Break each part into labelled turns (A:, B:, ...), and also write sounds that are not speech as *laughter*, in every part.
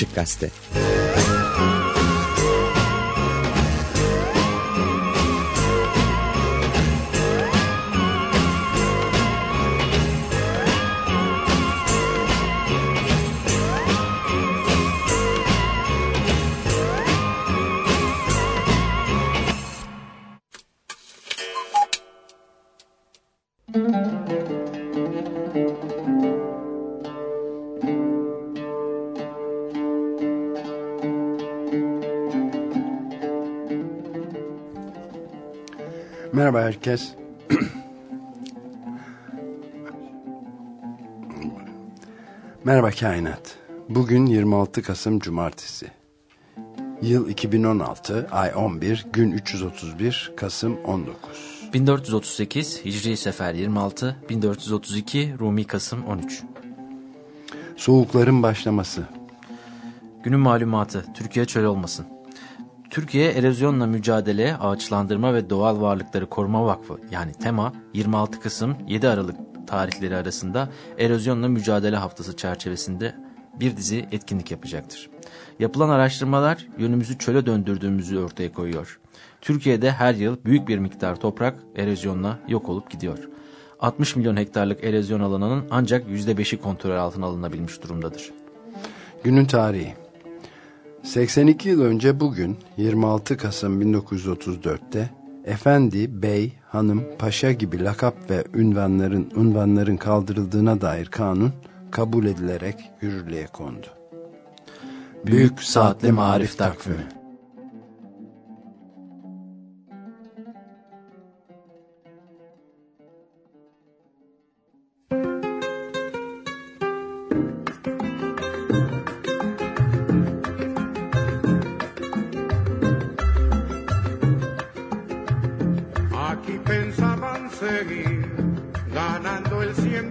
A: Açık Gazete.
B: Merhaba herkes. Merhaba kainat. Bugün 26 Kasım Cumartesi. Yıl 2016, ay 11, gün 331, Kasım 19.
C: 1438 Hicri Sefer 26, 1432 Rumi Kasım 13.
B: Soğukların başlaması.
C: Günün malumatı, Türkiye çöl olmasın. Türkiye Erozyonla Mücadele, Ağaçlandırma ve Doğal Varlıkları Koruma Vakfı yani TEMA 26 Kasım 7 Aralık tarihleri arasında Erozyonla Mücadele Haftası çerçevesinde bir dizi etkinlik yapacaktır. Yapılan araştırmalar yönümüzü çöle döndürdüğümüzü ortaya koyuyor. Türkiye'de her yıl büyük bir miktar toprak erozyonla yok olup gidiyor. 60 milyon hektarlık erozyon alanının ancak %5'i kontrol altına alınabilmiş durumdadır.
B: Günün tarihi. 82 yıl önce bugün 26 Kasım 1934'te efendi, bey, hanım, paşa gibi lakap ve ünvanların ünvanların kaldırıldığına dair kanun kabul edilerek yürürlüğe kondu.
C: Büyük Saatli Marif Takvimi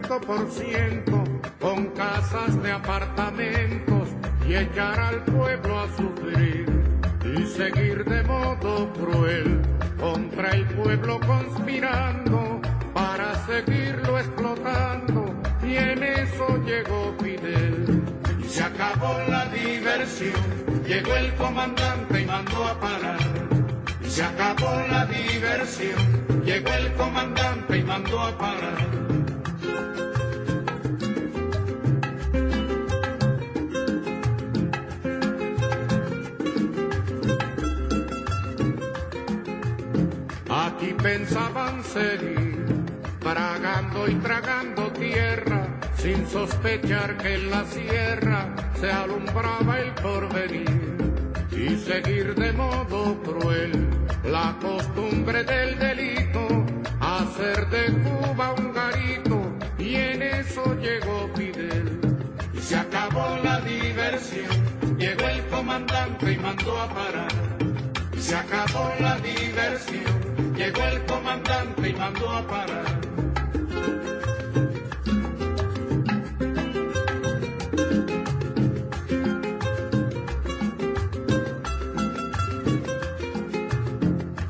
D: 100% con casas de apartamentos y echar al pueblo a sufrir y seguir de modo cruel contra el pueblo conspirando para seguirlo explotando y en eso llegó Fidel. Y se acabó la diversión, llegó el comandante y mandó a parar. Y se acabó la diversión, llegó el comandante y mandó a parar. Aquí pensaban seguir, tragando y tragando tierra, sin sospechar que en la sierra se alumbraba el porvenir y seguir de modo cruel la costumbre del delito, hacer de Cuba un en eso llegó Fidel. Y se acabó la diversión, llegó el comandante y mandó a parar. Y se acabó la diversión, llegó el comandante y mandó a parar.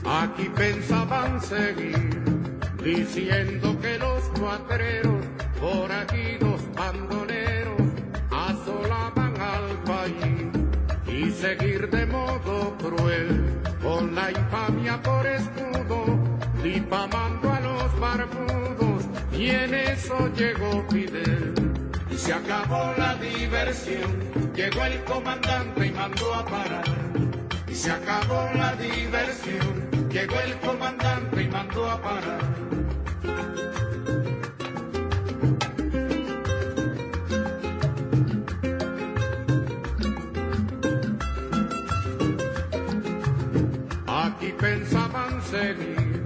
D: Aquí pensaban seguir diciendo que los cuatreros, forajidos, bandoleros, asolaban al país y seguir de modo cruel con la infamia por escudo, difamando a los barbudos y en eso llegó Fidel. Y se acabó la diversión, llegó el comandante y mandó a parar. Y se acabó la diversión, llegó el comandante y mandó a parar. Pensaban seguir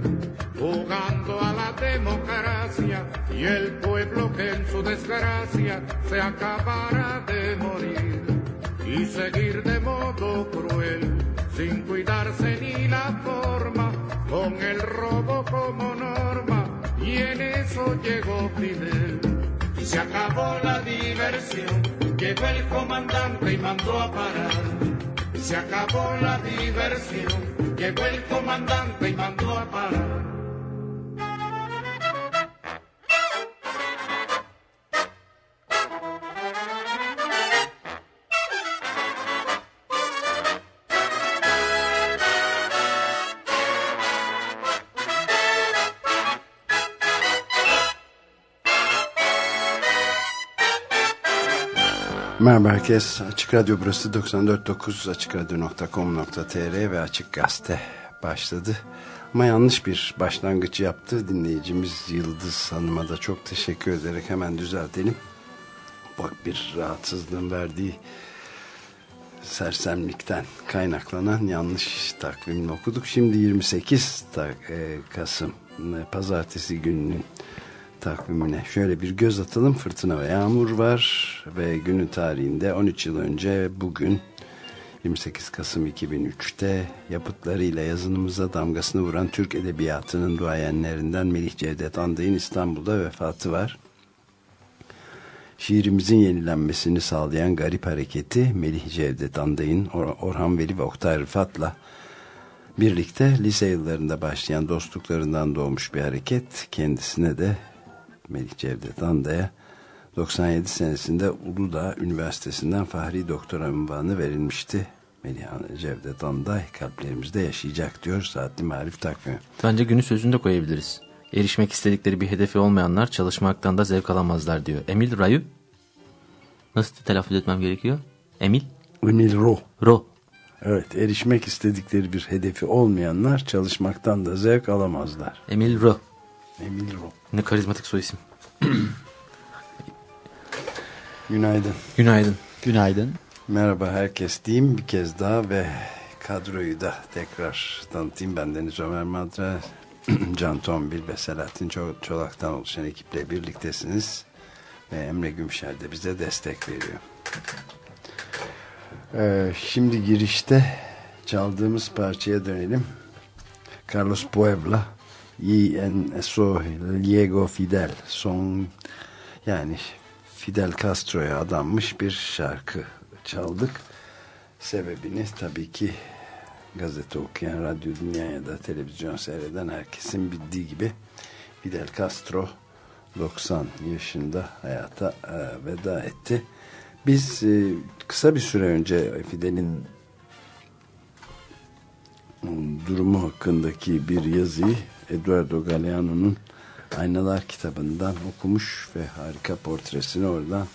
D: jugando a la democracia y el pueblo que en su desgracia se acabara de morir y seguir de modo cruel sin cuidarse ni la forma con el robo como norma. Y en eso llegó Fidel. Y se acabó la diversión llegó el comandante y mandó a parar se acabó la diversión. Llegó el comandante y mandó a parar
B: Merhaba herkes. Açık Radyo burası 94.9 AçıkRadyo.com.tr ve Açık Gazete başladı. Ama yanlış bir başlangıç yaptı. Dinleyicimiz Yıldız Hanım'a da çok teşekkür ederek hemen düzeltelim. Bak bir rahatsızlığın verdiği sersemlikten kaynaklanan yanlış takvimini okuduk. Şimdi 28 e, Kasım e, pazartesi gününün takvimine şöyle bir göz atalım. Fırtına ve yağmur var ve günün tarihinde 13 yıl önce bugün 28 Kasım 2003'te yapıtlarıyla yazınımıza damgasını vuran Türk Edebiyatı'nın duayenlerinden Melih Cevdet Anday'ın İstanbul'da vefatı var. Şiirimizin yenilenmesini sağlayan garip hareketi Melih Cevdet Anday'ın Orhan Veli ve Oktay Rıfat'la birlikte lise yıllarında başlayan dostluklarından doğmuş bir hareket. Kendisine de Melih Cevdet Anda'ya 97 senesinde Uludağ Üniversitesi'nden Fahri Doktora unvanı verilmişti. Melih Cevdet Anday kalplerimizde yaşayacak diyor Saatli Marif Takvimi.
C: Bence günü sözünü de koyabiliriz. Erişmek istedikleri bir hedefi olmayanlar çalışmaktan da zevk alamazlar diyor. Emil Rayu. Nasıl telaffuz etmem gerekiyor? Emil?
B: Emil Ro.
C: Ro.
B: Evet erişmek istedikleri bir hedefi olmayanlar çalışmaktan da zevk alamazlar.
C: Emil Ro.
B: Emil Ro.
C: Ne karizmatik soy isim. *clears throat*
B: Günaydın.
C: Günaydın.
A: Günaydın.
B: Merhaba herkes diyeyim bir kez daha ve kadroyu da tekrar tanıtayım. Ben Deniz Ömer Madra, *clears throat* Can Tombil ve Selahattin Çolak'tan oluşan ekiple birliktesiniz. Ve Emre Gümşer de bize destek veriyor. Ee, şimdi girişte çaldığımız parçaya dönelim. Carlos Puebla eso Diego Fidel son yani Fidel Castro'ya adanmış bir şarkı çaldık. Sebebini tabii ki gazete okuyan, radyo dinleyen ya da televizyon seyreden herkesin bildiği gibi Fidel Castro 90 yaşında hayata e, veda etti. Biz e, kısa bir süre önce Fidel'in durumu hakkındaki bir yazıyı Eduardo Galeano'nun Aynalar kitabından okumuş ve harika portresini oradan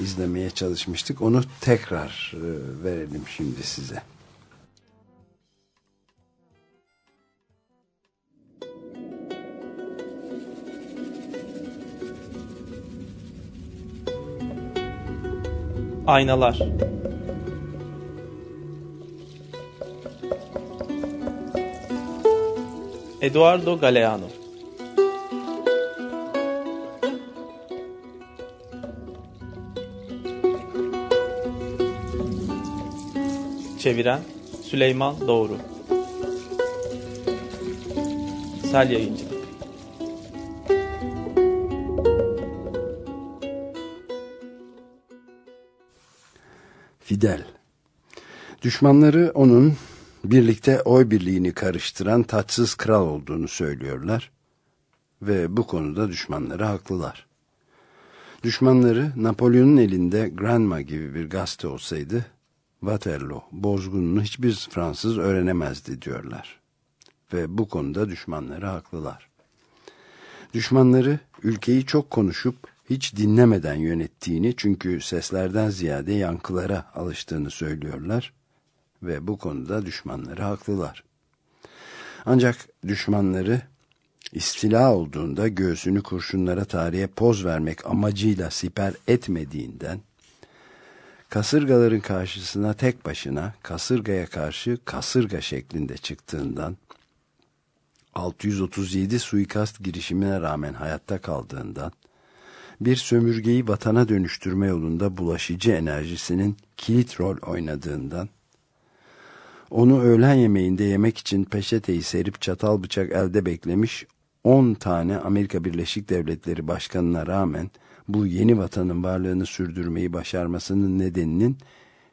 B: izlemeye çalışmıştık. Onu tekrar e, verelim şimdi size.
E: Aynalar Eduardo Galeano. Çeviren Süleyman Doğru. Sel Yayıncı.
B: Fidel. Düşmanları onun birlikte oy birliğini karıştıran taçsız kral olduğunu söylüyorlar ve bu konuda düşmanları haklılar. Düşmanları Napolyon'un elinde Granma gibi bir gazete olsaydı Waterloo bozgununu hiçbir Fransız öğrenemezdi diyorlar. Ve bu konuda düşmanları haklılar. Düşmanları ülkeyi çok konuşup hiç dinlemeden yönettiğini çünkü seslerden ziyade yankılara alıştığını söylüyorlar ve bu konuda düşmanları haklılar. Ancak düşmanları istila olduğunda göğsünü kurşunlara tarihe poz vermek amacıyla siper etmediğinden kasırgaların karşısına tek başına kasırgaya karşı kasırga şeklinde çıktığından 637 suikast girişimine rağmen hayatta kaldığından bir sömürgeyi vatana dönüştürme yolunda bulaşıcı enerjisinin kilit rol oynadığından onu öğlen yemeğinde yemek için peçeteyi serip çatal bıçak elde beklemiş 10 tane Amerika Birleşik Devletleri Başkanı'na rağmen bu yeni vatanın varlığını sürdürmeyi başarmasının nedeninin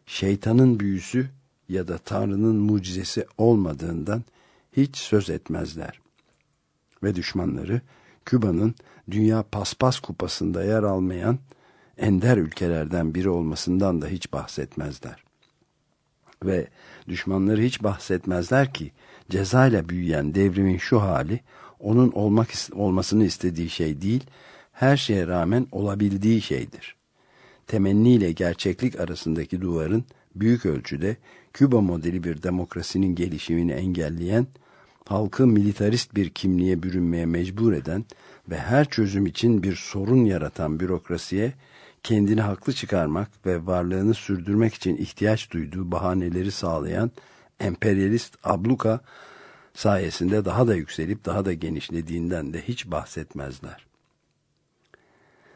B: şeytanın büyüsü ya da Tanrı'nın mucizesi olmadığından hiç söz etmezler. Ve düşmanları Küba'nın Dünya Paspas Kupası'nda yer almayan ender ülkelerden biri olmasından da hiç bahsetmezler. Ve düşmanları hiç bahsetmezler ki cezayla büyüyen devrimin şu hali onun olmak olmasını istediği şey değil, her şeye rağmen olabildiği şeydir. temenniyle gerçeklik arasındaki duvarın büyük ölçüde Küba modeli bir demokrasinin gelişimini engelleyen, halkı militarist bir kimliğe bürünmeye mecbur eden ve her çözüm için bir sorun yaratan bürokrasiye kendini haklı çıkarmak ve varlığını sürdürmek için ihtiyaç duyduğu bahaneleri sağlayan emperyalist abluka sayesinde daha da yükselip daha da genişlediğinden de hiç bahsetmezler.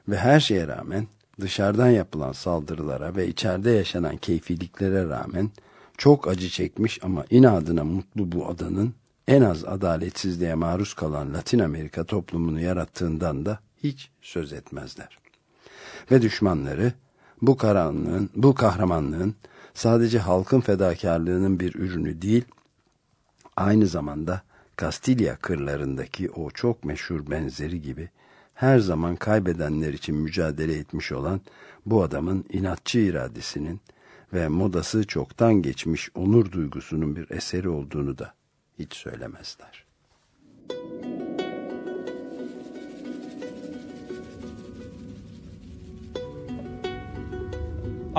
B: Ve her şeye rağmen dışarıdan yapılan saldırılara ve içeride yaşanan keyfiliklere rağmen çok acı çekmiş ama inadına mutlu bu adanın en az adaletsizliğe maruz kalan Latin Amerika toplumunu yarattığından da hiç söz etmezler. Ve düşmanları bu karanlığın, bu kahramanlığın sadece halkın fedakarlığının bir ürünü değil, aynı zamanda Kastilya kırlarındaki o çok meşhur benzeri gibi her zaman kaybedenler için mücadele etmiş olan bu adamın inatçı iradesinin ve modası çoktan geçmiş onur duygusunun bir eseri olduğunu da hiç söylemezler.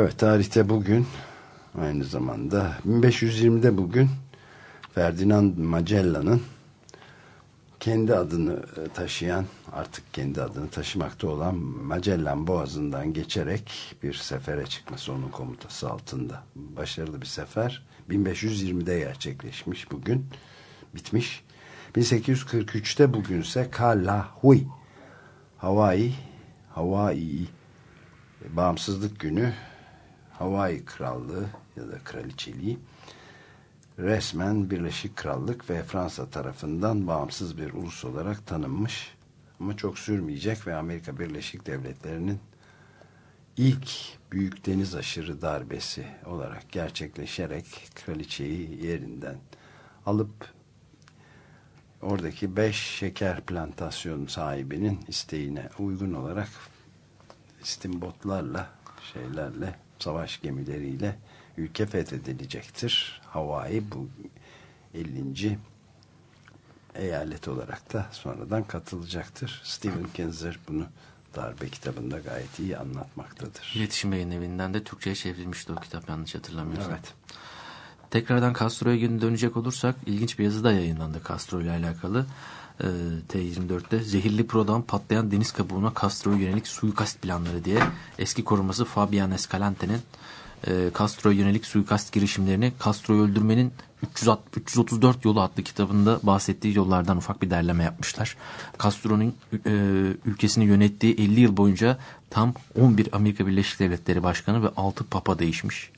B: Evet tarihte bugün aynı zamanda 1520'de bugün Ferdinand Magellan'ın kendi adını e, taşıyan artık kendi adını taşımakta olan Magellan Boğazı'ndan geçerek bir sefere çıkması onun komutası altında. Başarılı bir sefer 1520'de gerçekleşmiş bugün bitmiş. 1843'te bugünse Kalahui Hawaii Hawaii bağımsızlık günü Hawaii Krallığı ya da Kraliçeliği resmen Birleşik Krallık ve Fransa tarafından bağımsız bir ulus olarak tanınmış. Ama çok sürmeyecek ve Amerika Birleşik Devletleri'nin ilk büyük deniz aşırı darbesi olarak gerçekleşerek kraliçeyi yerinden alıp oradaki beş şeker plantasyon sahibinin isteğine uygun olarak istimbotlarla şeylerle savaş gemileriyle ülke fethedilecektir. Hawaii bu 50. eyalet olarak da sonradan katılacaktır. Stephen Kinzer bunu darbe kitabında gayet iyi anlatmaktadır.
C: İletişim Yayın Evi'nden de Türkçe'ye çevrilmişti o kitap yanlış hatırlamıyorsam.
B: Evet.
C: Tekrardan Castro'ya geri dönecek olursak ilginç bir yazı da yayınlandı Castro ile alakalı. Ee, T24'te zehirli prodan patlayan deniz kabuğuna Castro'ya yönelik suikast planları diye eski koruması Fabian Escalante'nin e, Castro'ya yönelik suikast girişimlerini Castro'yu öldürmenin 360, 334 yolu adlı kitabında bahsettiği yollardan ufak bir derleme yapmışlar. Castro'nun e, ülkesini yönettiği 50 yıl boyunca tam 11 Amerika Birleşik Devletleri Başkanı ve 6 Papa değişmiş.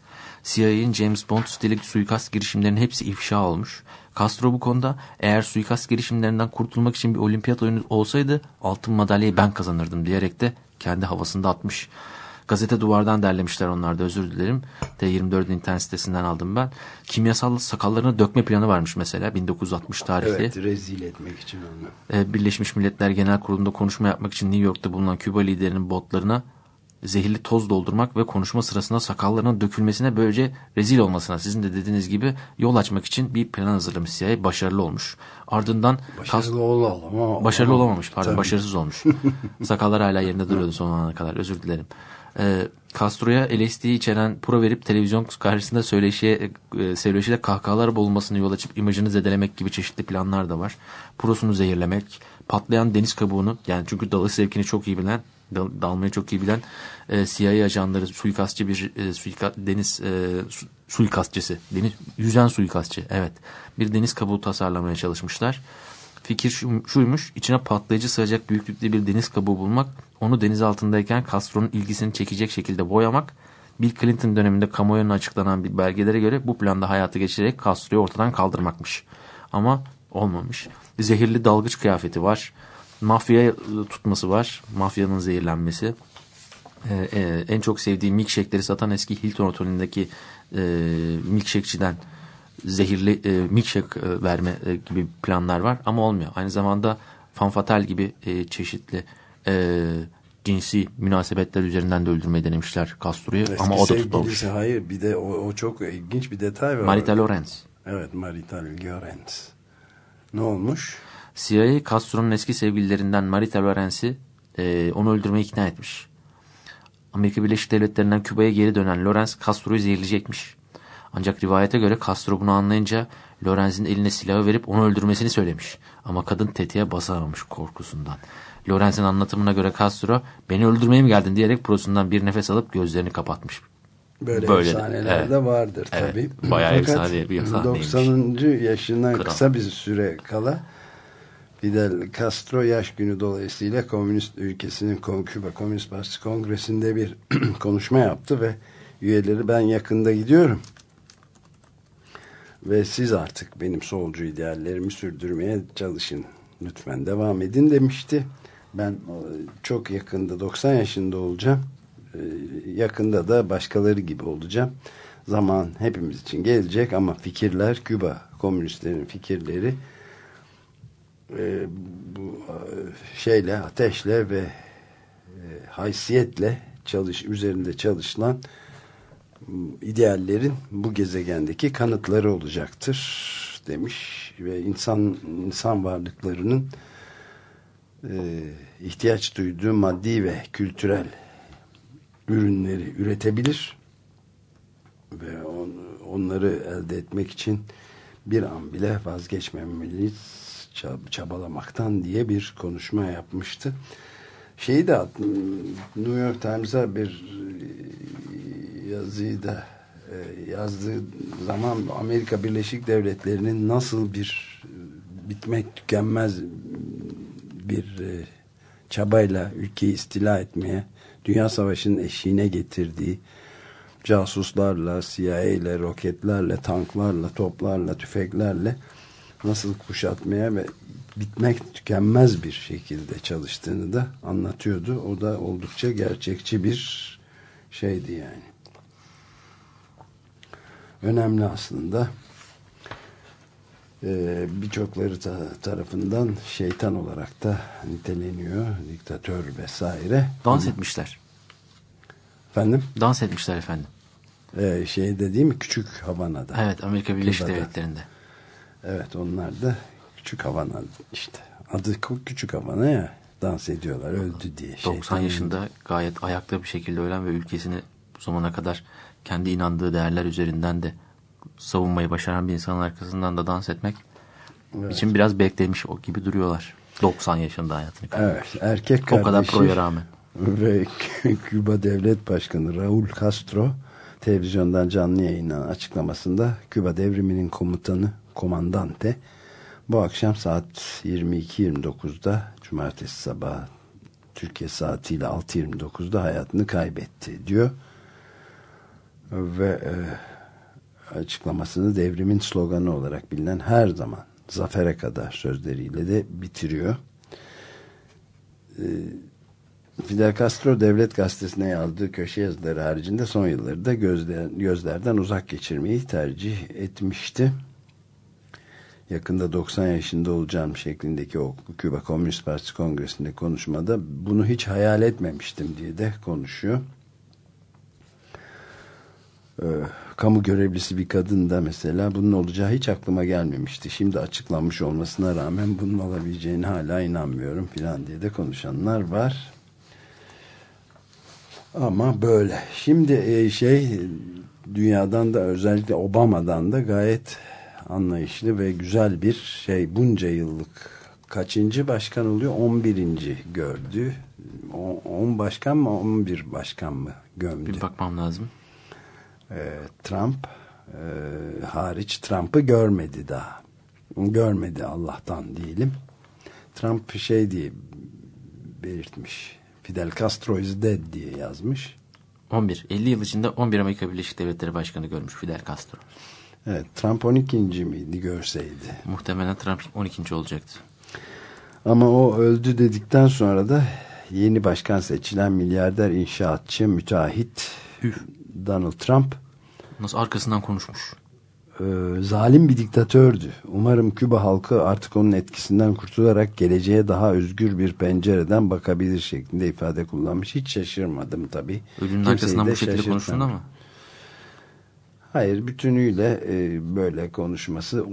C: CIA'nin James Bond stili suikast girişimlerinin hepsi ifşa olmuş. Castro bu konuda eğer suikast girişimlerinden kurtulmak için bir olimpiyat oyunu olsaydı altın madalyayı ben kazanırdım diyerek de kendi havasında atmış. Gazete duvardan derlemişler onlar da özür dilerim. T24 internet sitesinden aldım ben. Kimyasal sakallarına dökme planı varmış mesela 1960 tarihli.
B: Evet rezil etmek için onu.
C: Ee, Birleşmiş Milletler Genel Kurulu'nda konuşma yapmak için New York'ta bulunan Küba liderinin botlarına zehirli toz doldurmak ve konuşma sırasında sakallarının dökülmesine böylece rezil olmasına sizin de dediğiniz gibi yol açmak için bir plan hazırlamış CIA başarılı olmuş. Ardından
B: Başarılı olalım ama
C: başarılı olamamış pardon
B: Tabii.
C: başarısız olmuş. *laughs* Sakallar hala yerinde duruyordu son ana kadar özür dilerim. Ee, Castro'ya LSD içeren pro verip televizyon karşısında söyleşiye, e, söyleşide kahkahalar bulunmasını yol açıp imajını zedelemek gibi çeşitli planlar da var. Prosunu zehirlemek, patlayan deniz kabuğunu yani çünkü dalış zevkini çok iyi bilen dal, dalmayı çok iyi bilen e, CIA ajanları suikastçı bir e, suika, deniz e, su, suikastçısı deniz yüzen suikastçı evet bir deniz kabuğu tasarlamaya çalışmışlar. Fikir şu- şuymuş içine patlayıcı sığacak büyüklükte bir deniz kabuğu bulmak onu deniz altındayken Castro'nun ilgisini çekecek şekilde boyamak Bill Clinton döneminde kamuoyuna açıklanan bir belgelere göre bu planda hayata geçirerek Castro'yu ortadan kaldırmakmış. Ama olmamış. Zehirli dalgıç kıyafeti var. Mafya tutması var. Mafyanın zehirlenmesi. e, e, en çok sevdiği milkshake'leri satan eski Hilton Oteli'ndeki e, milkshake'çiden zehirli e, milkshake e, verme e, gibi planlar var ama olmuyor. Aynı zamanda fanfatal gibi e, çeşitli e, cinsi münasebetler üzerinden de öldürmeyi denemişler Castro'yu ama o da tutmamış.
B: Hayır bir de o, o çok ilginç bir detay var.
C: Marita Lorenz.
B: Evet Marita Lorenz. Ne olmuş?
C: CIA Castro'nun eski sevgililerinden Marita Lorenz'i e, onu öldürmeye ikna etmiş. Amerika Birleşik Devletleri'nden Küba'ya geri dönen Lorenz Castro'yu zehirleyecekmiş. Ancak rivayete göre Castro bunu anlayınca Lorenz'in eline silahı verip onu öldürmesini söylemiş. Ama kadın tetiğe basamamış korkusundan. Lorenz'in anlatımına göre Castro beni öldürmeye mi geldin diyerek prosundan bir nefes alıp gözlerini kapatmış.
B: Böyle,
C: Böyle
B: efsaneler
C: evet.
B: de vardır
C: Evet,
B: tabii.
C: bayağı
B: Fakat
C: efsane bir sahneymiş.
B: 90. yaşından
C: Kral.
B: kısa bir süre kala Fidel Castro yaş günü dolayısıyla komünist ülkesinin Küba Komünist Partisi Kongresi'nde bir *clears throat* konuşma yaptı ve üyeleri ben yakında gidiyorum ve siz artık benim solcu ideallerimi sürdürmeye çalışın lütfen devam edin demişti. Ben o, çok yakında 90 yaşında olacağım. Ee, yakında da başkaları gibi olacağım. Zaman hepimiz için gelecek ama fikirler Küba komünistlerin fikirleri e, bu şeyle ateşle ve e, haysiyetle çalış üzerinde çalışılan ideallerin bu gezegendeki kanıtları olacaktır demiş ve insan insan varlıklarının e, ihtiyaç duyduğu maddi ve kültürel ürünleri üretebilir ve on, onları elde etmek için bir an bile vazgeçmemeliyiz çab- çabalamaktan diye bir konuşma yapmıştı. Şeyi de New York Times'a bir e, yazıyı da e, yazdığı zaman Amerika Birleşik Devletleri'nin nasıl bir e, bitmek tükenmez bir çabayla ülkeyi istila etmeye Dünya Savaşı'nın eşiğine getirdiği casuslarla, CIA ile, roketlerle, tanklarla, toplarla, tüfeklerle nasıl kuşatmaya ve bitmek tükenmez bir şekilde çalıştığını da anlatıyordu. O da oldukça gerçekçi bir şeydi yani. Önemli aslında. Ee, birçokları ta- tarafından şeytan olarak da niteleniyor. Diktatör vesaire.
C: Dans etmişler.
B: Efendim?
C: Dans etmişler efendim.
B: Ee, şeyde değil mi? Küçük Havana'da.
C: Evet Amerika Birleşik. Devletleri'nde.
B: Evet onlar da Küçük Havana işte. Adı Küçük Havana ya. Dans ediyorlar öldü diye.
C: 90
B: Şeytan
C: yaşında gayet ayakta bir şekilde ölen ve ülkesini bu zamana kadar kendi inandığı değerler üzerinden de savunmayı başaran bir insanın arkasından da dans etmek için biraz beklemiş o gibi duruyorlar. 90 yaşında hayatını
B: Evet erkek
C: O
B: kardeşi.
C: kadar proya rağmen.
B: Ve *laughs* Küba Devlet Başkanı Raul Castro televizyondan canlı yayından açıklamasında Küba devriminin komutanı komandante bu akşam saat 22.29'da cumartesi sabahı Türkiye saatiyle 6.29'da hayatını kaybetti diyor. Ve e, açıklamasını devrimin sloganı olarak bilinen her zaman zafere kadar sözleriyle de bitiriyor. E, Fidel Castro Devlet Gazetesi'ne yazdığı köşe yazıları haricinde son yılları da gözler, gözlerden uzak geçirmeyi tercih etmişti. Yakında 90 yaşında olacağım şeklindeki o Küba Komünist Partisi Kongresi'nde konuşmada bunu hiç hayal etmemiştim diye de konuşuyor. Ee, kamu görevlisi bir kadın da mesela bunun olacağı hiç aklıma gelmemişti. Şimdi açıklanmış olmasına rağmen bunun olabileceğine hala inanmıyorum filan diye de konuşanlar var. Ama böyle. Şimdi e, şey dünyadan da özellikle Obama'dan da gayet anlayışlı ve güzel bir şey bunca yıllık kaçıncı başkan oluyor? 11. gördü. 10 başkan mı 11 başkan mı gömdü?
C: Bir bakmam lazım.
B: Ee, Trump e, hariç Trump'ı görmedi daha. Görmedi Allah'tan diyelim. Trump şey diye belirtmiş. Fidel Castro is dead diye yazmış.
C: 11. 50 yıl içinde 11 Amerika Birleşik Devletleri Başkanı görmüş Fidel Castro.
B: Evet, Trump 12. miydi görseydi.
C: Muhtemelen Trump 12. olacaktı.
B: Ama o öldü dedikten sonra da yeni başkan seçilen milyarder inşaatçı müteahhit
C: Üf.
B: Donald Trump
C: Nasıl arkasından konuşmuş.
B: e, zalim bir diktatördü. Umarım Küba halkı artık onun etkisinden kurtularak geleceğe daha özgür bir pencereden bakabilir şeklinde ifade kullanmış. Hiç şaşırmadım tabii. Kimseyi
C: arkasından bu şekilde konuştuğunda mı?
B: Hayır bütünüyle e, böyle konuşması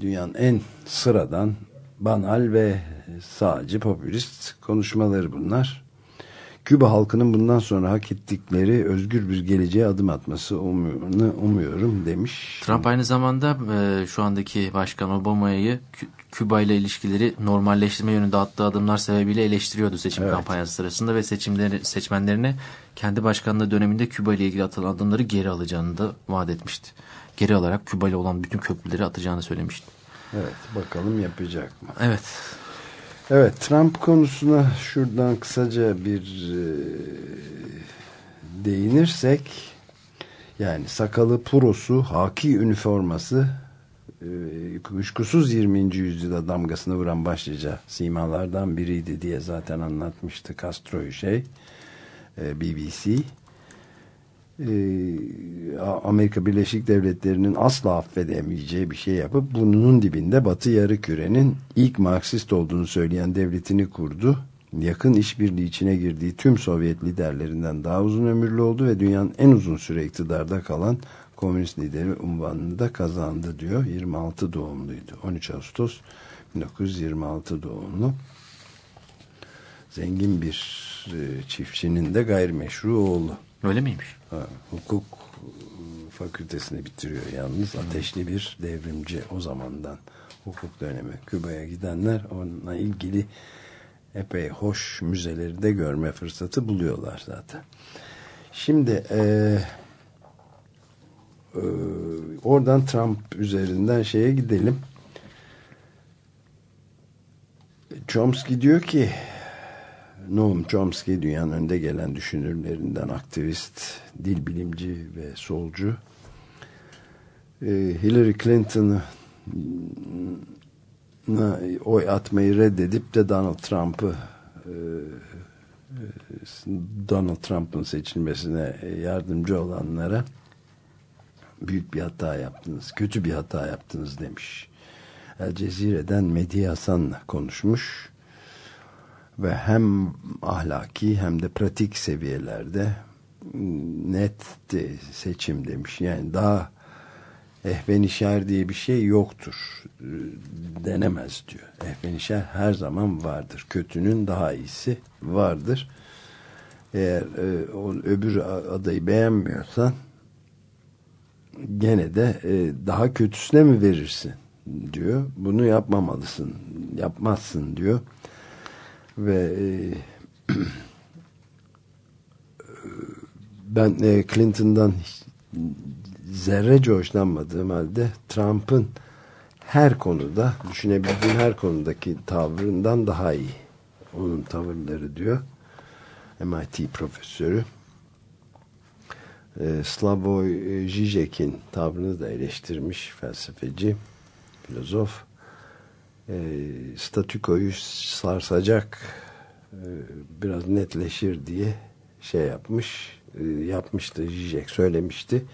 B: dünyanın en sıradan banal ve sağcı popülist konuşmaları bunlar. Küba halkının bundan sonra hak ettikleri özgür bir geleceğe adım atması umuyorum, umuyorum demiş.
C: Trump aynı zamanda e, şu andaki başkan Obama'yı Kü- Küba ile ilişkileri normalleştirme yönünde attığı adımlar sebebiyle eleştiriyordu seçim
B: Evet.
C: kampanyası sırasında ve seçimleri seçmenlerine kendi başkanlığı döneminde Küba ile ilgili atılan adımları geri alacağını da vaat etmişti. Geri alarak Küba ile olan bütün köprüleri atacağını söylemişti.
B: Evet bakalım yapacak mı?
C: Evet.
B: Evet Trump konusuna şuradan kısaca bir e, değinirsek yani sakalı purosu haki üniforması e, kuşkusuz 20. yüzyılda damgasını vuran başlıca simalardan biriydi diye zaten anlatmıştı Castro'yu şey e, BBC Amerika Birleşik Devletleri'nin asla affedemeyeceği bir şey yapıp burnunun dibinde Batı Yarıküre'nin ilk Marksist olduğunu söyleyen devletini kurdu. Yakın işbirliği içine girdiği tüm Sovyet liderlerinden daha uzun ömürlü oldu ve dünyanın en uzun süre iktidarda kalan komünist lideri unvanını da kazandı diyor. 26 doğumluydu. 13 Ağustos 1926 doğumlu. Zengin bir e, çiftçinin de gayrimeşru oğlu.
C: Öyle miymiş?
B: Ha, hukuk e, fakültesini bitiriyor yalnız. Ateşli bir devrimci o zamandan hukuk dönemi. Küba'ya gidenler onunla ilgili epey hoş müzeleri de görme fırsatı buluyorlar zaten. Şimdi e, e, oradan Trump üzerinden şeye gidelim. Chomsky diyor ki Noam Chomsky dünyanın önde gelen düşünürlerinden aktivist, dil bilimci ve solcu. Ee, Hillary Clinton'ı oy atmayı reddedip de Donald Trump'ı e, e, Donald Trump'ın seçilmesine yardımcı olanlara büyük bir hata yaptınız, kötü bir hata yaptınız demiş. El Cezire'den Mehdi Hasan'la konuşmuş ve hem ahlaki hem de pratik seviyelerde net seçim demiş. Yani daha ehvenişer diye bir şey yoktur. e, Denemez diyor. Ehvenişer her zaman vardır. Kötünün daha iyisi vardır. Eğer e, o öbür adayı beğenmiyorsan gene de e, daha kötüsüne mi verirsin diyor. Bunu yapmamalısın. Yapmazsın diyor ve *clears throat* e, ben e, Clinton'dan zerrece hoşlanmadığım halde Trump'ın her konuda düşünebildiğim her konudaki tavrından daha iyi. Onun tavırları diyor. MIT profesörü. E, Slavoj Žižek'in tavrını da eleştirmiş felsefeci, filozof e, statükoyu sarsacak e, biraz netleşir diye şey yapmış e, yapmıştı Zizek söylemişti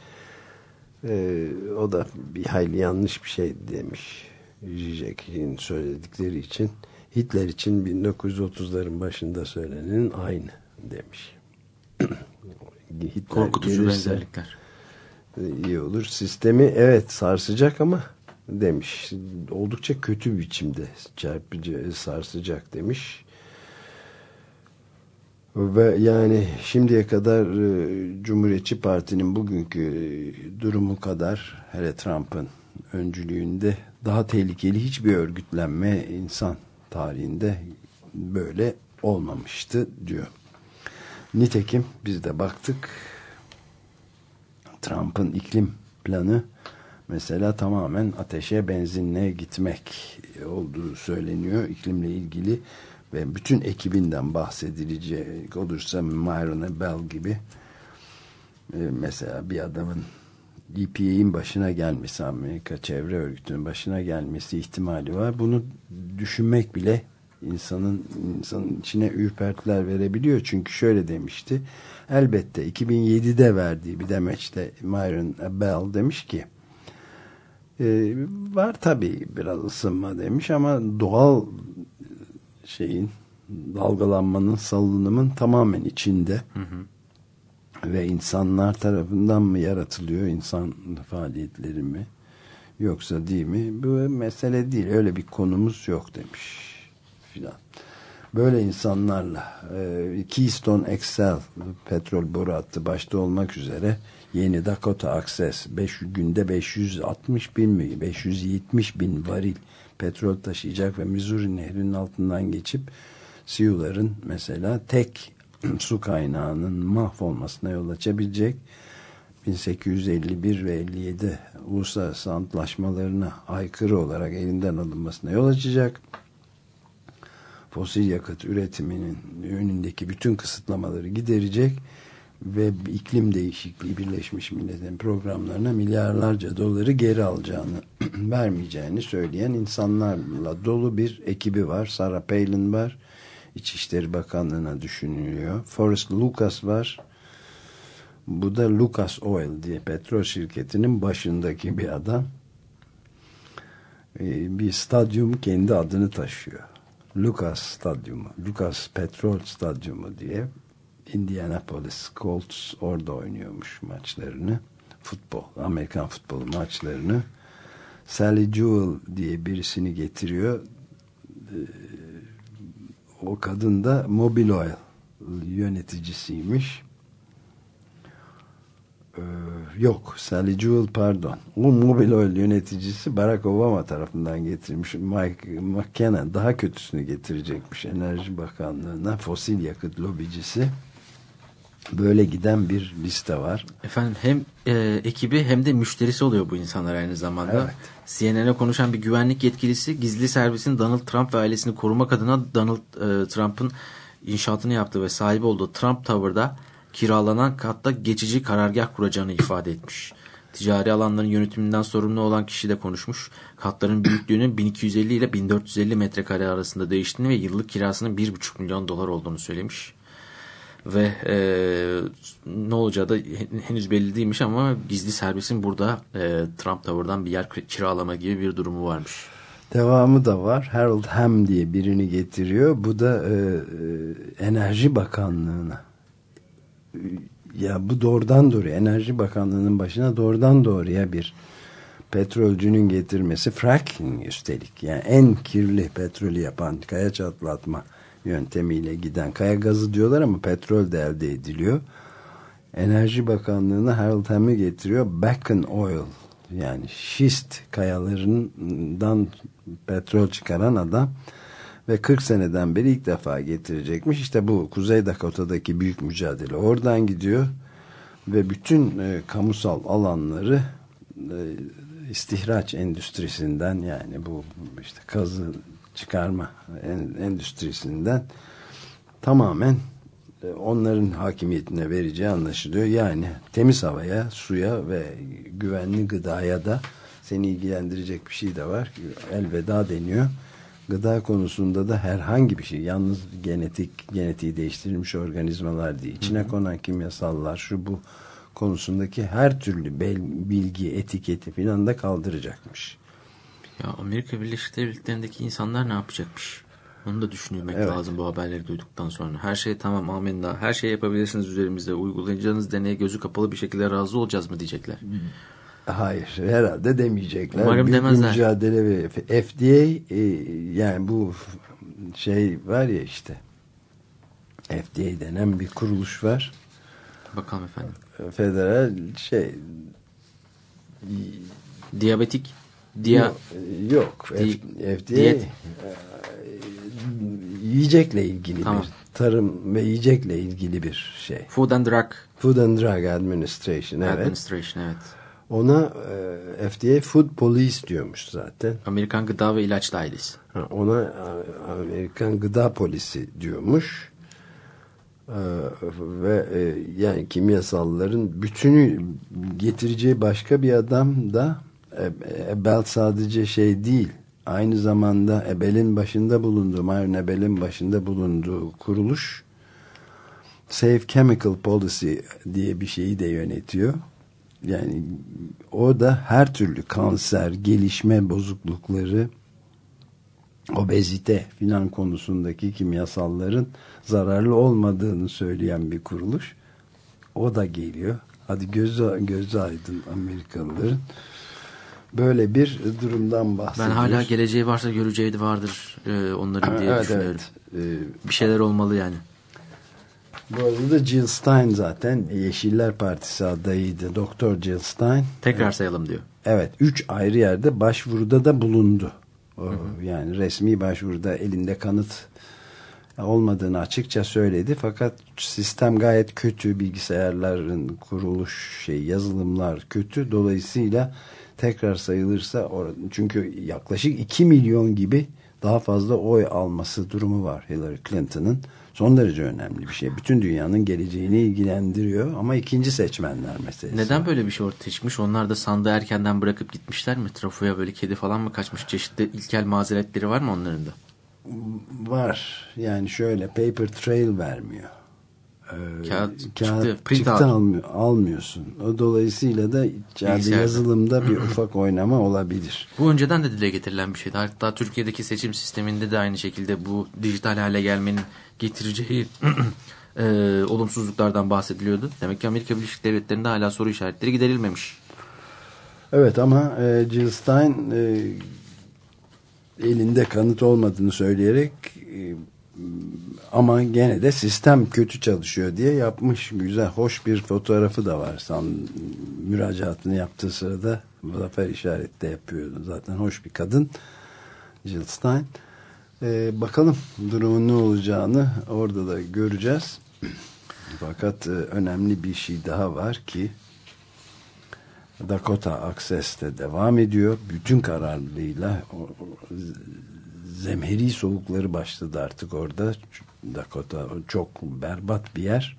B: e, o da bir hayli yanlış bir şey demiş Zizek'in söyledikleri için Hitler için 1930'ların başında söylenenin aynı demiş *coughs* Hitler
C: Korkutucu
B: gelirse-
C: benzerlikler.
B: iyi olur. Sistemi evet sarsacak ama demiş. Oldukça kötü biçimde çarpıcı sarsacak demiş. Ve yani şimdiye kadar e, Cumhuriyetçi Parti'nin bugünkü durumu kadar hele Trump'ın öncülüğünde daha tehlikeli hiçbir örgütlenme insan tarihinde böyle olmamıştı diyor. Nitekim biz de baktık Trump'ın iklim planı mesela tamamen ateşe benzinle gitmek olduğu söyleniyor iklimle ilgili ve bütün ekibinden bahsedilecek olursa Myron Bell gibi e, mesela bir adamın EPA'in başına gelmesi Amerika Çevre Örgütü'nün başına gelmesi ihtimali var. Bunu düşünmek bile insanın insanın içine ürpertiler verebiliyor. Çünkü şöyle demişti. Elbette 2007'de verdiği bir demeçte Myron Bell demiş ki e, var tabii biraz ısınma demiş ama doğal şeyin dalgalanmanın salınımın tamamen içinde. Hı hı. ve insanlar tarafından mı yaratılıyor insan faaliyetleri mi? Yoksa değil mi? Bu mesele değil öyle bir konumuz yok demiş filan. Böyle insanlarla e, Keystone XL petrol boru hattı başta olmak üzere yeni Dakota Access 5 günde 560 bin mi 570 bin varil petrol taşıyacak ve Missouri nehrinin altından geçip Siyuların mesela tek *clears throat* su kaynağının mahvolmasına yol açabilecek 1851 ve 57 uluslararası antlaşmalarına aykırı olarak elinden alınmasına yol açacak. Fosil yakıt üretiminin önündeki bütün kısıtlamaları giderecek ve iklim değişikliği Birleşmiş Milletler'in programlarına milyarlarca doları geri alacağını *clears throat* vermeyeceğini söyleyen insanlarla dolu bir ekibi var. Sarah Palin var. İçişleri Bakanlığı'na düşünülüyor. Forrest Lucas var. Bu da Lucas Oil diye petrol şirketinin başındaki bir adam. Ee, bir stadyum kendi adını taşıyor. Lucas Stadyumu, Lucas Petrol Stadyumu diye Indianapolis Colts orada oynuyormuş maçlarını. Futbol, Amerikan futbolu maçlarını. Sally Jewell diye birisini getiriyor. Ee, o kadın da Mobil Oil yöneticisiymiş. Ee, yok Sally Jewell pardon. O Mobil Oil yöneticisi Barack Obama tarafından getirilmiş. Mike McKenna daha kötüsünü getirecekmiş Enerji Bakanlığı'na fosil yakıt lobicisi. Böyle giden bir liste var.
C: Efendim hem e, ekibi hem de müşterisi oluyor bu insanlar aynı zamanda. Evet. CNN'e konuşan bir güvenlik yetkilisi gizli servisin Donald Trump ve ailesini korumak adına Donald e, Trump'ın inşaatını yaptığı ve sahibi olduğu Trump Tower'da kiralanan katta geçici karargah kuracağını ifade etmiş. Ticari alanların yönetiminden sorumlu olan kişi de konuşmuş. Katların büyüklüğünün *clears throat* 1250 ile 1450 metrekare arasında değiştiğini ve yıllık kirasının 1,5 milyon dolar olduğunu söylemiş ve e, ne olacağı da henüz belli değilmiş ama gizli servisin burada e, Trump Tower'dan bir yer kiralama gibi bir durumu varmış.
B: Devamı da var. Harold Ham diye birini getiriyor. Bu da e, e, Enerji Bakanlığı'na ya bu doğrudan doğruya Enerji Bakanlığı'nın başına doğrudan doğruya bir petrolcünün getirmesi fracking üstelik yani en kirli petrolü yapan kaya çatlatma yöntemiyle giden kaya gazı diyorlar ama petrol de elde ediliyor. Enerji Bakanlığı'na Harold Ham'i getiriyor. Bakken Oil yani şist kayalarından petrol çıkaran adam ve 40 seneden beri ilk defa getirecekmiş. İşte bu Kuzey Dakota'daki büyük mücadele oradan gidiyor ve bütün e, kamusal alanları e, istihraç endüstrisinden yani bu işte kazı çıkarma endüstrisinden tamamen e, onların hakimiyetine vereceği anlaşılıyor. Yani temiz havaya, suya ve güvenli gıdaya da seni ilgilendirecek bir şey de var. Elveda deniyor. Gıda konusunda da herhangi bir şey, yalnız genetik genetiği değiştirilmiş organizmalar değil. İçine konan kimyasallar, şu bu konusundaki her türlü bilgi, etiketi filan da kaldıracakmış.
C: Ya Amerika Birleşik Devletleri'ndeki insanlar ne yapacakmış? Onu da düşünmek evet. lazım bu haberleri duyduktan sonra. Her şey tamam amenna. Her şey yapabilirsiniz üzerimizde. Uygulayacağınız deneye gözü kapalı bir şekilde razı olacağız mı diyecekler.
B: Hayır. Herhalde demeyecekler.
C: Umarım Büyük demezler.
B: mücadele ve FDA e, yani bu şey var ya işte FDA denen bir kuruluş var.
C: Bakalım efendim.
B: Federal şey
C: diyabetik Dia
B: yok. Di FDA diyet. E, yiyecekle ilgili tamam. bir tarım ve yiyecekle ilgili bir şey.
C: Food and Drug.
B: Food and Drug Administration evet.
C: Administration evet.
B: Ona e, FDA Food Police diyormuş zaten.
C: Amerikan Gıda ve İlaç Dairesi.
B: Ha, ona e, Amerikan Gıda Polisi diyormuş. Ee, ve e, yani kimyasalların bütünü getireceği başka bir adam da e, e, Belt sadece şey değil aynı zamanda Ebel'in başında bulunduğu, Myron Ebel'in başında bulunduğu kuruluş Safe Chemical Policy diye bir şeyi de yönetiyor. Yani o da her türlü kanser, gelişme bozuklukları, obezite filan konusundaki kimyasalların zararlı olmadığını söyleyen bir kuruluş. O da geliyor. Hadi gözü, gözü aydın Amerikalıların. Böyle bir durumdan bahsediyoruz.
C: Ben hala geleceği varsa göreceği vardır e, onların diye
B: evet,
C: düşünüyorum.
B: Evet.
C: Bir şeyler olmalı yani.
B: Bu arada da Jill Stein zaten Yeşiller Partisi adayıydı. Doktor Jill Stein.
C: Tekrar sayalım diyor.
B: Evet. Üç ayrı yerde başvuruda da bulundu. O, Yani resmi başvuruda elinde kanıt olmadığını açıkça söyledi. Fakat sistem gayet kötü. Bilgisayarların kuruluş şey yazılımlar kötü. Dolayısıyla tekrar sayılırsa or- çünkü yaklaşık 2 milyon gibi daha fazla oy alması durumu var Hillary Clinton'ın. Son derece önemli bir şey. Bütün dünyanın geleceğini ilgilendiriyor ama ikinci seçmenler meselesi.
C: Neden böyle bir şey ortaya çıkmış? Onlar da sandığı erkenden bırakıp gitmişler mi? Trafoya böyle kedi falan mı kaçmış? Çeşitli ilkel mazeretleri var mı onların da?
B: Var. Yani şöyle paper trail vermiyor. Ee,
C: Kağıt çıktı,
B: kağıt
C: print
B: çıktı almıyor, almıyorsun. O dolayısıyla da içeride yazılımda bir *clears throat* ufak oynama olabilir.
C: Bu önceden de dile getirilen bir şeydi. Hatta Türkiye'deki seçim sisteminde de aynı şekilde bu dijital hale gelmenin getireceği *clears throat* e, olumsuzluklardan bahsediliyordu. Demek ki Amerika Birleşik Devletleri'nde hala soru işaretleri giderilmemiş.
B: Evet ama e, Jill Stein e, elinde kanıt olmadığını söyleyerek e, ama gene de sistem kötü çalışıyor diye yapmış. Güzel hoş bir fotoğrafı da var. San müracaatını yaptığı sırada zafer işareti de yapıyordu. Zaten hoş bir kadın Jill Stein. E, bakalım durumun ne olacağını orada da göreceğiz. *clears throat* Fakat e, önemli bir şey daha var ki Dakota Access de devam ediyor. Bütün kararlılığıyla zemheri soğukları başladı artık orada. Dakota çok berbat bir yer.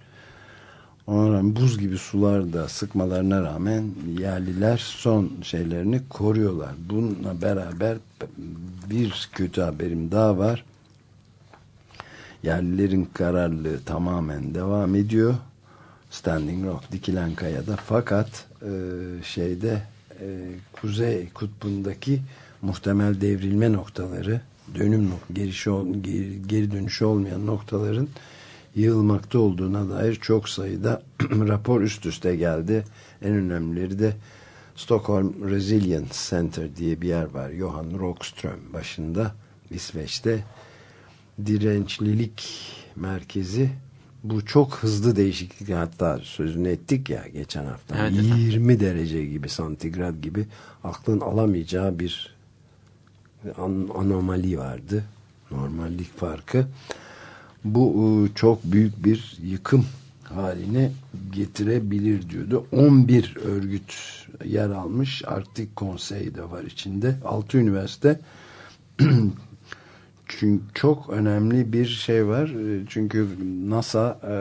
B: Ona rağmen buz gibi sular da sıkmalarına rağmen yerliler son şeylerini koruyorlar. Bununla beraber bir kötü haberim daha var. Yerlilerin kararlılığı tamamen devam ediyor. Standing Rock dikilen kayada fakat e, şeyde e, kuzey kutbundaki muhtemel devrilme noktaları dönüm nok- geriş ol- geri, geri dönüşü olmayan noktaların yığılmakta olduğuna dair çok sayıda *clears throat* rapor üst üste geldi. En önemlileri de Stockholm Resilience Center diye bir yer var. Johan Rockström başında İsveç'te dirençlilik merkezi bu çok hızlı değişiklik hatta sözünü ettik ya geçen hafta
C: Evet efendim.
B: 20 derece gibi santigrat gibi aklın alamayacağı bir an- anomali vardı. Normallik farkı. Bu e, çok büyük bir yıkım haline getirebilir diyordu. 11 örgüt yer almış. Arktik Konsey de var içinde. 6 üniversite. *clears throat* Çünkü çok önemli bir şey var. E, Çünkü NASA e,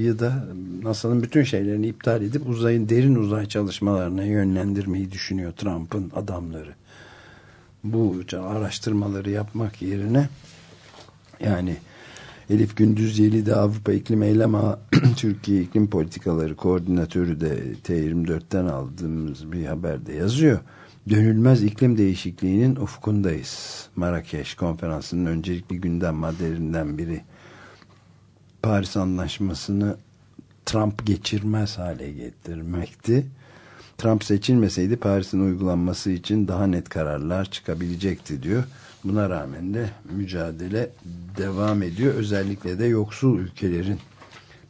B: yı da NASA'nın bütün şeylerini iptal edip uzayın derin uzay çalışmalarına yönlendirmeyi düşünüyor Trump'ın adamları. Bu araştırmaları yapmak yerine yani Elif Gündüz Yeli de Avrupa İklim Eylem Ağı *clears throat* Türkiye İklim Politikaları Koordinatörü de T24'ten aldığımız bir haberde yazıyor. Dönülmez iklim değişikliğinin ufkundayız. Marrakeş konferansının öncelikli gündem maddelerinden biri Paris Anlaşması'nı Trump geçirmez hale getirmekti. Trump seçilmeseydi Paris'in uygulanması için daha net kararlar çıkabilecekti diyor. Buna rağmen de mücadele devam ediyor. Özellikle de yoksul ülkelerin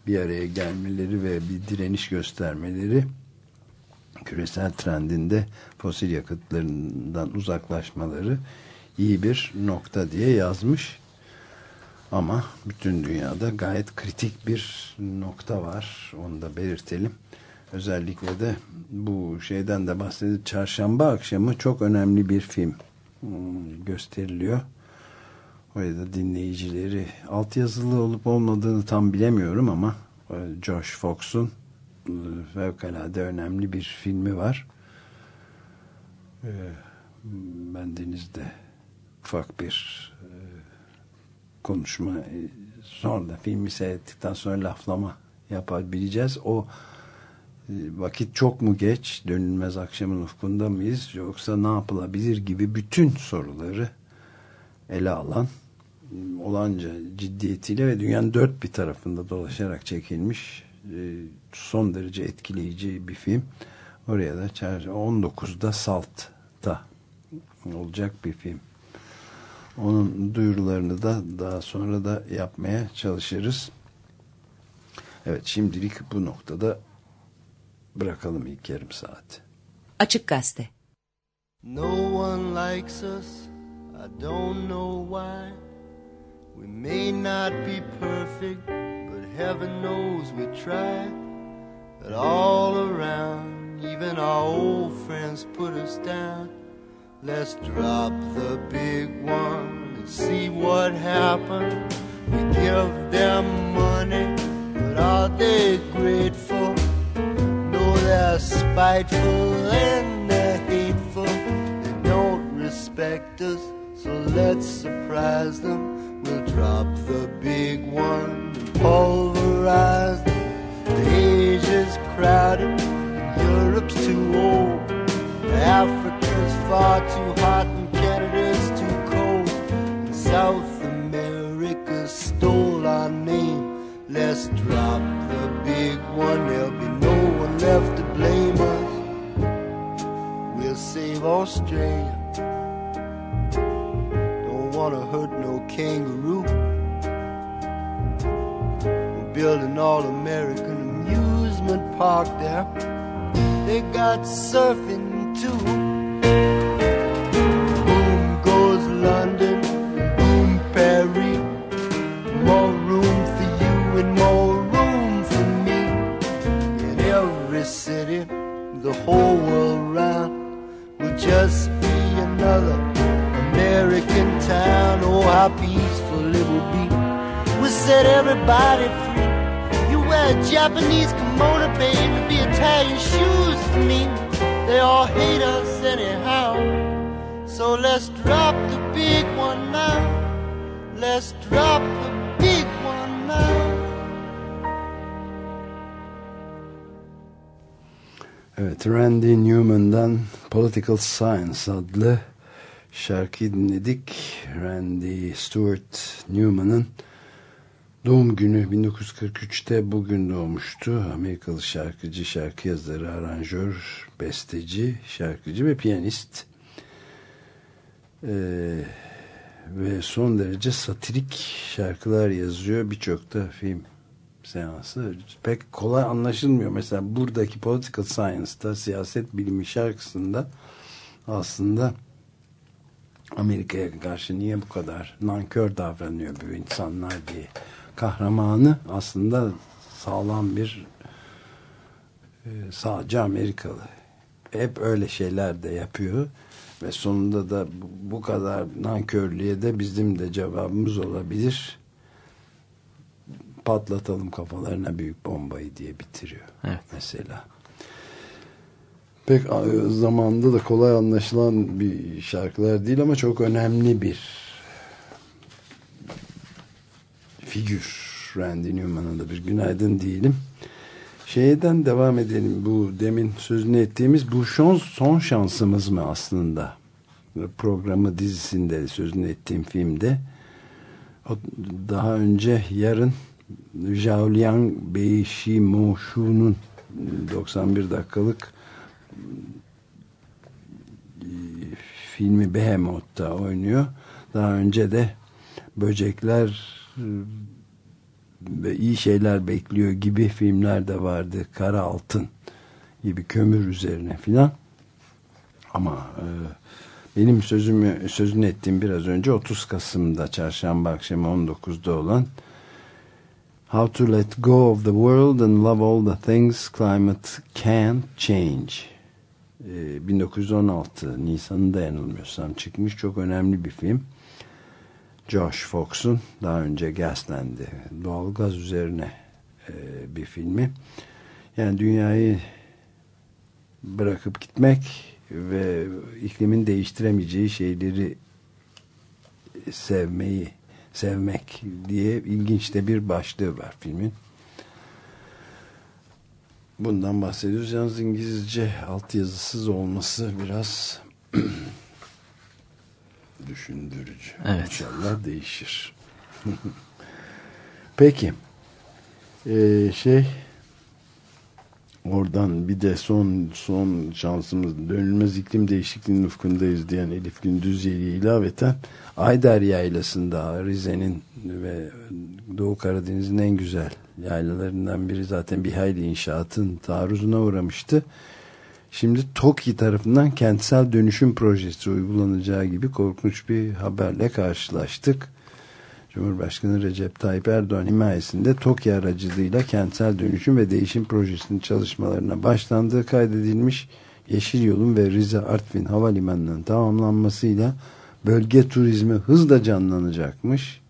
B: bir araya gelmeleri ve bir direniş göstermeleri küresel trendinde fosil yakıtlarından uzaklaşmaları iyi bir nokta diye yazmış. Ama bütün dünyada gayet kritik bir nokta var. Onu da belirtelim. Özellikle de bu şeyden de bahsedildi. Çarşamba akşamı çok önemli bir film hmm, gösteriliyor. Oraya da dinleyicileri altyazılı olup olmadığını tam bilemiyorum ama e, Josh Fox'un e, fevkalade önemli bir filmi var. E, Ben denizde ufak bir e, konuşma e, sonra da filmi seyrettikten sonra laflama yapabileceğiz. O e, vakit çok mu geç dönülmez akşamın ufkunda mıyız yoksa ne yapılabilir gibi bütün soruları ele alan olanca ciddiyetiyle ve dünyanın dört bir tarafında dolaşarak çekilmiş e, son derece etkileyici bir film. Oraya da 19'da Salt'ta olacak bir film. Onun duyurularını da daha sonra da yapmaya çalışırız. Evet şimdilik bu noktada bırakalım ilk yarım saat.
A: Açık Gazete
F: No one likes us, I don't know why. We may not be perfect, but heaven knows we try. But all around, even our old friends put us down. Let's drop the big one and see what happens. We give them money, but are they grateful? Spiteful and hateful. They don't respect us, so let's surprise them. We'll drop the big one pulverize them. Asia's crowded, Europe's too old. Africa's far too hot and Canada's too cold. And South America stole our name. Let's drop the big one, there'll be left to blame us. We'll save Australia. Don't wanna hurt no kangaroo. We're building all American amusement park there. They got surfing too. Boom goes London, the whole world round will just be another American town. Oh, how peaceful it will be. We'll set everybody free. You wear a Japanese kimono, baby, be Italian shoes for me. They all hate us anyhow. So let's drop the big one now. Let's drop the big one now.
B: Evet, Randy Newman'dan Political Science adlı şarkıyı dinledik. Randy Stewart Newman'ın doğum günü 1943'te bugün doğmuştu. Amerikalı şarkıcı, şarkı yazarı, aranjör, besteci, şarkıcı ve piyanist. Ee, ve son derece satirik şarkılar yazıyor. Birçok da film seansı pek kolay anlaşılmıyor. Mesela buradaki Political Science'da siyaset bilimi şarkısında aslında Amerika'ya karşı niye bu kadar nankör davranıyor bu insanlar diye kahramanı aslında sağlam bir e, sağcı Amerikalı. Hep öyle şeyler de yapıyor ve sonunda da bu, kadar nankörlüğe de bizim de cevabımız olabilir patlatalım kafalarına büyük bombayı diye bitiriyor.
C: Evet.
B: Mesela. Pek zamanda da kolay anlaşılan bir şarkılar değil ama çok önemli bir figür. Randy Newman'a da bir günaydın diyelim. Şeyden devam edelim. Bu demin sözünü ettiğimiz bu şans, son şansımız mı aslında? Programı dizisinde sözünü ettiğim filmde daha önce yarın Zhaoliang Beishimoshu'nun 91 dakikalık filmi Behemoth'ta oynuyor. Daha önce de böcekler ve iyi şeyler bekliyor gibi filmler de vardı. Kara Altın gibi kömür üzerine filan. Ama e, benim sözümü sözünü ettiğim biraz önce 30 Kasım'da çarşamba akşamı 19'da olan How to Let Go of the World and Love All the Things Climate Can't Change. Ee, 1916 Nisan'ında yanılmıyorsam çıkmış çok önemli bir film. Josh Fox'un daha önce Gasland'i doğalgaz üzerine e, bir filmi. Yani dünyayı bırakıp gitmek ve iklimin değiştiremeyeceği şeyleri sevmeyi sevmek diye ilginç de bir başlığı var filmin. Bundan bahsediyoruz. Yalnız İngilizce altyazısız olması biraz *clears throat* düşündürücü.
C: Evet.
B: İnşallah değişir. *laughs* Peki. Ee, şey oradan bir de son son şansımız dönülmez iklim değişikliğinin ufkundayız diyen Elif Gündüzeli'ye ilaveten Ayder Yaylası'nda Rize'nin ve Doğu Karadeniz'in en güzel yaylalarından biri zaten bir hayli inşaatın taarruzuna uğramıştı. Şimdi TOKİ tarafından kentsel dönüşüm projesi uygulanacağı gibi korkunç bir haberle karşılaştık. Cumhurbaşkanı Recep Tayyip Erdoğan himayesinde TOKİ aracılığıyla kentsel dönüşüm ve değişim projesinin çalışmalarına başlandığı kaydedilmiş. Yeşil Yolun ve Rize Artvin Havalimanı'nın tamamlanmasıyla bölge turizmi hızla canlanacakmış.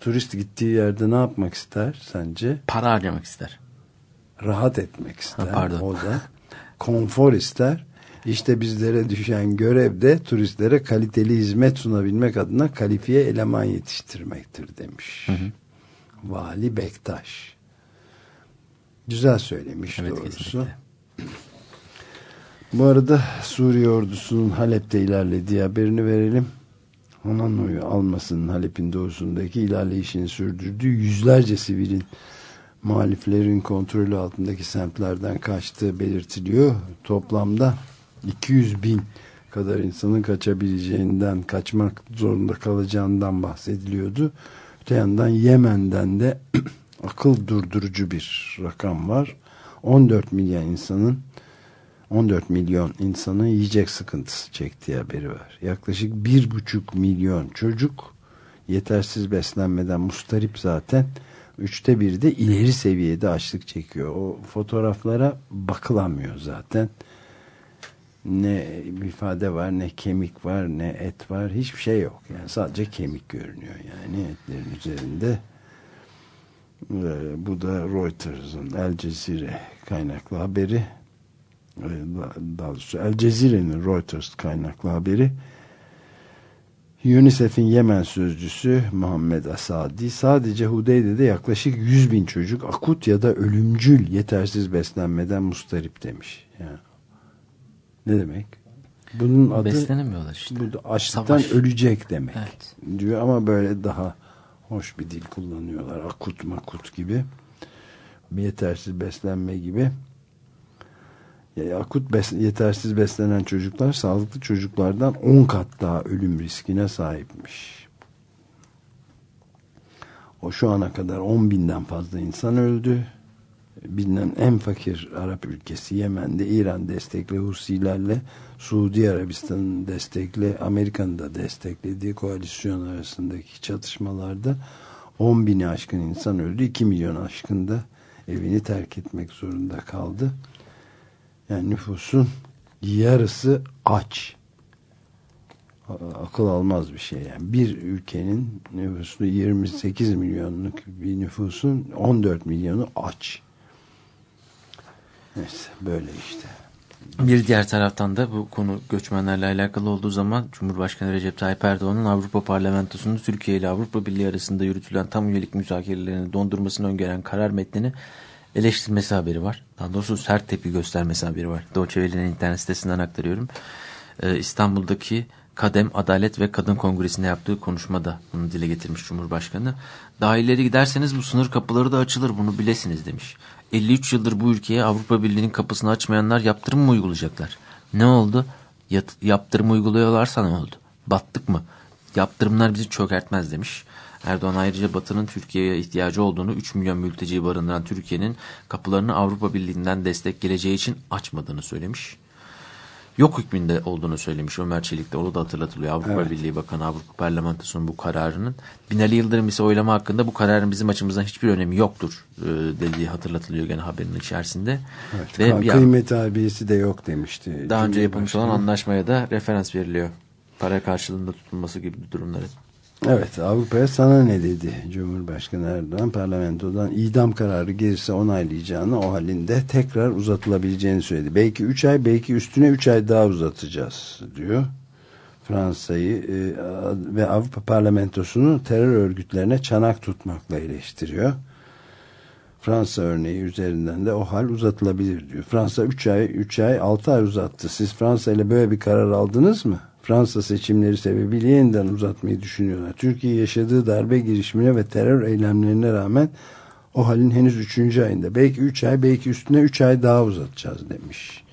B: Turist gittiği yerde ne yapmak ister sence?
C: Para harcamak ister.
B: Rahat etmek ister.
C: Ha, pardon.
B: O da konfor ister. İşte bizlere düşen görev de turistlere kaliteli hizmet sunabilmek adına kalifiye eleman yetiştirmektir demiş. Vali Bektaş. Güzel söylemiş
C: Evet,
B: doğrusu.
C: kesinlikle.
B: Bu arada Suriye ordusunun Halep'te ilerlediği haberini verelim. Hanano'yu almasının Halep'in doğusundaki ilerleyişini sürdürdüğü yüzlerce sivilin muhaliflerin kontrolü altındaki semtlerden kaçtığı belirtiliyor. Toplamda 200 bin kadar insanın kaçabileceğinden, kaçmak zorunda kalacağından bahsediliyordu. Öte yandan Yemen'den de *clears throat* akıl durdurucu bir rakam var. 14 milyon insanın 14 milyon insanın yiyecek sıkıntısı çektiği haberi var. Yaklaşık 1,5 milyon çocuk yetersiz beslenmeden mustarip zaten. Üçte biri de ileri seviyede açlık çekiyor. O fotoğraflara bakılamıyor zaten. Ne ifade var, ne kemik var, ne et var. Hiçbir şey yok. Yani sadece kemik görünüyor yani etlerin üzerinde. Ee, bu da Reuters'ın El Cezire kaynaklı haberi. Ee, Daha doğrusu El Cezire'nin Reuters kaynaklı haberi. UNICEF'in Yemen sözcüsü Muhammed Asadi sadece Hudeyde'de yaklaşık 100 bin çocuk akut ya da ölümcül yetersiz beslenmeden mustarip demiş. Yani, ne demek? Bunun adı
C: Beslenemiyorlar işte.
B: bu açlıktan
C: Savaş.
B: ölecek demek
C: Evet.
B: diyor ama böyle daha hoş bir dil kullanıyorlar. Akut makut gibi. Yetersiz beslenme gibi. Ya, akut bes yetersiz beslenen çocuklar sağlıklı çocuklardan 10 kat daha ölüm riskine sahipmiş. O şu ana kadar 10 binden fazla insan öldü. Bilinen en fakir Arap ülkesi Yemen'de İran destekli Husilerle Suudi Arabistan'ın destekli Amerika'nın da desteklediği koalisyon arasındaki çatışmalarda 10 bini aşkın insan öldü. 2 milyon aşkın da evini terk etmek zorunda kaldı. Yani nüfusun yarısı aç. Akıl almaz bir şey yani. Bir ülkenin nüfusu 28 milyonluk bir nüfusun 14 milyonu aç. Neyse böyle işte.
C: Bir diğer taraftan da bu konu göçmenlerle alakalı olduğu zaman Cumhurbaşkanı Recep Tayyip Erdoğan'ın Avrupa Parlamentosu'nun Türkiye ile Avrupa Birliği arasında yürütülen tam üyelik müzakerelerini dondurmasını öngören karar metnini eleştirmesi haberi var. Daha doğrusu sert tepki göstermesi haberi var. Veli'nin internet sitesinden aktarıyorum. Ee, İstanbul'daki Kadem Adalet ve Kadın Kongresi'nde yaptığı konuşmada bunu dile getirmiş Cumhurbaşkanı. Daha ileri giderseniz bu sınır kapıları da açılır bunu bilesiniz demiş. 53 yıldır bu ülkeye Avrupa Birliği'nin kapısını açmayanlar yaptırım mı uygulayacaklar? Ne oldu? Yat, yaptırım uyguluyorlarsa ne oldu? Battık mı? Yaptırımlar bizi çökertmez demiş. Erdoğan ayrıca Batı'nın Türkiye'ye ihtiyacı olduğunu 3 milyon mülteci barındıran Türkiye'nin kapılarını Avrupa Birliği'nden destek geleceği için açmadığını söylemiş. Yok hükmünde olduğunu söylemiş Ömer Çelik de. O da hatırlatılıyor. Avrupa
B: Evet.
C: Birliği Bakanı Avrupa Parlamentosu'nun bu kararının. Binali Yıldırım ise oylama hakkında bu kararın bizim açımızdan hiçbir önemi yoktur e, dediği hatırlatılıyor gene haberin içerisinde.
B: Evet,
C: Ve ya-
B: kıymet harbiyesi de yok demişti.
C: daha önce yapılmış olan anlaşmaya da referans veriliyor. Para karşılığında tutulması gibi durumları.
B: Evet Avrupa'ya sana ne dedi Cumhurbaşkanı Erdoğan parlamentodan idam kararı gelirse onaylayacağını o halinde tekrar uzatılabileceğini söyledi. Belki 3 ay belki üstüne 3 ay daha uzatacağız diyor. Fransa'yı e, ve Avrupa Parlamentosu'nu terör örgütlerine çanak tutmakla eleştiriyor. Fransa örneği üzerinden de o hal uzatılabilir diyor. Fransa 3 ay, 3 ay 6 ay uzattı. Siz Fransa ile böyle bir karar aldınız mı? Fransa seçimleri sebebiyle yeniden uzatmayı düşünüyorlar. Türkiye yaşadığı darbe girişimine ve terör eylemlerine rağmen o halin henüz 3. ayında. Belki 3 ay belki üstüne 3 ay daha uzatacağız demiş.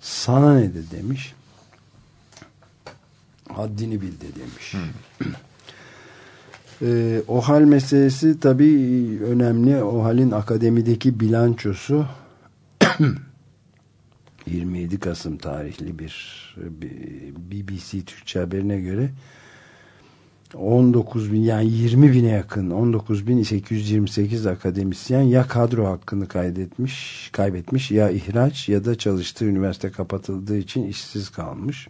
B: Sana ne de demiş. Haddini bil de demiş. Ee, o hal meselesi tabii önemli. O halin akademideki bilançosu 27 Kasım tarihli bir, BBC Türkçe haberine göre 19 bin yani 20 bine yakın 19.828 akademisyen ya kadro hakkını kaydetmiş, kaybetmiş ya ihraç ya da çalıştığı üniversite kapatıldığı için işsiz kalmış.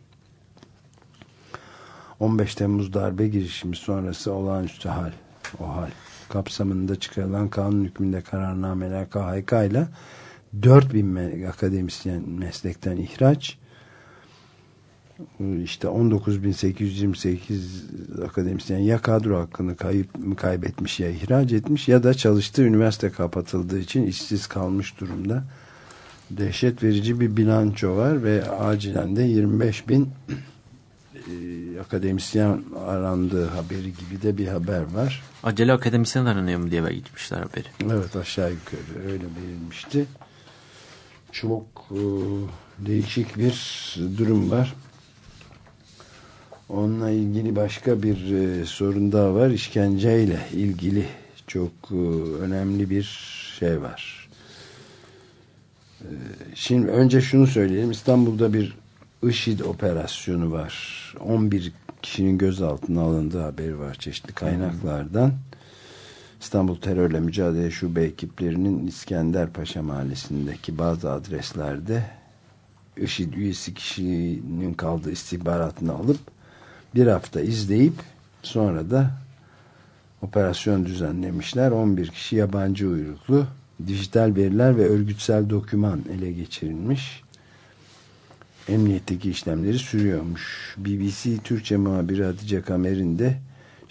B: 15 Temmuz darbe girişimi sonrası olağanüstü hal o hal kapsamında çıkarılan kanun hükmünde kararnameler KHK ile 4000 akademisyen meslekten ihraç işte 19.828 akademisyen ya kadro hakkını kayıp, kaybetmiş ya ihraç etmiş ya da çalıştığı üniversite kapatıldığı için işsiz kalmış durumda. Dehşet verici bir bilanço var ve acilen de 25 bin e, akademisyen arandığı haberi gibi de bir haber var.
C: Acele akademisyen aranıyor mu diye gitmişler haberi.
B: Evet aşağı yukarı öyle verilmişti. Çok e, değişik bir durum var. Onunla ilgili başka bir e, sorun daha var. İşkenceyle ilgili çok e, önemli bir şey var. E, şimdi önce şunu söyleyelim. İstanbul'da bir IŞİD operasyonu var. 11 kişinin gözaltına alındığı haberi var çeşitli kaynaklardan. İstanbul Terörle Mücadele Şube ekiplerinin İskenderpaşa mahallesindeki bazı adreslerde IŞİD üyesi kişinin kaldığı istihbaratını alıp bir hafta izleyip sonra da operasyon düzenlemişler. 11 kişi yabancı uyruklu dijital veriler ve örgütsel doküman ele geçirilmiş. Emniyetteki işlemleri sürüyormuş. BBC Türkçe muhabiri Hatice Kamer'in de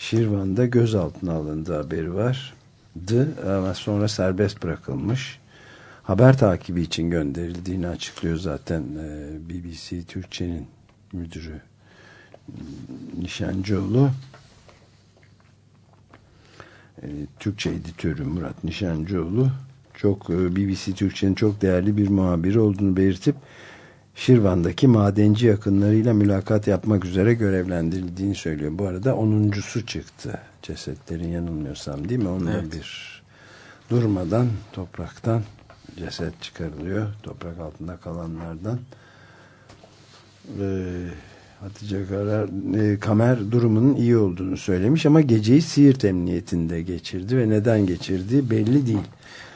B: Şirvan'da gözaltına alındığı haberi var. Ama sonra serbest bırakılmış. Haber takibi için gönderildiğini açıklıyor zaten e, BBC Türkçe'nin müdürü Nişancıoğlu e, Türkçe editörü Murat Nişancıoğlu çok e, BBC Türkçe'nin çok değerli bir muhabiri olduğunu belirtip Şirvan'daki madenci yakınlarıyla mülakat yapmak üzere görevlendirildiğini söylüyor. Bu arada onuncusu çıktı cesetlerin yanılmıyorsam değil mi? Onda evet. bir durmadan topraktan ceset çıkarılıyor. Toprak altında kalanlardan. Ee, Hatice Karar, e, Kamer durumunun iyi olduğunu söylemiş ama geceyi Siirt Emniyetinde geçirdi ve neden geçirdiği belli değil.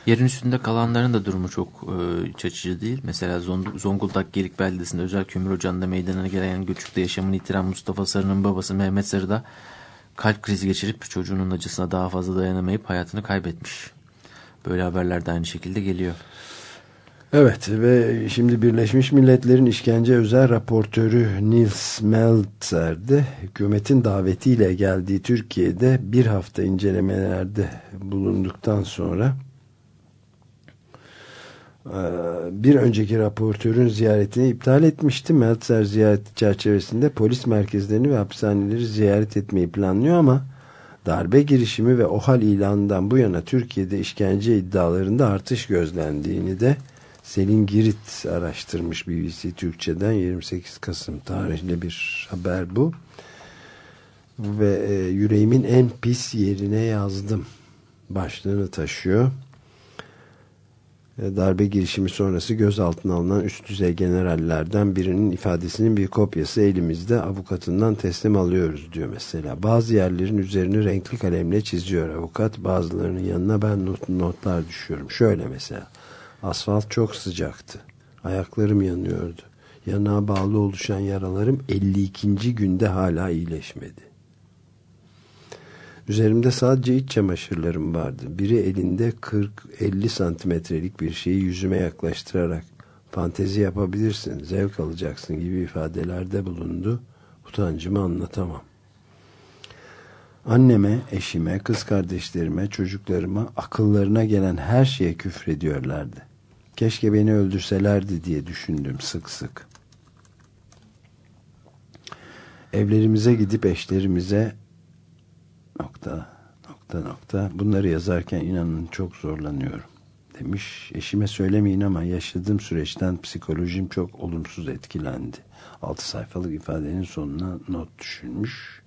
C: Yerin üstünde kalanların da durumu çok e, iç açıcı değil. Mesela Zonguldak Gelik beldesinde özel kömür ocağında meydana gelen göçükte yaşamını yitiren Mustafa Sarı'nın babası Mehmet Sarı da kalp krizi geçirip çocuğunun acısına daha fazla dayanamayıp hayatını kaybetmiş. Böyle haberler de aynı şekilde geliyor.
B: Evet ve şimdi Birleşmiş Milletler'in işkence özel raportörü Nils Meltzer de hükümetin davetiyle geldiği Türkiye'de bir hafta incelemelerde bulunduktan sonra bir önceki raportörün ziyaretini iptal etmişti. Meltzer ziyareti çerçevesinde polis merkezlerini ve hapishaneleri ziyaret etmeyi planlıyor ama darbe girişimi ve OHAL ilanından bu yana Türkiye'de işkence iddialarında artış gözlendiğini de Selin Girit araştırmış BBC Türkçe'den 28 Kasım tarihli bir haber bu. Ve e, yüreğimin en pis yerine yazdım başlığını taşıyor. E, darbe girişimi sonrası gözaltına alınan üst düzey generallerden birinin ifadesinin bir kopyası elimizde avukatından teslim alıyoruz diyor mesela. Bazı yerlerin üzerini renkli kalemle çiziyor avukat. Bazılarının yanına ben not, notlar düşüyorum. Şöyle mesela. Asfalt çok sıcaktı. Ayaklarım yanıyordu. Yanağa bağlı oluşan yaralarım 52. günde hala iyileşmedi. Üzerimde sadece iç çamaşırlarım vardı. Biri elinde 40-50 santimetrelik bir şeyi yüzüme yaklaştırarak fantezi yapabilirsin, zevk alacaksın gibi ifadelerde bulundu. Utancımı anlatamam. Anneme, eşime, kız kardeşlerime, çocuklarıma akıllarına gelen her şeye küfrediyorlardı. Keşke beni öldürselerdi diye düşündüm sık sık. Evlerimize gidip eşlerimize nokta nokta nokta bunları yazarken inanın çok zorlanıyorum demiş. Eşime söylemeyin ama yaşadığım süreçten psikolojim çok olumsuz etkilendi. 6 sayfalık ifadenin sonuna not düşülmüş.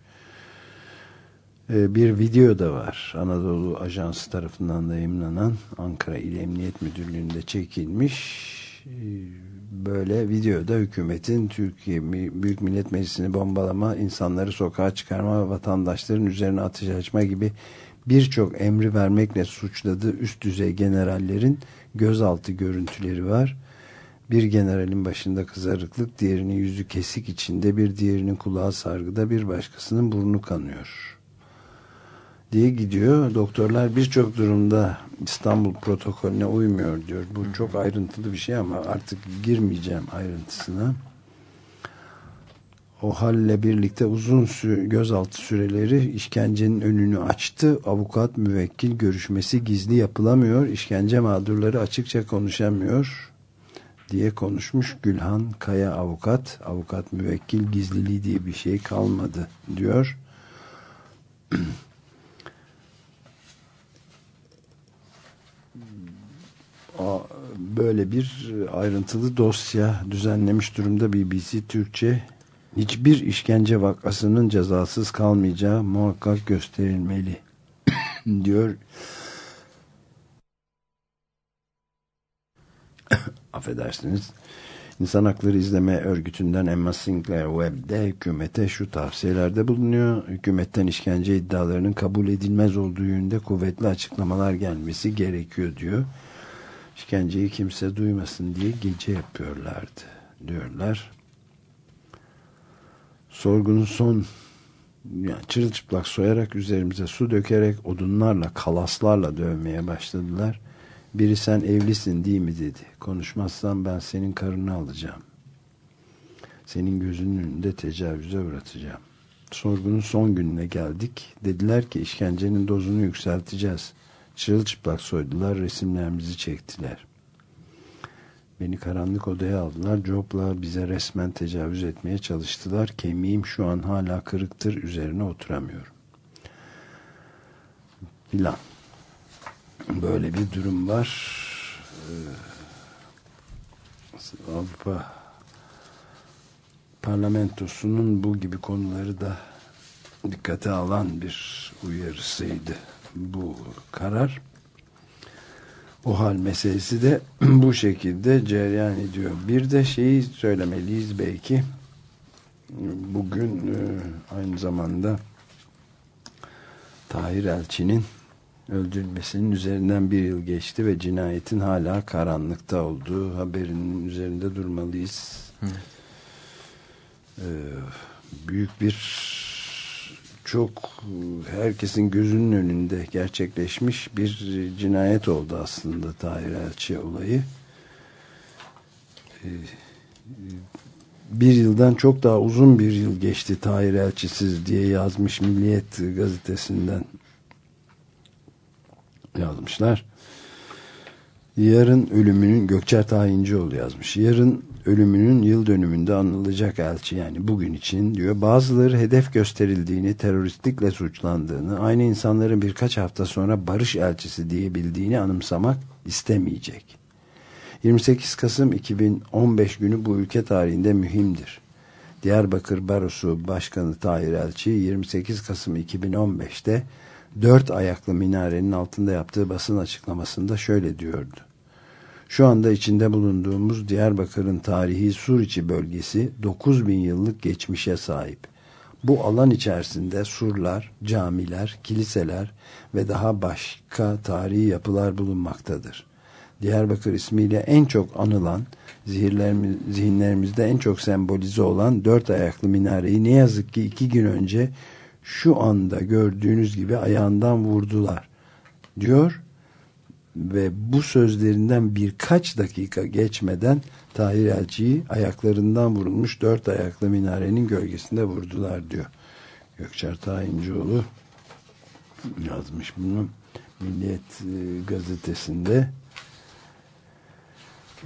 B: Ee, bir video da var. Anadolu Ajansı tarafından da yayınlanan Ankara İl Emniyet Müdürlüğü'nde çekilmiş. Ee, böyle videoda hükümetin Türkiye Büyük Millet Meclisi'ni bombalama, insanları sokağa çıkarma, vatandaşların üzerine ateş açma gibi birçok emri vermekle suçladığı üst düzey generallerin gözaltı görüntüleri var. Bir generalin başında kızarıklık, diğerinin yüzü kesik içinde, bir diğerinin kulağı sargıda, bir başkasının burnu kanıyor diye gidiyor. Doktorlar birçok durumda İstanbul protokolüne uymuyor diyor. Bu çok ayrıntılı bir şey ama artık girmeyeceğim ayrıntısına. O halle birlikte uzun sü gözaltı süreleri işkencenin önünü açtı. Avukat müvekkil görüşmesi gizli yapılamıyor. İşkence mağdurları açıkça konuşamıyor diye konuşmuş Gülhan Kaya avukat. Avukat müvekkil gizliliği diye bir şey kalmadı diyor. *clears throat* böyle bir ayrıntılı dosya düzenlemiş durumda BBC Türkçe. Hiçbir işkence vakasının cezasız kalmayacağı muhakkak gösterilmeli *coughs* diyor. *coughs* Affedersiniz. İnsan Hakları İzleme Örgütü'nden Emma Sinclair Webb'de hükümete şu tavsiyelerde bulunuyor. Hükümetten işkence iddialarının kabul edilmez olduğu yönünde kuvvetli açıklamalar gelmesi gerekiyor diyor işkenceyi kimse duymasın diye gece yapıyorlardı diyorlar. Sorgunun son yani çırılçıplak soyarak üzerimize su dökerek odunlarla kalaslarla dövmeye başladılar. Biri sen evlisin değil mi dedi. Konuşmazsan ben senin karını alacağım. Senin gözünün önünde tecavüze uğratacağım. Sorgunun son gününe geldik. Dediler ki işkencenin dozunu yükselteceğiz. Çırılçıplak soydular, resimlerimizi çektiler. Beni karanlık odaya aldılar. Job'la bize resmen tecavüz etmeye çalıştılar. Kemiğim şu an hala kırıktır. Üzerine oturamıyorum. Filan. Böyle bir durum var. Ee, Avrupa parlamentosunun bu gibi konuları da dikkate alan bir uyarısıydı bu karar. O hal meselesi de *clears throat* bu şekilde cereyan ediyor. Bir de şeyi söylemeliyiz belki. Bugün e, aynı zamanda Tahir Elçi'nin öldürülmesinin üzerinden bir yıl geçti ve cinayetin hala karanlıkta olduğu haberinin üzerinde durmalıyız. Ee, büyük bir çok herkesin gözünün önünde gerçekleşmiş bir cinayet oldu aslında Tahir Elçi olayı. Ee, bir yıldan çok daha uzun bir yıl geçti Tahir Elçisiz diye yazmış Milliyet gazetesinden yazmışlar. Yarın ölümünün Gökçer Tayincioğlu yazmış. Yarın ölümünün yıl dönümünde anılacak elçi yani bugün için diyor. Bazıları hedef gösterildiğini, teröristlikle suçlandığını, aynı insanların birkaç hafta sonra barış elçisi diyebildiğini anımsamak istemeyecek. 28 Kasım 2015 günü bu ülke tarihinde mühimdir. Diyarbakır Barosu Başkanı Tahir Elçi 28 Kasım 2015'te dört ayaklı minarenin altında yaptığı basın açıklamasında şöyle diyordu. Şu anda içinde bulunduğumuz Diyarbakır'ın tarihi Suriçi bölgesi 9000 yıllık geçmişe sahip. Bu alan içerisinde surlar, camiler, kiliseler ve daha başka tarihi yapılar bulunmaktadır. Diyarbakır ismiyle en çok anılan, zihinlerimizde en çok sembolize olan dört ayaklı minareyi ne yazık ki iki gün önce şu anda gördüğünüz gibi ayağından vurdular diyor ve bu sözlerinden birkaç dakika geçmeden Tahir Elçi'yi ayaklarından vurulmuş dört ayaklı minarenin gölgesinde vurdular diyor. Gökçer Tayincioğlu yazmış bunu Milliyet e, gazetesinde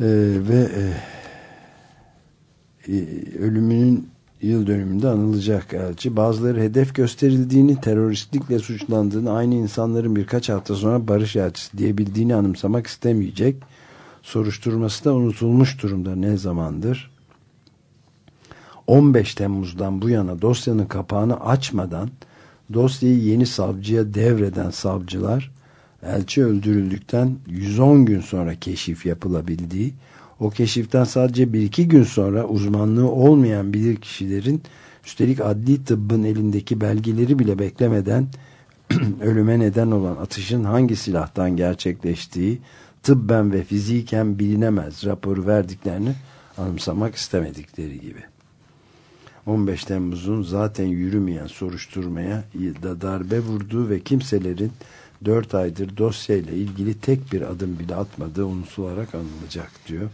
B: e, ve e, e, ölümünün yıl dönümünde anılacak elçi. Bazıları hedef gösterildiğini, teröristlikle suçlandığını, aynı insanların birkaç hafta sonra barış elçisi diyebildiğini anımsamak istemeyecek. Soruşturması da unutulmuş durumda ne zamandır. 15 Temmuz'dan bu yana dosyanın kapağını açmadan dosyayı yeni savcıya devreden savcılar elçi öldürüldükten 110 gün sonra keşif yapılabildiği o keşiften sadece bir iki gün sonra uzmanlığı olmayan bilir kişilerin üstelik adli tıbbın elindeki belgeleri bile beklemeden *clears throat* ölüme neden olan atışın hangi silahtan gerçekleştiği tıbben ve fiziken bilinemez raporu verdiklerini anımsamak istemedikleri gibi. 15 Temmuz'un zaten yürümeyen soruşturmaya da darbe vurduğu ve kimselerin 4 aydır dosyayla ilgili tek bir adım bile atmadığı unutularak anılacak diyor.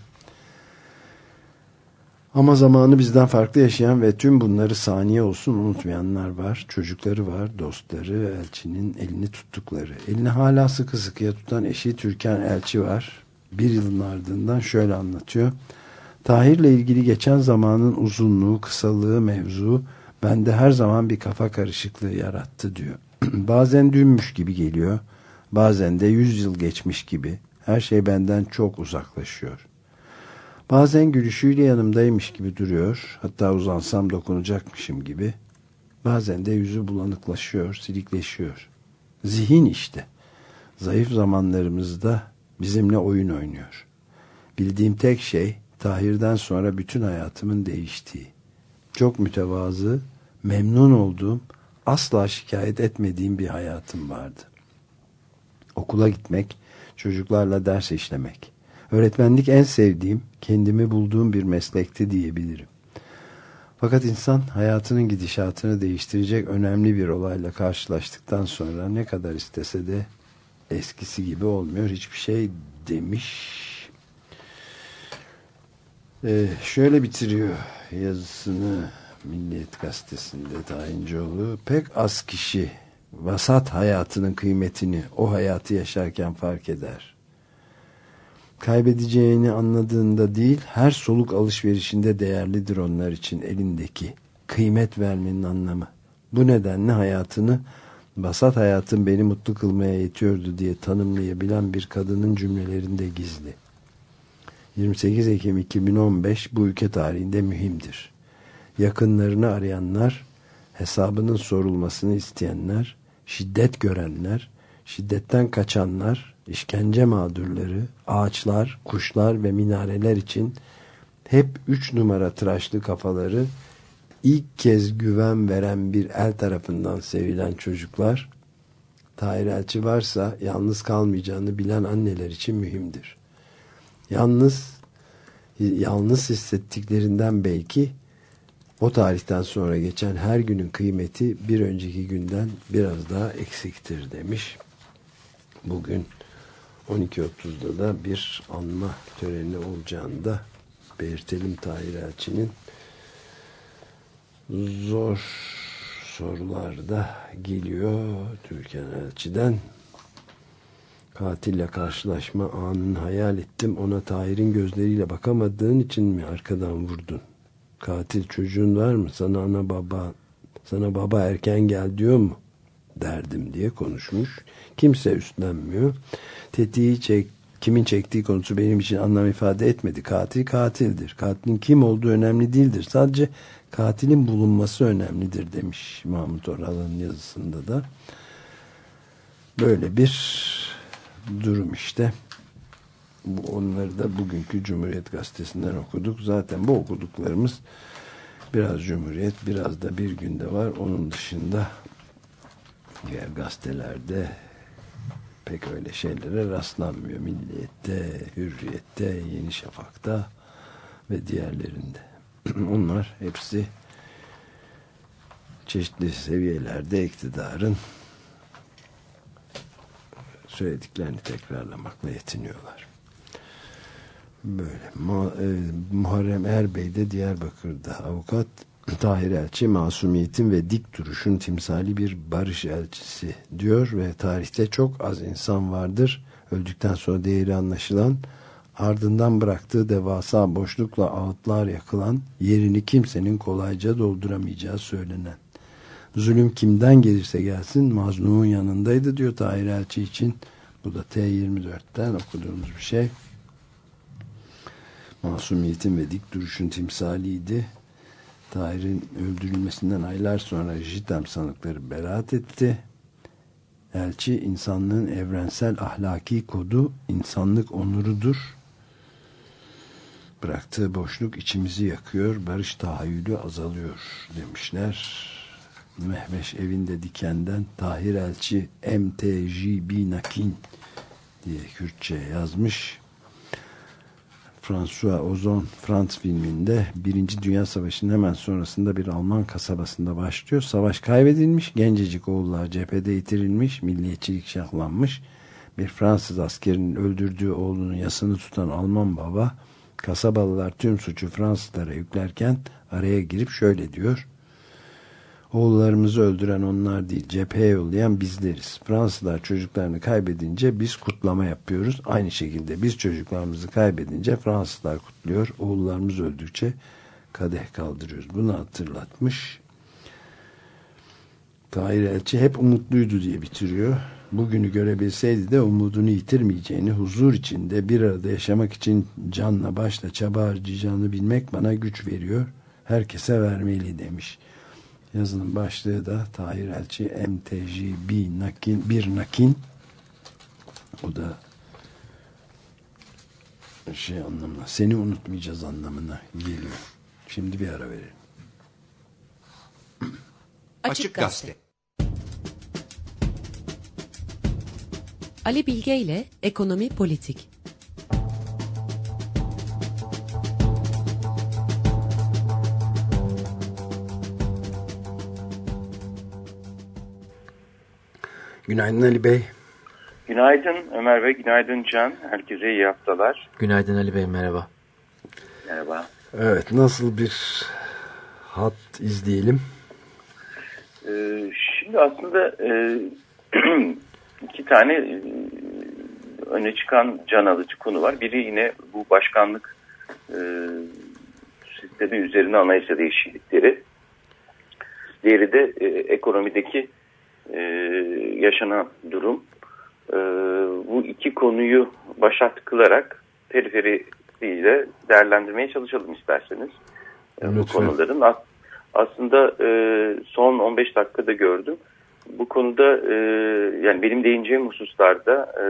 B: Ama zamanı bizden farklı yaşayan ve tüm bunları saniye olsun unutmayanlar var. Çocukları var, dostları, elçinin elini tuttukları. Elini hala sıkı sıkıya tutan eşi Türkan Elçi var. Bir yılın ardından şöyle anlatıyor. Tahir'le ilgili geçen zamanın uzunluğu, kısalığı, mevzu bende her zaman bir kafa karışıklığı yarattı diyor. *clears throat* bazen dünmüş gibi geliyor, bazen de yüz yıl geçmiş gibi. Her şey benden çok uzaklaşıyor. Bazen gülüşüyle yanımdaymış gibi duruyor. Hatta uzansam dokunacakmışım gibi. Bazen de yüzü bulanıklaşıyor, silikleşiyor. Zihin işte. Zayıf zamanlarımızda bizimle oyun oynuyor. Bildiğim tek şey Tahir'den sonra bütün hayatımın değiştiği. Çok mütevazı, memnun olduğum, asla şikayet etmediğim bir hayatım vardı. Okula gitmek, çocuklarla ders işlemek. Öğretmenlik en sevdiğim, kendimi bulduğum bir meslekti diyebilirim. Fakat insan hayatının gidişatını değiştirecek önemli bir olayla karşılaştıktan sonra ne kadar istese de eskisi gibi olmuyor. Hiçbir şey demiş. Ee, şöyle bitiriyor yazısını Milliyet Gazetesi'nde Tayincioğlu. Pek az kişi vasat hayatının kıymetini o hayatı yaşarken fark eder kaybedeceğini anladığında değil her soluk alışverişinde değerlidir onlar için elindeki kıymet vermenin anlamı. Bu nedenle hayatını basat hayatın beni mutlu kılmaya yetiyordu diye tanımlayabilen bir kadının cümlelerinde gizli. 28 Ekim 2015 bu ülke tarihinde mühimdir. Yakınlarını arayanlar, hesabının sorulmasını isteyenler, şiddet görenler, şiddetten kaçanlar, işkence mağdurları, ağaçlar, kuşlar ve minareler için hep üç numara tıraşlı kafaları ilk kez güven veren bir el tarafından sevilen çocuklar Tahir Elçi varsa yalnız kalmayacağını bilen anneler için mühimdir. Yalnız yalnız hissettiklerinden belki o tarihten sonra geçen her günün kıymeti bir önceki günden biraz daha eksiktir demiş. Bugün 12.30'da da bir anma töreni olacağını da belirtelim Tahir Elçi'nin. Zor sorular da geliyor Türkan Elçi'den. Katille karşılaşma anını hayal ettim. Ona Tahir'in gözleriyle bakamadığın için mi arkadan vurdun? Katil çocuğun var mı? Sana ana baba sana baba erken gel diyor mu derdim diye konuşmuş kimse üstlenmiyor tetiği çek, kimin çektiği konusu benim için anlam ifade etmedi. Katil katildir. Katilin kim olduğu önemli değildir. Sadece katilin bulunması önemlidir demiş Mahmut Oral'ın yazısında da. Böyle bir durum işte. Bu, onları da bugünkü Cumhuriyet Gazetesi'nden okuduk. Zaten bu okuduklarımız biraz Cumhuriyet, biraz da bir günde var. Onun dışında diğer gazetelerde pek öyle şeylere rastlanmıyor. Milliyette, Hürriyette, Yeni Şafak'ta ve diğerlerinde. *clears throat* Onlar hepsi çeşitli seviyelerde iktidarın söylediklerini tekrarlamakla yetiniyorlar. Böyle e, Muharrem Erbey de Diyarbakır'da avukat Tahir Elçi masumiyetin ve dik duruşun timsali bir barış elçisi diyor ve tarihte çok az insan vardır. Öldükten sonra değeri anlaşılan ardından bıraktığı devasa boşlukla ağıtlar yakılan yerini kimsenin kolayca dolduramayacağı söylenen. Zulüm kimden gelirse gelsin mazlumun yanındaydı diyor Tahir Elçi için. Bu da T24'ten okuduğumuz bir şey. Masumiyetin ve dik duruşun timsaliydi Tahir'in öldürülmesinden aylar sonra JITEM sanıkları beraat etti. Elçi insanlığın evrensel ahlaki kodu insanlık onurudur. Bıraktığı boşluk içimizi yakıyor, barış tahayyülü azalıyor demişler. Mehveş evinde dikenden Tahir Elçi MTJB Nakin diye Kürtçe yazmış. François Ozon Frans filminde Birinci Dünya Savaşı'nın hemen sonrasında bir Alman kasabasında başlıyor. Savaş kaybedilmiş, gencecik oğullar cephede itirilmiş, milliyetçilik şahlanmış. Bir Fransız askerinin öldürdüğü oğlunun yasını tutan Alman baba, kasabalılar tüm suçu Fransızlara yüklerken araya girip şöyle diyor. Oğullarımızı öldüren onlar değil, cepheye yollayan bizleriz. Fransızlar çocuklarını kaybedince biz kutlama yapıyoruz. Aynı şekilde biz çocuklarımızı kaybedince Fransızlar kutluyor. Oğullarımız öldükçe kadeh kaldırıyoruz. Bunu hatırlatmış. Tahir Elçi hep umutluydu diye bitiriyor. Bugünü görebilseydi de umudunu yitirmeyeceğini, huzur içinde bir arada yaşamak için canla başla çaba harcayacağını bilmek bana güç veriyor. Herkese vermeli demiş. Yazının başlığı da Tahir Elçi MTJB Nakin, bir Nakin o da şey anlamına seni unutmayacağız anlamına geliyor. Şimdi bir ara verelim. *clears throat*
A: Açık Gazete Ali Bilge ile Ekonomi Politik
B: Günaydın Ali Bey.
G: Günaydın Ömer Bey, günaydın Can. Herkese iyi haftalar.
C: Günaydın Ali Bey, merhaba.
G: Merhaba.
B: Evet, nasıl bir hat izleyelim?
G: Ee, şimdi aslında e, *clears throat* iki tane e, öne çıkan can alıcı konu var. Biri yine bu başkanlık e, sistemi üzerine anayasa değişiklikleri. Diğeri de e, ekonomideki e, yaşanan durum. E, bu iki konuyu başa tıkılarak periferiyle değerlendirmeye çalışalım isterseniz. E, bu konuların as aslında e, son 15 dakikada gördüm. Bu konuda e, yani benim değineceğim hususlarda e,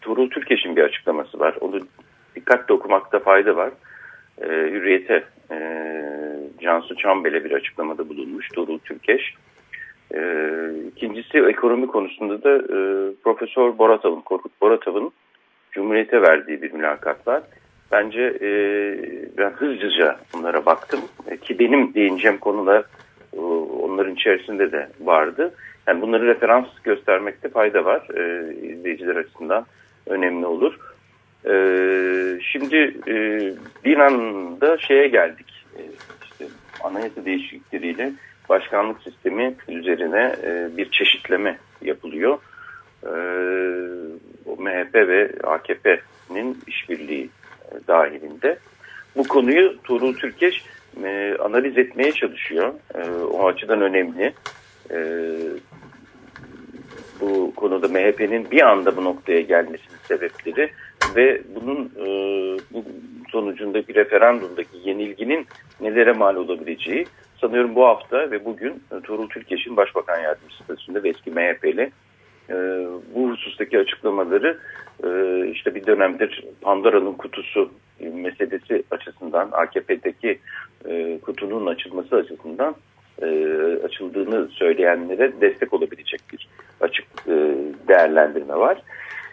G: Tuğrul Türkeş'in bir açıklaması var. Onu dikkatle okumakta fayda var. E, Hürriyet'e e, Cansu Çambel'e bir açıklamada bulunmuş Tuğrul Türkeş. E, ikincisi ekonomi konusunda da e, Profesör Boratav'ın, Korkut Boratav'ın Cumhuriyet'e verdiği bir mülakat var. Bence e, ben hızlıca onlara baktım e, ki benim değineceğim konular e, onların içerisinde de vardı. Yani bunları referans göstermekte fayda var. E, izleyiciler açısından önemli olur. E, şimdi e, bir anda şeye geldik. E, işte anayasa değişiklikleriyle başkanlık sistemi üzerine e, bir çeşitleme yapılıyor. E, MHP ve AKP'nin işbirliği e, dahilinde. Bu konuyu Tuğrul Türkeş e, analiz etmeye çalışıyor. E, o açıdan önemli. E, bu konuda MHP'nin bir anda bu noktaya gelmesinin sebepleri ve bunun e, bu sonucunda bir referandumdaki yenilginin nelere mal olabileceği sanıyorum bu hafta ve bugün e, Tuğrul Türkeş'in Başbakan Yardımcısı statüsünde ve eski MHP'li e, bu husustaki açıklamaları e, işte bir dönemdir Pandora'nın kutusu meselesi açısından AKP'deki e, kutunun açılması açısından e, açıldığını söyleyenlere destek olabilecek bir açık e, değerlendirme var.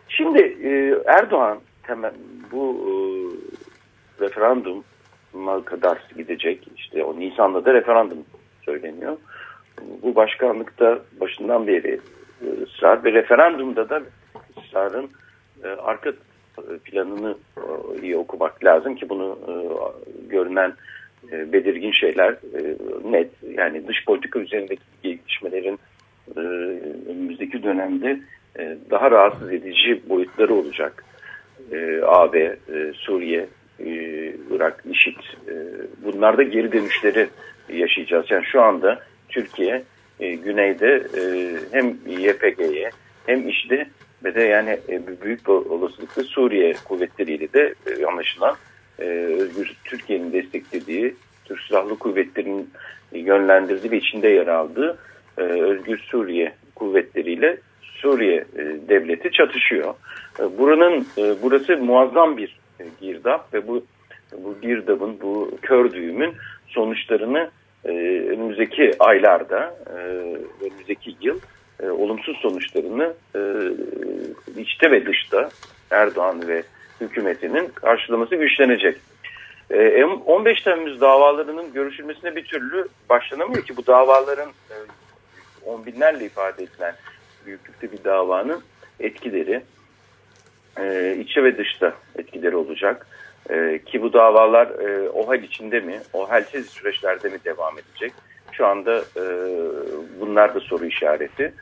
G: Şimdi e, Erdoğan temel bu e, referandum kadar gidecek. İşte o Nisan'da da referandum söyleniyor. Bu başkanlıkta başından beri e, ısrar ve referandumda da ısrarın e, arka planını e, iyi okumak lazım ki bunu görünen belirgin şeyler net. Yani dış politika üzerindeki gelişmelerin önümüzdeki dönemde daha rahatsız edici boyutları olacak. AB, Suriye, e, Irak, IŞİD e, bunlarda geri dönüşleri yaşayacağız. Yani şu anda Türkiye e, güneyde hem YPG'ye hem IŞİD'e ve de yani büyük olasılıkla Suriye kuvvetleriyle de e, anlaşılan Özgür Türkiye'nin desteklediği Türk Silahlı Kuvvetleri'nin yönlendirdiği ve içinde yer aldığı e, Özgür Suriye kuvvetleriyle Suriye devleti çatışıyor. Buranın burası muazzam bir girdap ve bu bu girdabın bu kör düğümün sonuçlarını e, önümüzdeki aylarda e, önümüzdeki yıl e, olumsuz sonuçlarını e, içte ve dışta Erdoğan ve hükümetinin karşılaması güçlenecek. E, 15 Temmuz davalarının görüşülmesine bir türlü başlanamıyor ki bu davaların e, on binlerle ifade edilen büyüklükte bir davanın etkileri e, içe ve dışta etkileri olacak. E, ki bu davalar e, OHAL içinde mi, OHAL'siz süreçlerde mi devam edecek? Şu anda e, bunlar da soru işareti.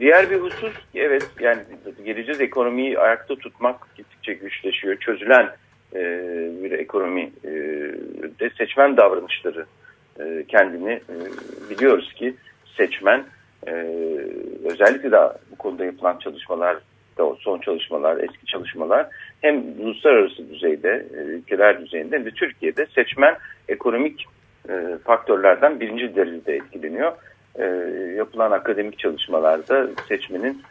G: Diğer bir husus evet yani geleceğiz ekonomiyi ayakta tutmak gittikçe güçleşiyor. Çözülen e, bir ekonomi e, de seçmen davranışları e, kendini e, biliyoruz ki seçmen e, özellikle de bu konuda yapılan çalışmalar da son çalışmalar, eski çalışmalar hem uluslararası düzeyde, e, ülkeler düzeyinde hem de Türkiye'de seçmen ekonomik e, faktörlerden birinci derecede etkileniyor. E, yapılan akademik çalışmalarda seçmenin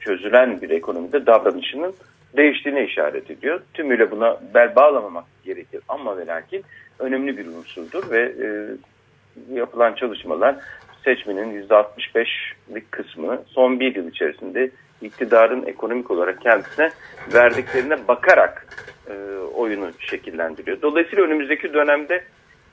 G: çözülen bir ekonomide davranışının değiştiğine işaret ediyor. Tümüyle buna bel bağlamamak gerekir ama ve lakin önemli bir unsurdur ve yapılan çalışmalar seçmenin %65'lik kısmı son bir yıl içerisinde iktidarın ekonomik olarak kendisine verdiklerine bakarak e, oyunu şekillendiriyor. Dolayısıyla önümüzdeki dönemde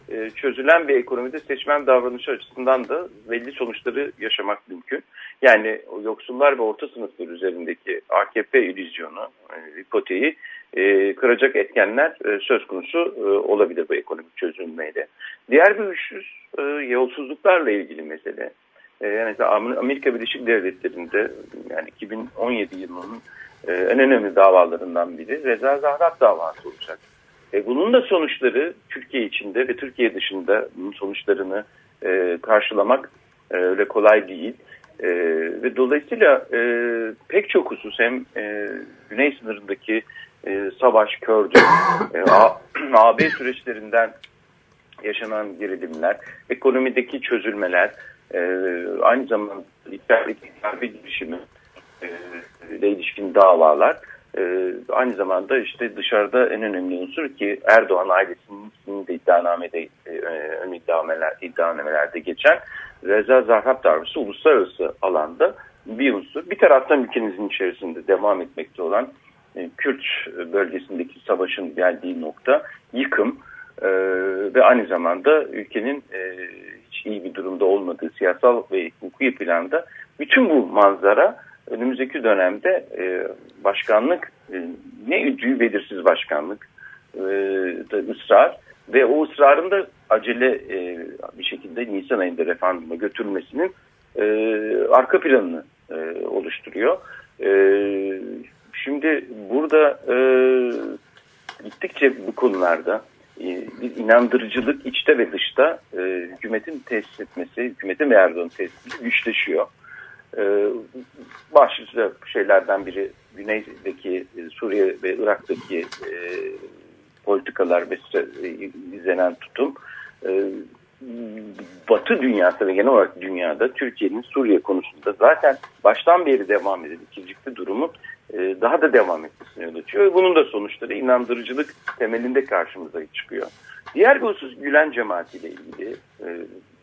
G: e, çözülen bir ekonomide seçmen davranışı açısından da belli sonuçları yaşamak mümkün. Yani yoksullar ve orta sınıflar üzerindeki AKP illüzyonu, e, hipoteği e, kıracak etkenler e, söz konusu e, olabilir bu ekonomik çözülmeyle. Diğer bir husus e, yolsuzluklarla ilgili mesele. E, yani Amerika Birleşik Devletleri'nde yani 2017 yılının e, en önemli davalarından biri Reza Zahrat davası olacak. E, bunun da sonuçları Türkiye içinde ve Türkiye dışında bunun sonuçlarını e, karşılamak e, öyle kolay değil. E, ve dolayısıyla e, pek çok husus hem e, güney sınırındaki e, savaş, kördü, e, AB *clears throat* süreçlerinden yaşanan gerilimler, ekonomideki çözülmeler, e, aynı zamanda İttihat'taki darbe girişimi e, ile ilişkin davalar e, aynı zamanda işte dışarıda en önemli unsur ki Erdoğan ailesinin de iddianamede e, ön iddiameler, iddianamelerde geçen Reza Zahrab davası uluslararası alanda bir unsur. Bir taraftan ülkenizin içerisinde devam etmekte olan e, Kürt bölgesindeki savaşın geldiği nokta yıkım e, ve aynı zamanda ülkenin e, hiç iyi bir durumda olmadığı siyasal ve hukuki planda bütün bu manzara önümüzdeki dönemde e, başkanlık e, ne üdüğü belirsiz başkanlık e, ısrar ve o ısrarın da acele e, bir şekilde Nisan ayında referanduma götürülmesinin e, arka planını e, oluşturuyor. E, şimdi burada e, gittikçe bu konularda bir inandırıcılık içte ve dışta e, hükümetin tesis etmesi, hükümetin ve Erdoğan'ın tesis etmesi güçleşiyor. E, başlıca şeylerden biri Güney'deki e, Suriye ve Irak'taki e, politikalar ve e, izlenen tutum e, Batı dünyası ve genel olarak dünyada Türkiye'nin Suriye konusunda zaten baştan beri devam eden ikircikli durumun e, daha da devam etmesine yol açıyor. Bunun da sonuçları inandırıcılık temelinde karşımıza çıkıyor. Diğer bir husus Gülen cemaatiyle ilgili e,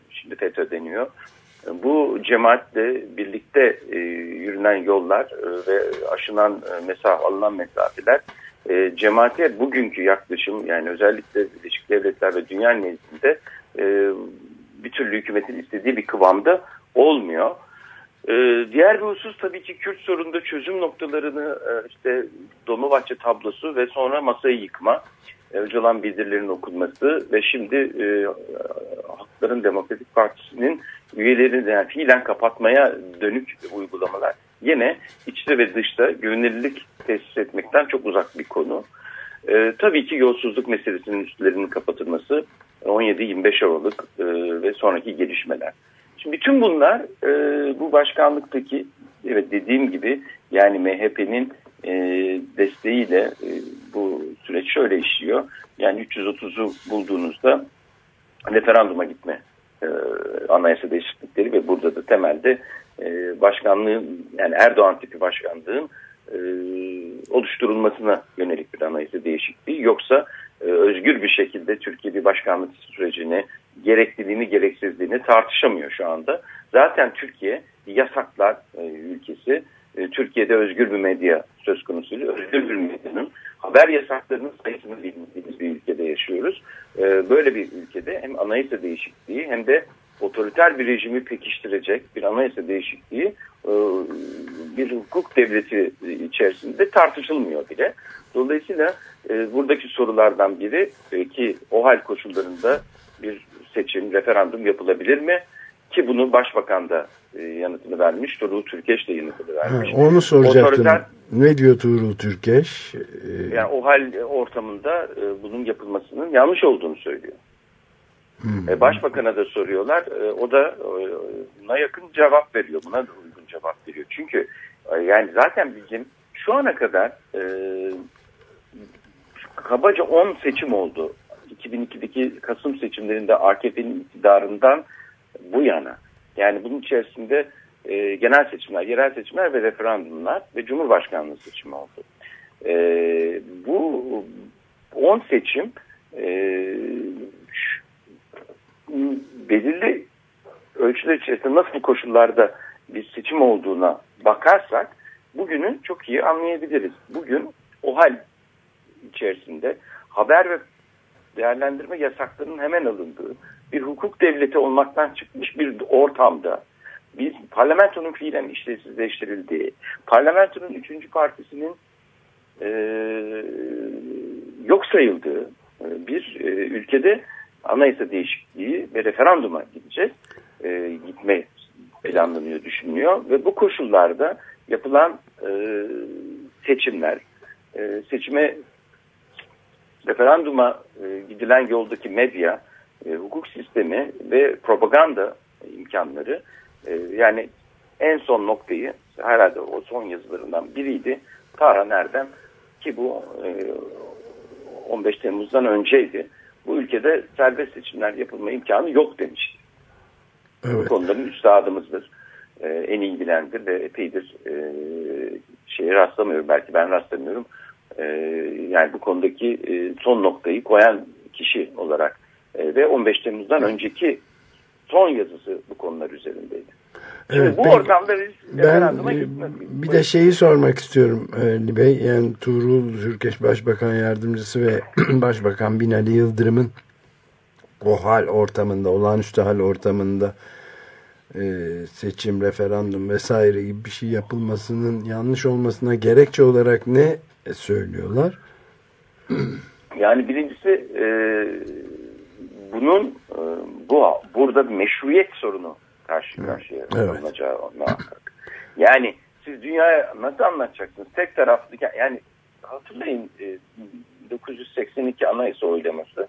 G: şimdi FETÖ deniyor. Bu cemaatle birlikte e, yürünen yollar e, ve aşınan e, mesafe, alınan mesafeler e, cemaate bugünkü yaklaşım yani özellikle Birleşik Devletler ve dünya nezdinde e, bir türlü hükümetin istediği bir kıvamda olmuyor. Ee, diğer bir husus tabii ki Kürt sorununda çözüm noktalarını e, işte Dolmabahçe tablosu ve sonra masayı yıkma. e, Öcalan bildirilerinin okunması ve şimdi e, Hakların Demokratik Partisi'nin üyelerini yani fiilen kapatmaya dönük uygulamalar. Yine içte ve dışta güvenilirlik tesis etmekten çok uzak bir konu. E, tabii ki yolsuzluk meselesinin üstlerinin kapatılması 17-25 Aralık e, ve sonraki gelişmeler. Şimdi bütün bunlar e, bu başkanlıktaki evet dediğim gibi yani MHP'nin e, desteğiyle e, bu süreç şöyle işliyor. Yani 330'u bulduğunuzda referanduma gitme e, anayasa değişiklikleri ve burada da temelde e, başkanlığın yani Erdoğan tipi başkanlığın e, oluşturulmasına yönelik bir anayasa değişikliği yoksa e, özgür bir şekilde Türkiye bir başkanlık sürecini gerekliliğini gereksizliğini tartışamıyor şu anda. Zaten Türkiye yasaklar e, ülkesi. E, Türkiye'de özgür bir medya söz konusu. Özgür bir medyanın haber yasaklarının sayısını bilmediğimiz bir ülkede yaşıyoruz. E, böyle bir ülkede hem anayasa değişikliği hem de otoriter bir rejimi pekiştirecek bir anayasa değişikliği bir hukuk devleti içerisinde tartışılmıyor bile. Dolayısıyla buradaki sorulardan biri ki o hal koşullarında bir seçim, referandum yapılabilir mi? Ki bunu başbakan da e, yanıtını vermiş, Tuğrul Türkeş de yanıtını vermiş.
B: Ha, onu soracaktım.
G: Otoriter-
B: Ne diyor Tuğrul Türkeş? Ee,
G: yani o hal ortamında e, bunun yapılmasının yanlış olduğunu söylüyor. E, Başbakan'a da soruyorlar. E, o da buna yakın cevap veriyor. Buna da uygun cevap veriyor. Çünkü yani zaten bizim şu ana kadar e, kabaca 10 seçim oldu. 2002'deki Kasım seçimlerinde AKP'nin iktidarından bu yana. Yani bunun içerisinde e, genel seçimler, yerel seçimler ve referandumlar ve Cumhurbaşkanlığı seçimi oldu. E, bu 10 seçim e, belirli ölçüler içerisinde nasıl koşullarda bir seçim olduğuna bakarsak bugünü çok iyi anlayabiliriz. Bugün o hal içerisinde haber ve değerlendirme yasaklarının hemen alındığı bir hukuk devleti olmaktan çıkmış bir ortamda bir parlamentonun fiilen işlevsizleştirildiği, parlamentonun üçüncü partisinin e, yok sayıldığı e, bir e, ülkede anayasa değişikliği ve referanduma gideceğiz. E, gitme planlanıyor, düşünülüyor ve bu koşullarda yapılan e, seçimler, e, seçime referanduma e, gidilen yoldaki medya, e, hukuk sistemi ve propaganda imkanları e, yani en son noktayı herhalde o son yazılarından biriydi. Tarhan Erdem ki bu e, 15 Temmuz'dan önceydi. Bu ülkede serbest seçimler yapılma imkanı yok demişti. Bu
B: evet.
G: konuların üstadımızdır. E, en iyi bilendir ve epeydir e, şeye rastlamıyorum. Belki ben rastlamıyorum. E, yani bu konudaki e, son noktayı koyan kişi olarak e, ve 15 Temmuz'dan önceki son yazısı bu konular üzerindeydi. Şimdi
B: Evet,
G: bu
B: peki.
G: ortamda biz
B: Ben e, bir de şeyi sormak istiyorum Ali Bey. Yani Tuğrul Türkeş Başbakan Yardımcısı ve *clears throat* Başbakan Binali Yıldırım'ın o hal ortamında, olağanüstü hal ortamında e, seçim, referandum vesaire gibi bir şey yapılmasının yanlış olmasına gerekçe olarak ne söylüyorlar? *clears throat*
G: Yani birincisi e, bunun e, bu burada meşruiyet sorunu karşı karşıya
B: Evet.
G: alınacağı muhakkak. Yani siz dünyaya nasıl anlatacaksınız? Tek taraflı yani hatırlayın e, 1982 anayasa oylaması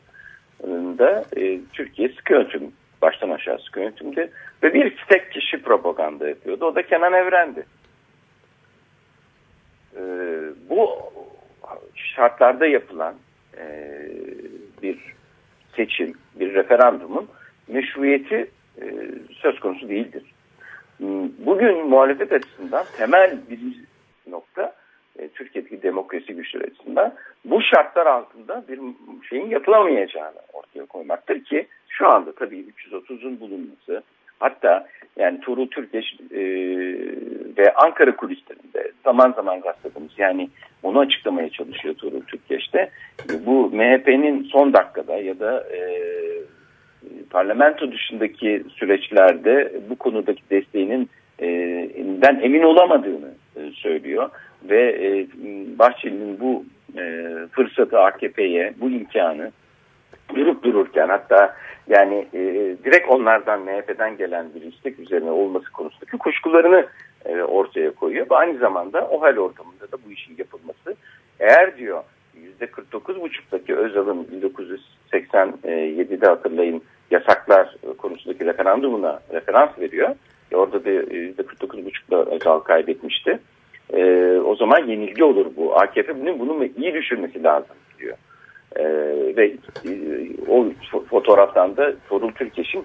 G: da e, Türkiye sıkı yönetim baştan aşağı sıkı yönetimdi ve bir tek kişi propaganda yapıyordu. O da Kenan Evren'di. E, bu şartlarda yapılan e, bir seçim, bir referandumun meşruiyeti e, söz konusu değildir. Bugün muhalefet açısından temel birinci nokta e, Türkiye'deki demokrasi güçleri açısından bu şartlar altında bir şeyin yapılamayacağını ortaya koymaktır ki şu anda tabii 330'un bulunması hatta yani Tuğrul Türkeş e, ve Ankara kulislerinde zaman zaman rastladığımız yani onu açıklamaya çalışıyor Tuğrul Türkeş'te bu MHP'nin son dakikada ya da e, parlamento dışındaki süreçlerde bu konudaki desteğinin ben emin olamadığını e, söylüyor. Ve e, Bahçeli'nin bu e, fırsatı AKP'ye bu imkanı durup dururken hatta yani e, direkt onlardan MHP'den gelen bir istek üzerine olması konusundaki kuşkularını e, ortaya koyuyor. Ve aynı zamanda o hal ortamında da bu işin yapılması eğer diyor %49,5'daki Özal'ın 1987'de hatırlayın yasaklar konusundaki referandumuna referans veriyor. E orada da %49,5'da Özal kaybetmişti. E, o zaman yenilgi olur bu. AKP bunun bunu iyi düşürmesi lazım diyor. E, ve e, o fotoğraftan da Torun Türkeş'in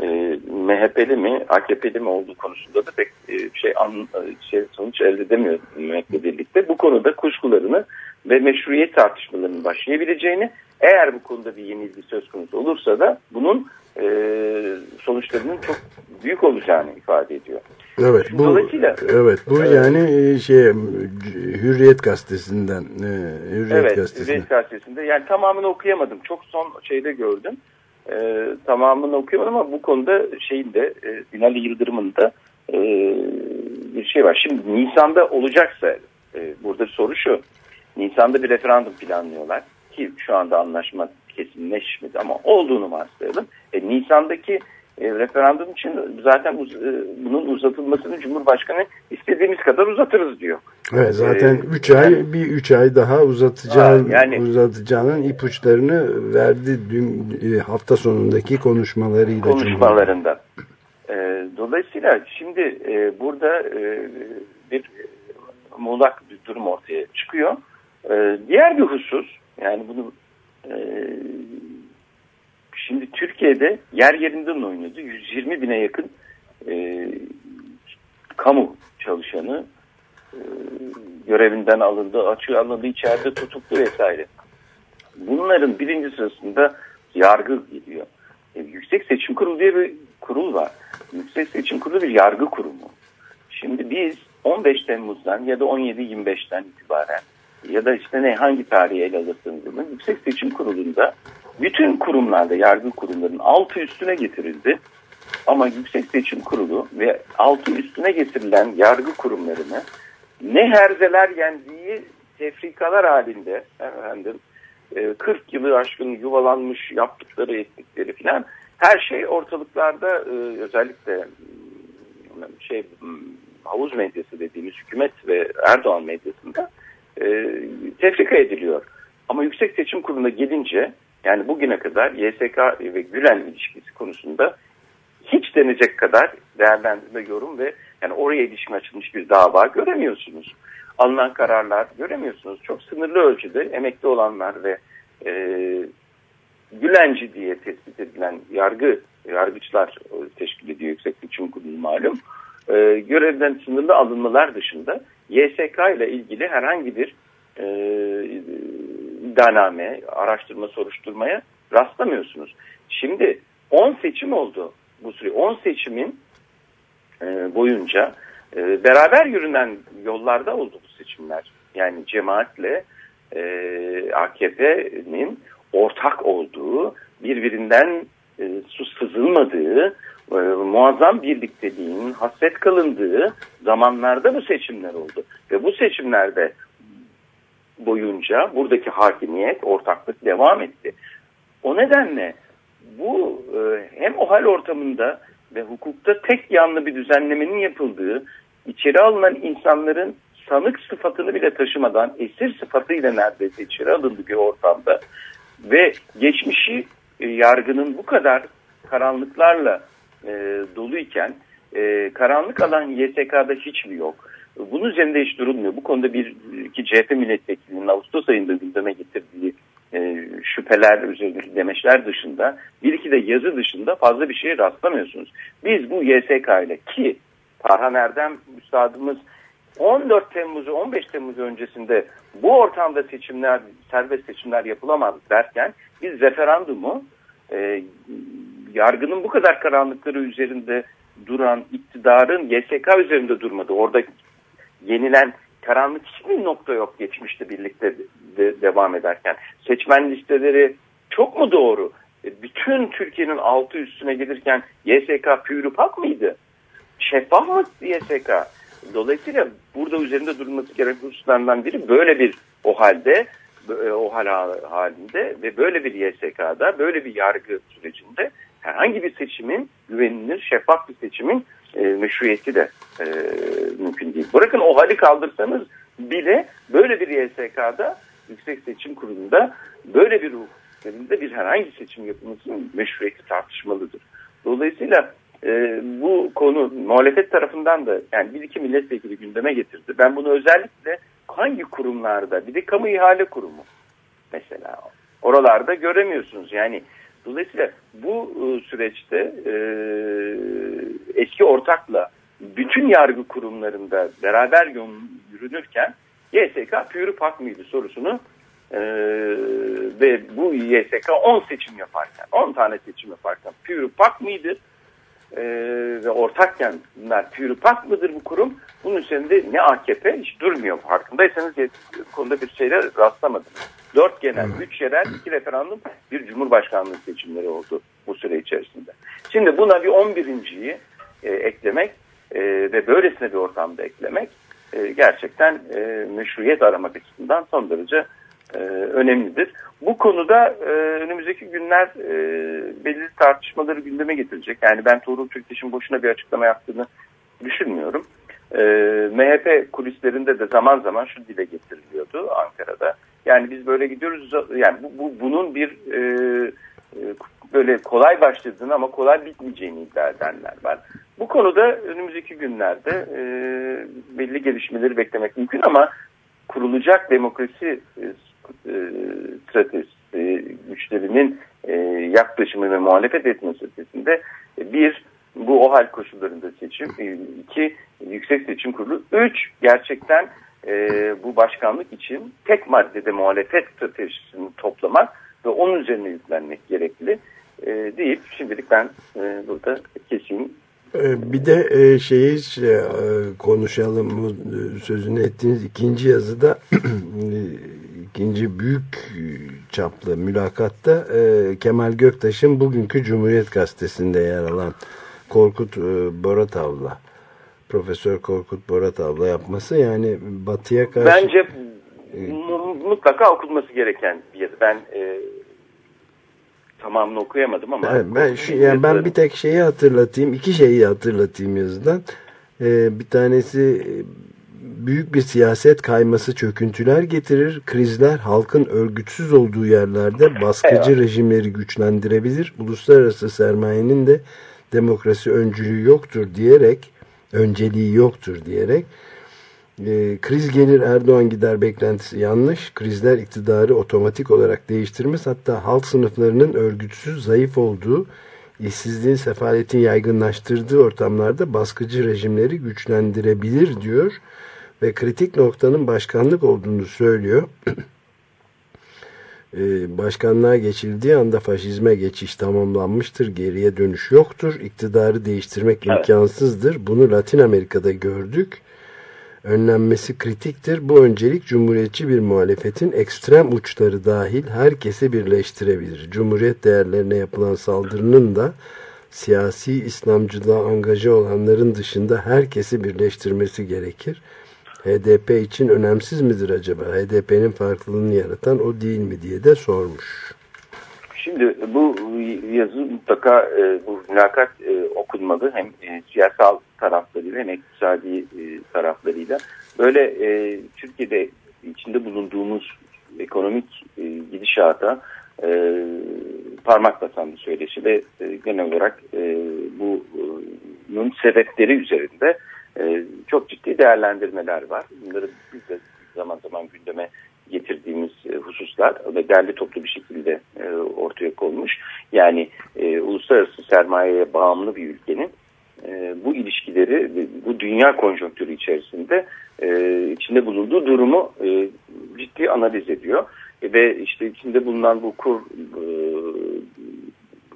G: e, MHP'li mi AKP'li mi olduğu konusunda da pek e, şey, an, şey sonuç elde edemiyor MHP'le birlikte. Bu konuda kuşkularını ve meşruiyet tartışmalarının başlayabileceğini eğer bu konuda bir yenilgi söz konusu olursa da bunun e, sonuçlarının çok büyük olacağını ifade ediyor.
B: Evet bu
G: Dolayısıyla,
B: evet bu evet. yani şey Hürriyet gazetesinden
G: Hürriyet evet, gazetesinden. Hürriyet gazetesinde yani tamamını okuyamadım. Çok son şeyde gördüm. E, tamamını okuyamadım ama bu konuda şeyin de e, Binali Yıldırım'ın da e, bir şey var. Şimdi Nisan'da olacaksa e, burada soru şu. Nisan'da bir referandum planlıyorlar ki şu anda anlaşma kesinleşmedi ama olduğunu varsayalım. E, Nisan'daki e, referandum için zaten uz, e, bunun uzatılmasını Cumhurbaşkanı istediğimiz kadar uzatırız diyor.
B: Evet zaten 3 e, ay yani, bir 3 ay daha uzatacağın yani, uzatacağının ipuçlarını verdi dün e, hafta sonundaki konuşmalarıyla.
G: Konuşmalarında. E, dolayısıyla şimdi e, burada e, bir muğlak bir durum ortaya çıkıyor. E, diğer bir husus yani bunu e, Şimdi Türkiye'de yer yerinden oynadı. 120 bine yakın e, kamu çalışanı e, görevinden alındı, açığa alındı, içeride tutuklu vesaire. Bunların birinci sırasında yargı gidiyor. E, Yüksek Seçim Kurulu diye bir kurul var. Yüksek Seçim Kurulu bir yargı kurumu. Şimdi biz 15 Temmuz'dan ya da 17-25'ten itibaren ya da işte ne hangi tarihi ele alırsanız Yüksek Seçim Kurulu'nda bütün kurumlarda yargı kurumlarının altı üstüne getirildi. Ama Yüksek Seçim Kurulu ve altı üstüne getirilen yargı kurumlarını ne herzeler yendiği tefrikalar halinde efendim 40 e, yılı aşkın yuvalanmış yaptıkları ettikleri filan her şey ortalıklarda e, özellikle şey havuz medyası dediğimiz hükümet ve Erdoğan medyasında e, tefrika ediliyor. Ama Yüksek Seçim Kurulu'na gelince yani bugüne kadar YSK ve Gülen ilişkisi konusunda hiç denecek kadar değerlendirme, yorum ve yani oraya ilişkin açılmış bir dava göremiyorsunuz. Alınan kararlar göremiyorsunuz. Çok sınırlı ölçüde emekli olanlar ve e, Gülenci diye tespit edilen yargı yargıçlar teşkil ediyor Yüksek Seçim Kurulu malum. E, görevden sınırlı alınmalar dışında YSK ile ilgili herhangi bir e, iddianame, araştırma, soruşturmaya rastlamıyorsunuz. Şimdi 10 seçim oldu bu süre. 10 seçimin e, boyunca e, beraber yürünen yollarda oldu bu seçimler. Yani cemaatle e, AKP'nin ortak olduğu, birbirinden e, su sızılmadığı, e, muazzam birlikteliğin hasret kalındığı zamanlarda bu seçimler oldu. Ve bu seçimlerde boyunca buradaki hakimiyet, ortaklık devam etti. O nedenle bu e, hem o hal ortamında ve hukukta tek yanlı bir düzenlemenin yapıldığı, içeri alınan insanların sanık sıfatını bile taşımadan esir sıfatıyla neredeyse içeri alındığı bir ortamda ve geçmişi e, yargının bu kadar karanlıklarla e, doluyken e, karanlık alan YSK'da hiç mi yok? Bunun üzerinde hiç durulmuyor. Bu konuda bir iki CHP milletvekilinin Ağustos ayında gündeme getirdiği e, şüpheler üzerindeki demeçler dışında bir iki de yazı dışında fazla bir şeye rastlamıyorsunuz. Biz bu YSK ile ki Tarhan Erdem üstadımız 14 Temmuz'u 15 Temmuz öncesinde bu ortamda seçimler serbest seçimler yapılamaz derken biz referandumu e, yargının bu kadar karanlıkları üzerinde duran iktidarın YSK üzerinde durmadı. Orada yenilen karanlık hiçbir nokta yok geçmişte birlikte de devam ederken. Seçmen listeleri çok mu doğru? E, bütün Türkiye'nin altı üstüne gelirken YSK pürüpak mıydı? şeffaf mı YSK? Dolayısıyla burada üzerinde durulması gereken hususlardan biri böyle bir o halde e, o hal halinde ve böyle bir YSK'da böyle bir yargı sürecinde herhangi bir seçimin güvenilir şeffaf bir seçimin e, meşruiyeti de e, mümkün değil. Bırakın o hali kaldırsanız bile böyle bir YSK'da Yüksek Seçim Kurulu'nda böyle bir hukuklarında bir herhangi seçim yapılmasının meşruiyeti tartışmalıdır. Dolayısıyla e, bu konu muhalefet tarafından da yani bir iki milletvekili gündeme getirdi. Ben bunu özellikle hangi kurumlarda bir de kamu ihale kurumu mesela oralarda göremiyorsunuz. Yani dolayısıyla bu e, süreçte e, eski ortakla bütün yargı kurumlarında beraber yürünürken YSK pürü pak mıydı sorusunu e, ve bu YSK 10 seçim yaparken 10 tane seçim yaparken pürü pak mıydı? E, ve ortakken bunlar pürü pak mıdır bu kurum? Bunun üzerinde ne AKP hiç durmuyor. Farkındaysanız konuda bir şeyler rastlamadım. 4 genel, 3 yerel, 2 referandum, bir cumhurbaşkanlığı seçimleri oldu bu süre içerisinde. Şimdi buna bir 11.yi e, eklemek e, ve böylesine bir ortamda eklemek e, gerçekten e, meşruiyet aramak açısından son derece e, önemlidir. Bu konuda e, önümüzdeki günler e, belirli tartışmaları gündeme getirecek. Yani ben Tuğrul Türkeş'in boşuna bir açıklama yaptığını düşünmüyorum. E, MHP kulislerinde de zaman zaman şu dile getiriliyordu Ankara'da. Yani biz böyle gidiyoruz. Yani bu, bu bunun bir e, e, böyle kolay başladığını ama kolay bitmeyeceğini iddia edenler var. Bu konuda önümüzdeki günlerde e, belli gelişmeleri beklemek mümkün ama kurulacak demokrasi e, e, stratejisi güçlerinin e, yaklaşımı ve muhalefet etmesi ötesinde e, bir bu o hal koşullarında seçim, e, iki yüksek seçim kurulu, üç gerçekten e, bu başkanlık için tek maddede muhalefet stratejisini toplamak ve onun üzerine yüklenmek gerekli e, deyip şimdilik ben e, burada keseyim.
B: E, bir de e, şeyi şey, konuşalım bu sözünü ettiğiniz ikinci yazıda *clears throat* ikinci büyük çaplı mülakatta Kemal Göktaş'ın bugünkü Cumhuriyet Gazetesi'nde yer alan Korkut Boratav'la Profesör Korkut Boratav'la yapması yani batıya karşı...
G: Bence mutlaka okunması gereken bir yazı. Ben e, tamamını okuyamadım ama...
B: Evet, ben, şu, yani ben bir tek şeyi hatırlatayım, iki şeyi hatırlatayım yazıdan. Ee, bir tanesi büyük bir siyaset kayması çöküntüler getirir. Krizler halkın örgütsüz olduğu yerlerde baskıcı evet. rejimleri güçlendirebilir. Uluslararası sermayenin de demokrasi öncülüğü yoktur diyerek, önceliği yoktur diyerek e, kriz gelir Erdoğan gider beklentisi yanlış. Krizler iktidarı otomatik olarak değiştirmez. Hatta halk sınıflarının örgütsüz, zayıf olduğu, işsizliğin, sefaletin yaygınlaştırdığı ortamlarda baskıcı rejimleri güçlendirebilir diyor. Ve kritik noktanın başkanlık olduğunu söylüyor. *clears throat* Ee, başkanlığa geçildiği anda faşizme geçiş tamamlanmıştır. Geriye dönüş yoktur. İktidarı değiştirmek evet. imkansızdır. Bunu Latin Amerika'da gördük önlenmesi kritiktir. Bu öncelik cumhuriyetçi bir muhalefetin ekstrem uçları dahil herkesi birleştirebilir. Cumhuriyet değerlerine yapılan saldırının da siyasi İslamcılığa angaja olanların dışında herkesi birleştirmesi gerekir. HDP için önemsiz midir acaba? HDP'nin farklılığını yaratan o değil mi diye de sormuş.
G: Şimdi bu yazı mutlaka e, bu mülakat e, okunmalı hem e, siyasal taraflarıyla hem iktisadi e, taraflarıyla. Böyle e, Türkiye'de içinde bulunduğumuz ekonomik e, gidişata e, parmak basan bir söyleşi ve e, genel olarak e, bunun sebepleri üzerinde e, çok ciddi değerlendirmeler var. Bunları biz de zaman zaman gündeme getirdiğimiz e, hususlar ve derli toplu bir şekilde e, ortaya konmuş. Yani e, uluslararası sermayeye bağımlı bir ülkenin bu ilişkileri bu dünya konjonktürü içerisinde içinde bulunduğu durumu ciddi analiz ediyor. Ve işte içinde bulunan bu kur e,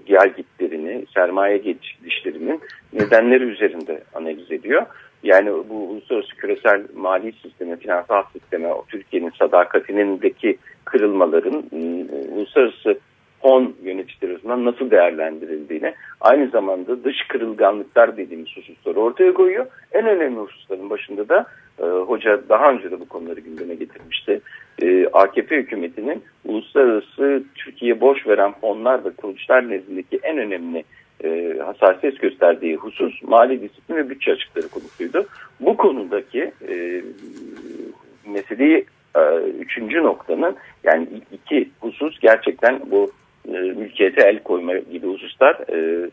G: gelgitlerini, sermaye geçişlerinin nedenleri üzerinde analiz ediyor. Yani bu uluslararası küresel mali sisteme, finansal sisteme, Türkiye'nin sadakatinindeki kırılmaların e, uluslararası fon yöneticileri tarafından nasıl değerlendirildiğini aynı zamanda dış kırılganlıklar dediğimiz hususları ortaya koyuyor. En önemli hususların başında da e, hoca daha önce de bu konuları gündeme getirmişti. E, AKP hükümetinin uluslararası Türkiye borç veren fonlar ve kuruluşlar nezdindeki en önemli e, hassasiyet gösterdiği husus mali disiplin ve bütçe açıkları konusuydu. Bu konudaki e, meseleyi e, üçüncü noktanın yani iki husus gerçekten bu e, mülkiyete el koyma gibi hususlar e,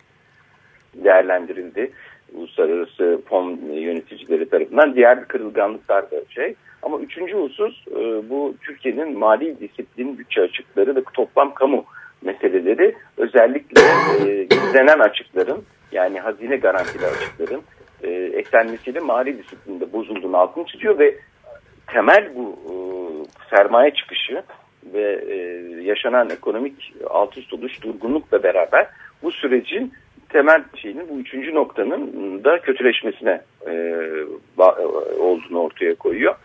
G: değerlendirildi. Uluslararası fon yöneticileri tarafından diğer bir kırılganlıklar da şey. Ama üçüncü husus e, bu Türkiye'nin mali disiplin bütçe açıkları ve toplam kamu meseleleri özellikle e, gizlenen açıkların yani hazine garantili açıkların e, eklenmesiyle mali disiplinde bozulduğunu altını çiziyor ve temel bu e, sermaye çıkışı ve e, yaşanan ekonomik alt üst oluş durgunlukla beraber bu sürecin temel şeyinin bu üçüncü noktanın da kötüleşmesine olduğunu ortaya koyuyor.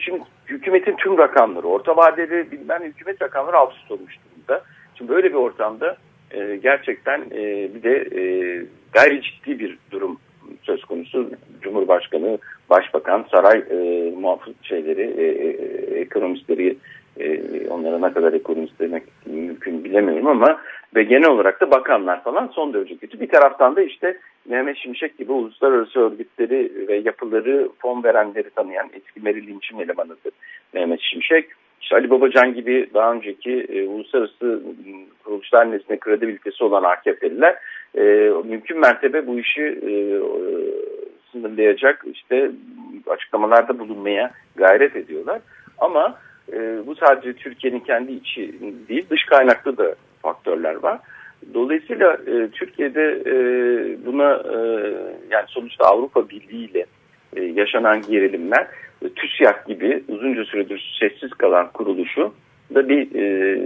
G: Şimdi hükümetin tüm rakamları, orta vadeli bilmem hükümet rakamları alt üst olmuş durumda. Şimdi böyle bir ortamda e, gerçekten e, bir de e, gayri ciddi bir durum söz konusu. Cumhurbaşkanı, Başbakan, saray e, muhafız şeyleri, e, e, ekonomistleri, e, onlara ne kadar ekonomist demek mümkün bilemiyorum ama ve genel olarak da bakanlar falan son derece kötü. Bir taraftan da işte Mehmet Şimşek gibi uluslararası örgütleri ve yapıları fon verenleri tanıyan eski Merrill Lynch'in elemanıdır Mehmet Şimşek. İşte Ali Babacan gibi daha önceki e, uluslararası kuruluşlar nesne kredibilitesi olan AKP'liler e, mümkün mertebe bu işi e, sınırlayacak işte açıklamalarda bulunmaya gayret ediyorlar. Ama e, bu sadece Türkiye'nin kendi içi değil dış kaynaklı da faktörler var. Dolayısıyla e, Türkiye'de e, buna e, yani sonuçta Avrupa Birliği ile e, yaşanan gerilimler e, gibi uzunca süredir sessiz kalan kuruluşu da bir e,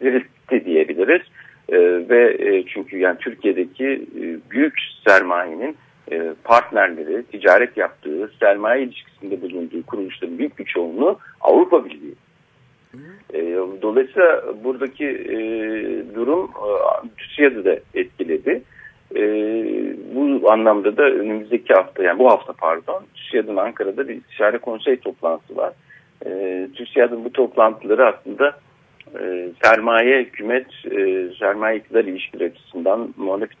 G: diriltti diyebiliriz. E, ve e, çünkü yani Türkiye'deki e, büyük sermayenin e, partnerleri, ticaret yaptığı, sermaye ilişkisinde bulunduğu kuruluşların büyük bir çoğunluğu Avrupa Birliği. E, dolayısıyla buradaki e, durum e, TÜSİAD'ı da etkiledi. E, bu anlamda da önümüzdeki hafta yani bu hafta pardon TÜSİAD'ın Ankara'da bir istişare konsey toplantısı var. E, TÜSİAD'ın bu toplantıları aslında e, sermaye hükümet e, sermaye iktidar ilişkileri açısından muhalefet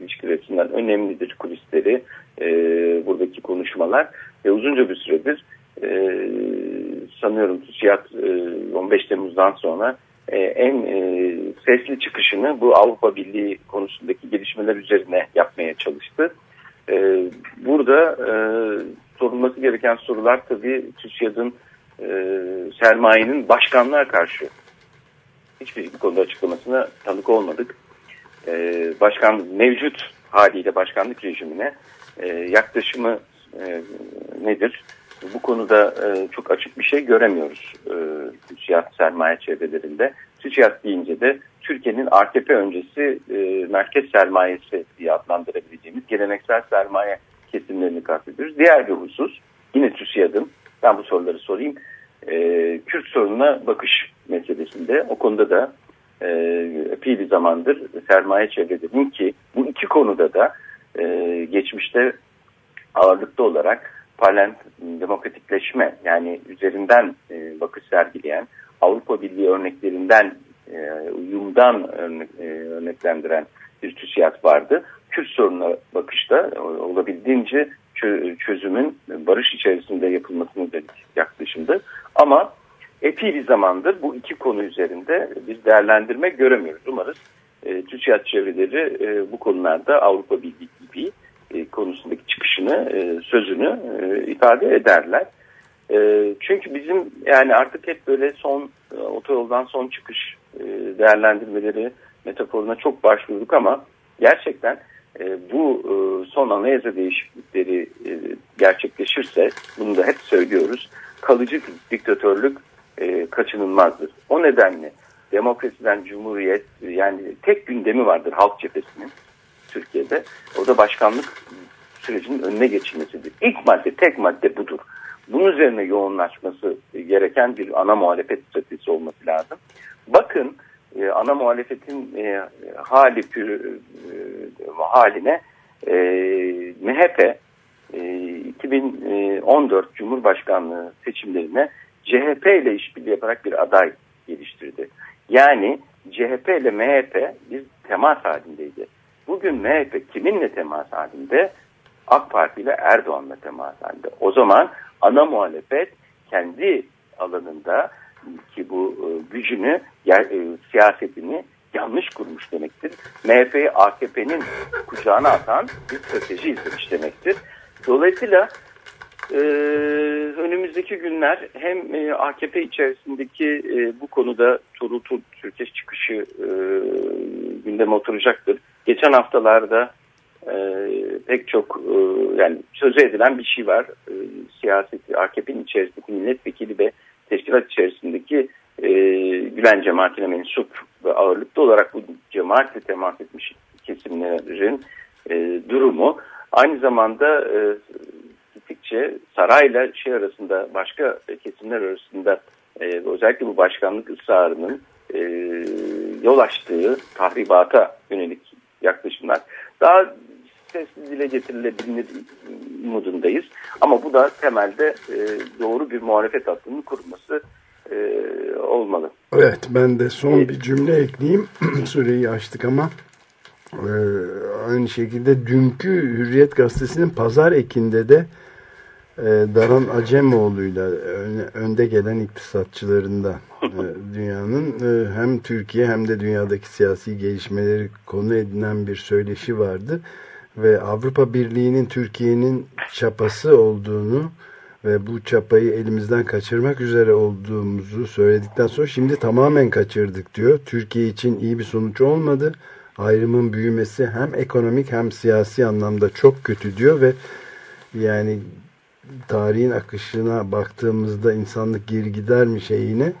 G: ilişkileri açısından önemlidir kulisleri e, buradaki konuşmalar ve uzunca bir süredir e, sanıyorum TÜSİAD e, 15 Temmuz'dan sonra e, en e, sesli çıkışını bu Avrupa Birliği konusundaki gelişmeler üzerine yapmaya çalıştı. E, burada e, sorulması gereken sorular tabii TÜSİAD'ın e, sermayenin başkanlığa karşı hiçbir konuda açıklamasına tanık olmadık. E, başkan mevcut haliyle başkanlık rejimine e, yaklaşımı e, nedir? Bu konuda e, çok açık bir şey göremiyoruz e, TÜSİAD sermaye çevrelerinde. TÜSİAD deyince de Türkiye'nin AKP öncesi e, merkez sermayesi diye adlandırabileceğimiz geleneksel sermaye kesimlerini kastediyoruz. Diğer bir husus yine TÜSİAD'ın ben bu soruları sorayım. E, Kürt sorununa bakış meselesinde o konuda da e, epey bir zamandır sermaye çevrelerinin ki bu iki konuda da e, geçmişte ağırlıklı olarak parlament demokratikleşme yani üzerinden e, bakış sergileyen Avrupa Birliği örneklerinden e, uyumdan örnek, e, örneklendiren bir TÜSİAD vardı. Kürt sorununa bakışta olabildiğince çözümün barış içerisinde yapılmasını dedik yaklaşımda. Ama epey bir zamandır bu iki konu üzerinde bir değerlendirme göremiyoruz. Umarız e, TÜSİAD çevreleri e, bu konularda Avrupa Birliği gibi e, konusundaki çıkışını, e, sözünü e, ifade ederler. E, çünkü bizim yani artık hep böyle son otoyoldan son çıkış değerlendirmeleri metaforuna çok başvurduk ama gerçekten bu son anayasa değişiklikleri gerçekleşirse bunu da hep söylüyoruz kalıcı diktatörlük kaçınılmazdır. O nedenle demokrasiden cumhuriyet yani tek gündemi vardır halk cephesinin Türkiye'de. O da başkanlık sürecinin önüne geçilmesidir. İlk madde tek madde budur. Bunun üzerine yoğunlaşması gereken bir ana muhalefet stratejisi olması lazım. Bakın e, ana muhalefetin e, hali pür, e, haline e, MHP e, 2014 Cumhurbaşkanlığı seçimlerine CHP ile işbirliği yaparak bir aday geliştirdi. Yani CHP ile MHP bir temas halindeydi. Bugün MHP kiminle temas halinde? AK Parti ile Erdoğan'la temas halinde. O zaman ana muhalefet kendi alanında ki bu e, gücünü, e, siyasetini yanlış kurmuş demektir. MHP'yi AKP'nin kucağına atan bir strateji izlemiş demektir. Dolayısıyla e, önümüzdeki günler hem e, AKP içerisindeki e, bu konuda Tuğrul Türkeş çıkışı e, gündeme oturacaktır. Geçen haftalarda e, pek çok e, yani sözü edilen bir şey var. E, siyaseti AKP'nin içerisindeki milletvekili ve teşkilat içerisindeki e, Gülen cemaatine mensup ve ağırlıklı olarak bu cemaatle temas etmiş kesimlerin e, durumu aynı zamanda e, gittikçe sarayla şey arasında başka kesimler arasında e, özellikle bu başkanlık ısrarının e, yol açtığı tahribata yönelik yaklaşımlar daha sesli dile getirilebilir modundayız. Ama bu da temelde e, doğru bir muhalefet hattının kurulması e, olmalı.
B: Evet ben de son bir cümle ekleyeyim. *clears throat* Süreyi açtık ama e, aynı şekilde dünkü Hürriyet Gazetesi'nin pazar ekinde de e, Daran Acemoğlu'yla öne, önde gelen iktisatçılarında e, *laughs* dünyanın e, hem Türkiye hem de dünyadaki siyasi gelişmeleri konu edinen bir söyleşi vardı ve Avrupa Birliği'nin Türkiye'nin çapası olduğunu ve bu çapayı elimizden kaçırmak üzere olduğumuzu söyledikten sonra şimdi tamamen kaçırdık diyor. Türkiye için iyi bir sonuç olmadı. Ayrımın büyümesi hem ekonomik hem siyasi anlamda çok kötü diyor ve yani tarihin akışına baktığımızda insanlık geri gider mi şeyine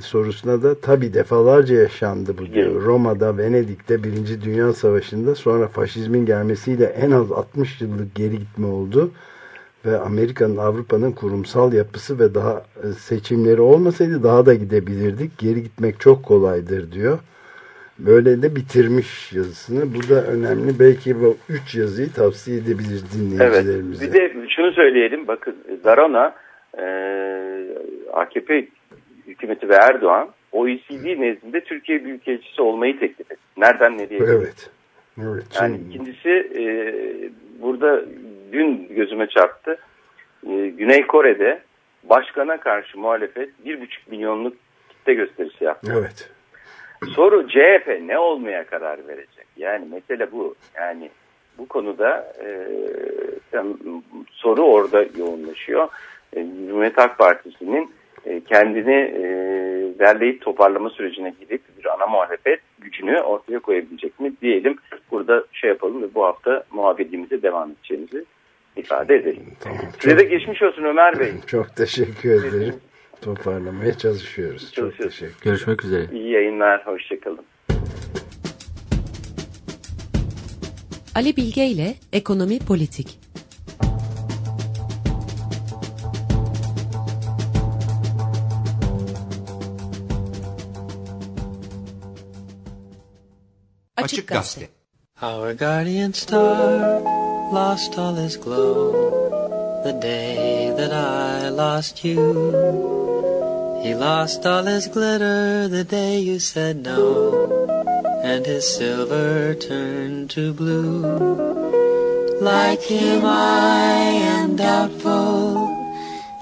B: sorusuna da tabi defalarca yaşandı bu diyor. Roma'da, Venedik'te Birinci Dünya Savaşı'nda sonra faşizmin gelmesiyle en az 60 yıllık geri gitme oldu. Ve Amerika'nın, Avrupa'nın kurumsal yapısı ve daha e, seçimleri olmasaydı daha da gidebilirdik. Geri gitmek çok kolaydır diyor. Böyle de bitirmiş yazısını. Bu da önemli. Belki bu üç yazıyı tavsiye edebilir dinleyicilerimize.
G: Evet. Bir de şunu söyleyelim. Bakın Darona e, AKP hükümeti ve Erdoğan OECD nezdinde Türkiye Büyükelçisi olmayı teklif etti. Nereden nereye?
B: Evet. evet.
G: Yani ikincisi e, burada dün gözüme çarptı. E, Güney Kore'de başkana karşı muhalefet bir buçuk milyonluk kitle gösterisi yaptı.
B: Evet.
G: Soru CHP ne olmaya karar verecek? Yani mesele bu. Yani bu konuda e, soru orada yoğunlaşıyor. E, Cumhuriyet Halk Partisi'nin e, kendini e, derleyip toparlama sürecine girip bir ana muhalefet gücünü ortaya koyabilecek mi diyelim. Burada şey yapalım ve bu hafta muhabirliğimize devam edeceğimizi ifade edelim. Tamam, Size de geçmiş olsun Ömer Bey.
B: Çok teşekkür ederim. Toparlamaya çalışıyoruz. Çok teşekkür
C: Görüşmek üzere.
G: İyi yayınlar. Hoşçakalın.
A: Ali Bilge ile Ekonomi Politik Açık Gazete. Our guardian star lost all his glow the day that I lost you. He lost all his glitter the day you said no, and his silver turned to blue. Like him I am doubtful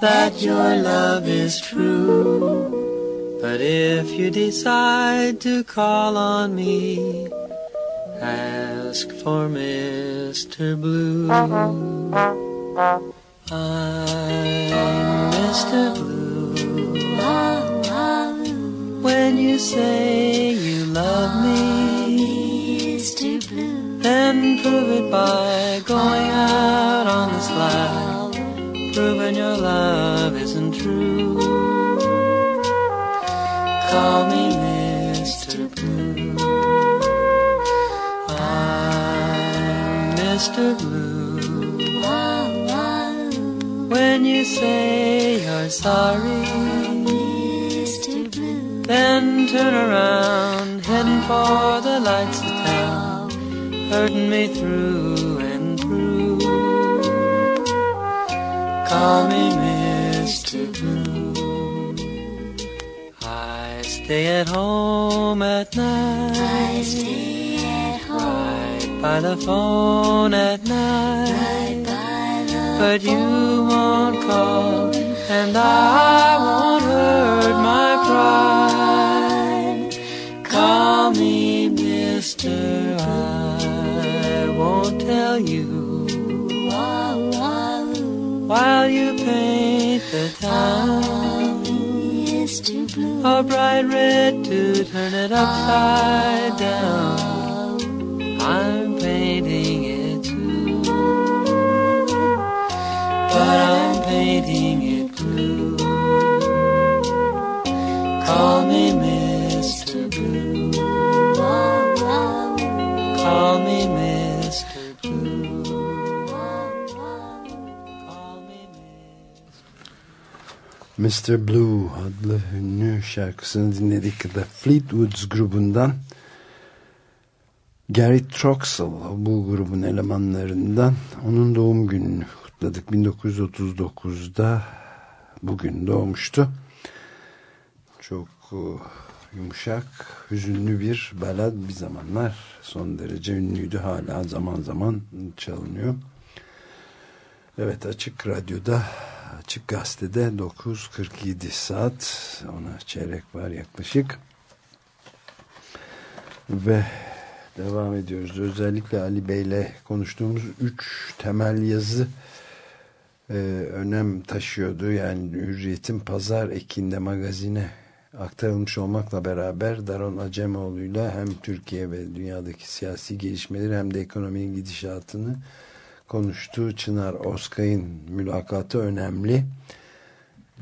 A: that your love is true. But if you decide to call on me, Ask for Mr. Blue. I'm Mr. Blue. When you say you love me, Mr. Blue, then prove it by going out on the slide, proving your love isn't true. Call me Mr. Blue. I'm Mr. Blue. When you say you're sorry. Blue, Then turn around, heading for the lights of town, hurting me through and through. Call me Mr. Blue. I stay at home at night. I stay at home. Right by the phone at night. Right by the but you won't call, and I won't hurt my Call me Mister. I won't tell you while you paint the town. A bright red to turn it upside down. I'm painting it too, but I'm painting Mr. Blue
B: adlı ünlü şarkısını dinledik. The Fleetwoods grubundan. Gary Troxell bu grubun elemanlarından. Onun doğum gününü kutladık. 1939'da bugün doğmuştu. Çok e, yumuşak hüzünlü bir balad bir zamanlar son derece ünlüydü. Hala zaman zaman çalınıyor. Evet açık radyoda Açık Gazete'de 9.47 saat ona çeyrek var yaklaşık ve devam ediyoruz. Özellikle Ali Bey'le konuştuğumuz üç temel yazı e, önem taşıyordu. Yani Hürriyet'in pazar ekinde magazine aktarılmış olmakla beraber Daron Acemoğlu'yla hem Türkiye ve dünyadaki siyasi gelişmeleri hem de ekonominin gidişatını konuştuğu Çınar Oskay'ın mülakatı önemli.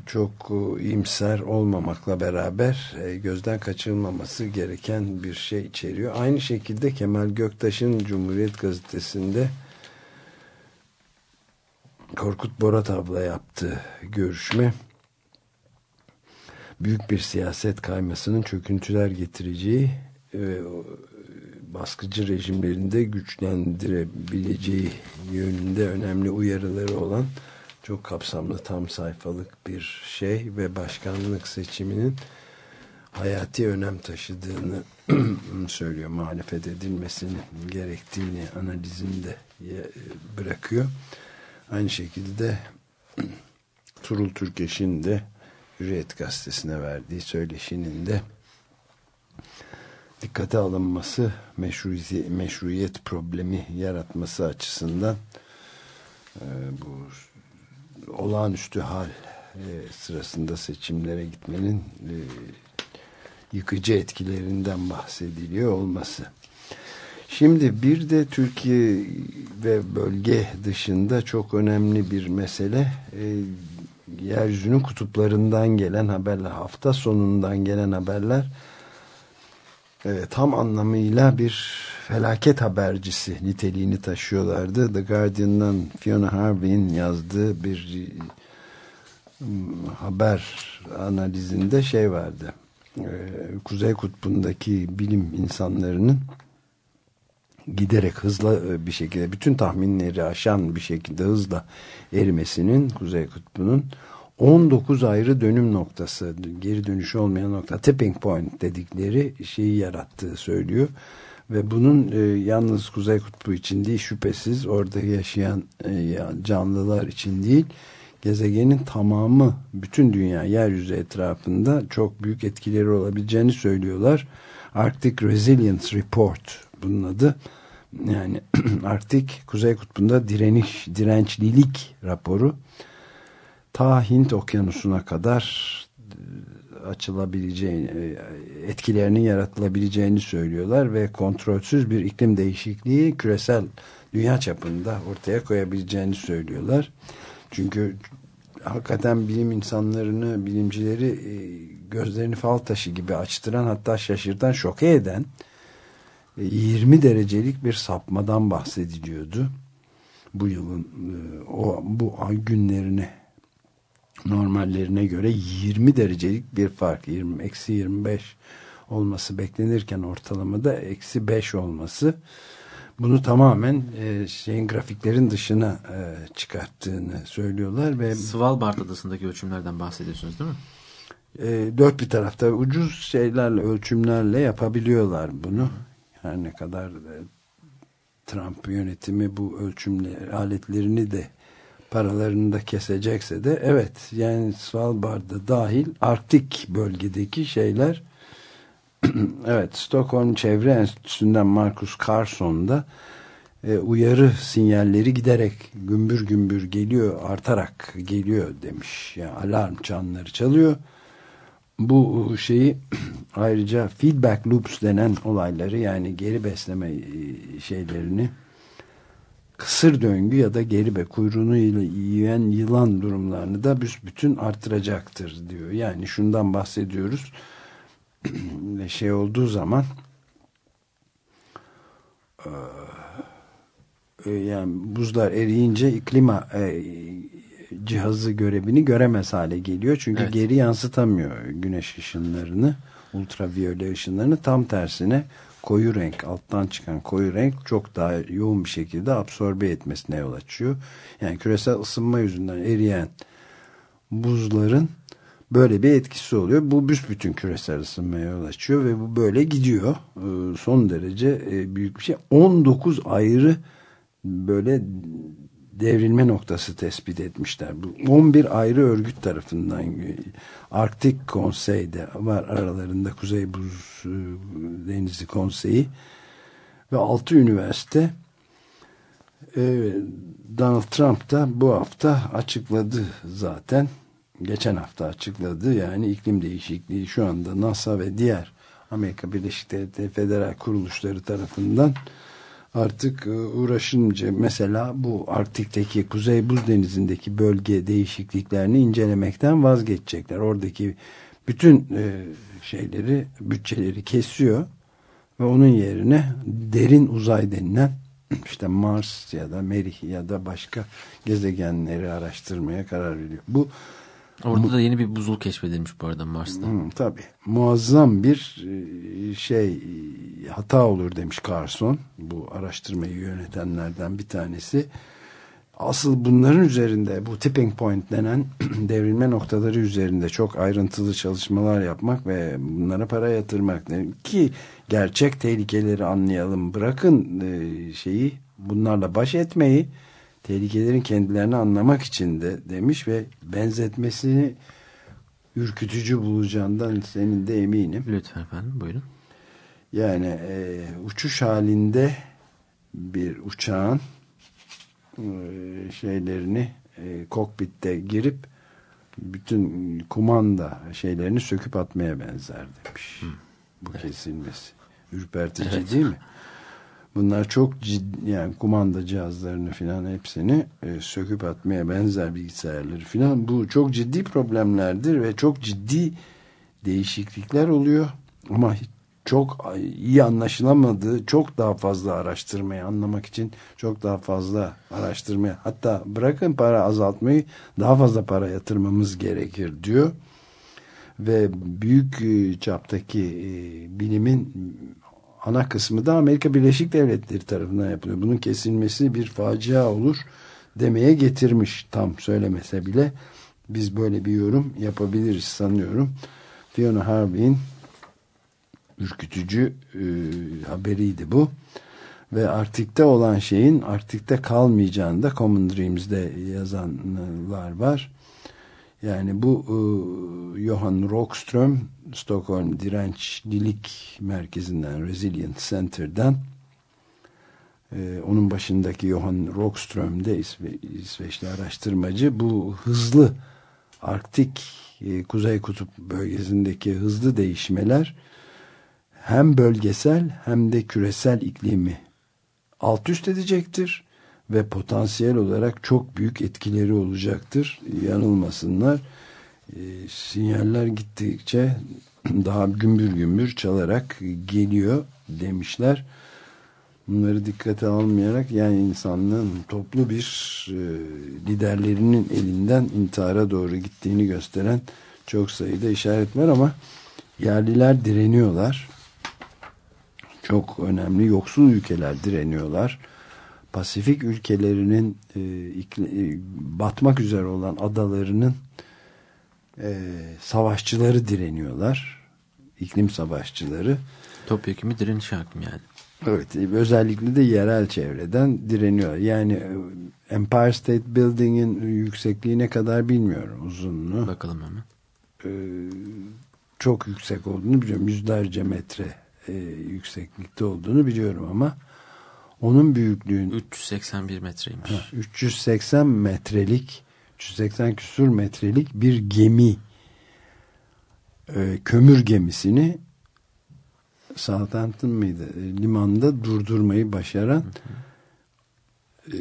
B: Çok e, iyimser olmamakla beraber e, gözden kaçırılmaması gereken bir şey içeriyor. Aynı şekilde Kemal Göktaş'ın Cumhuriyet Gazetesi'nde Korkut Boratav'la yaptığı görüşme büyük bir siyaset kaymasının çöküntüler getireceği ve baskıcı rejimlerinde güçlendirebileceği yönünde önemli uyarıları olan çok kapsamlı tam sayfalık bir şey ve başkanlık seçiminin hayati önem taşıdığını *clears throat* söylüyor. Muhalefet edilmesinin gerektiğini analizinde bırakıyor. Aynı şekilde *clears throat* Turul Türkeş'in de Hürriyet Gazetesi'ne verdiği söyleşinin de dikkate alınması meşruiyet, problemi yaratması açısından e, bu olağanüstü hal e, sırasında seçimlere gitmenin e, yıkıcı etkilerinden bahsediliyor olması. Şimdi bir de Türkiye ve bölge dışında çok önemli bir mesele e, yeryüzünün kutuplarından gelen haberler hafta sonundan gelen haberler e, tam anlamıyla bir felaket habercisi niteliğini taşıyorlardı. The Guardian'dan Fiona Harvey'in yazdığı bir e, haber analizinde şey vardı. E, Kuzey Kutbu'ndaki bilim insanlarının giderek hızlı e, bir şekilde bütün tahminleri aşan bir şekilde hızla erimesinin Kuzey Kutbu'nun 19 ayrı dönüm noktası, geri dönüşü olmayan nokta, tipping point dedikleri şeyi yarattığı söylüyor. Ve bunun e, yalnız Kuzey Kutbu için değil şüphesiz orada yaşayan e, canlılar için değil, gezegenin tamamı, bütün dünya yeryüzü etrafında çok büyük etkileri olabileceğini söylüyorlar. Arctic Resilience Report bunun adı. Yani *clears throat* Arktik Kuzey Kutbu'nda direniş, dirençlilik raporu ta Hint okyanusuna kadar e, açılabileceğini, e, etkilerinin yaratılabileceğini söylüyorlar ve kontrolsüz bir iklim değişikliği küresel dünya çapında ortaya koyabileceğini söylüyorlar. Çünkü hakikaten bilim insanlarını, bilimcileri e, gözlerini fal taşı gibi açtıran hatta şaşırtan, şoke eden 20 derecelik bir sapmadan bahsediliyordu. Bu yılın o bu ay günlerine normallerine göre 20 derecelik bir fark 20 eksi 25 olması beklenirken ortalamada eksi 5 olması bunu tamamen e, şeyin grafiklerin dışına e, çıkarttığını söylüyorlar ve
C: Svalbard adasındaki ölçümlerden bahsediyorsunuz değil mi?
B: E, dört bir tarafta ucuz şeylerle ölçümlerle yapabiliyorlar bunu. Her ne kadar e, Trump yönetimi bu ölçümle aletlerini de paralarını da kesecekse de evet yani Svalbard'da dahil Arktik bölgedeki şeyler *clears throat* evet Stockholm Çevre Enstitüsü'nden Markus Carson da e, uyarı sinyalleri giderek gümbür gümbür geliyor artarak geliyor demiş. Yani alarm çanları çalıyor. Bu şeyi *clears throat* ayrıca feedback loops denen olayları yani geri besleme e, şeylerini kısır döngü ya da geri be kuyruğunu yiyen yılan durumlarını da bütün artıracaktır diyor. Yani şundan bahsediyoruz. *clears throat* şey olduğu zaman e, yani buzlar eriyince klima e, cihazı görevini göremez hale geliyor. Çünkü evet. geri yansıtamıyor güneş ışınlarını, ultraviyole ışınlarını. Tam tersine koyu renk, alttan çıkan koyu renk çok daha yoğun bir şekilde absorbe etmesine yol açıyor. Yani küresel ısınma yüzünden eriyen buzların böyle bir etkisi oluyor. Bu büsbütün küresel ısınmaya yol açıyor ve bu böyle gidiyor. Ee, son derece e, büyük bir şey. 19 ayrı böyle devrilme noktası tespit etmişler. Bu 11 ayrı örgüt tarafından Arktik Konsey'de var aralarında Kuzey Buz e, Denizi Konseyi ve 6 üniversite. E, Donald Trump da bu hafta açıkladı zaten. Geçen hafta açıkladı. Yani iklim değişikliği şu anda NASA ve diğer Amerika Birleşik Devletleri federal kuruluşları tarafından artık e, uğraşınca mesela bu Arktik'teki Kuzey Buz Denizi'ndeki bölge değişikliklerini incelemekten vazgeçecekler. Oradaki bütün e, şeyleri, bütçeleri kesiyor ve onun yerine derin uzay denilen *clears throat* işte Mars ya da Merih ya da başka gezegenleri araştırmaya karar veriyor. Bu
C: Orada da yeni bir buzul keşfedilmiş bu arada Mars'ta.
B: Hmm, tabii. Muazzam bir e, şey hata olur demiş Carson. Bu araştırmayı yönetenlerden bir tanesi. Asıl bunların üzerinde bu tipping point denen *clears throat* devrilme noktaları üzerinde çok ayrıntılı çalışmalar yapmak ve bunlara para yatırmak ki gerçek tehlikeleri anlayalım. Bırakın e, şeyi bunlarla baş etmeyi tehlikelerin kendilerini anlamak için de demiş ve benzetmesini ürkütücü bulacağından senin de eminim.
C: Lütfen efendim buyurun.
B: Yani e, uçuş halinde bir uçağın e, şeylerini e, kokpitte girip bütün kumanda şeylerini söküp atmaya benzer demiş. Hı. Bu evet. kesilmesi. Ürpertici evet. değil mi? Bunlar çok ciddi yani kumanda cihazlarını filan hepsini e, söküp atmaya benzer bilgisayarları filan. Bu çok ciddi problemlerdir ve çok ciddi değişiklikler oluyor. Ama çok iyi anlaşılamadığı çok daha fazla araştırmayı anlamak için çok daha fazla araştırmaya hatta bırakın para azaltmayı daha fazla para yatırmamız gerekir diyor. Ve büyük e, çaptaki e, bilimin ana kısmı da Amerika Birleşik Devletleri tarafından yapılıyor. Bunun kesilmesi bir facia olur demeye getirmiş tam söylemese bile biz böyle bir yorum yapabiliriz sanıyorum. Fiona Harvey'in ürkütücü e, haberiydi bu. Ve Arktik'te olan şeyin Arktik'te kalmayacağını da Common Dreams'de yazanlar var. Yani bu e, Johan Rockström Stockholm Dirençlilik Merkezi'nden Resilient Center'dan e, onun başındaki Johan Rockström de İsve İsveçli araştırmacı. Bu hızlı Arktik e, Kuzey Kutup bölgesindeki hızlı değişmeler hem bölgesel hem de küresel iklimi alt üst edecektir ve potansiyel olarak çok büyük etkileri olacaktır. Yanılmasınlar. E, sinyaller gittikçe *clears throat* daha gümbür gümbür çalarak geliyor demişler. Bunları dikkate almayarak yani insanlığın toplu bir e, liderlerinin elinden intihara doğru gittiğini gösteren çok sayıda işaret var ama yerliler direniyorlar. Çok önemli yoksul ülkeler direniyorlar. Pasifik ülkelerinin e, e, batmak üzere olan adalarının e, savaşçıları direniyorlar. İklim savaşçıları.
C: Topyekun direniş hakim yani.
B: Evet özellikle de yerel çevreden direniyor. Yani e, Empire State Building'in yüksekliği ne kadar bilmiyorum uzunluğu.
C: Bakalım hemen.
B: Ee, çok yüksek olduğunu biliyorum. Yüzlerce metre e, yükseklikte olduğunu biliyorum ama onun büyüklüğün
C: 381 metreymiş. Ha,
B: 380 metrelik 380 küsur metrelik bir gemi e, kömür gemisini Southampton mıydı? E, limanda durdurmayı başaran e,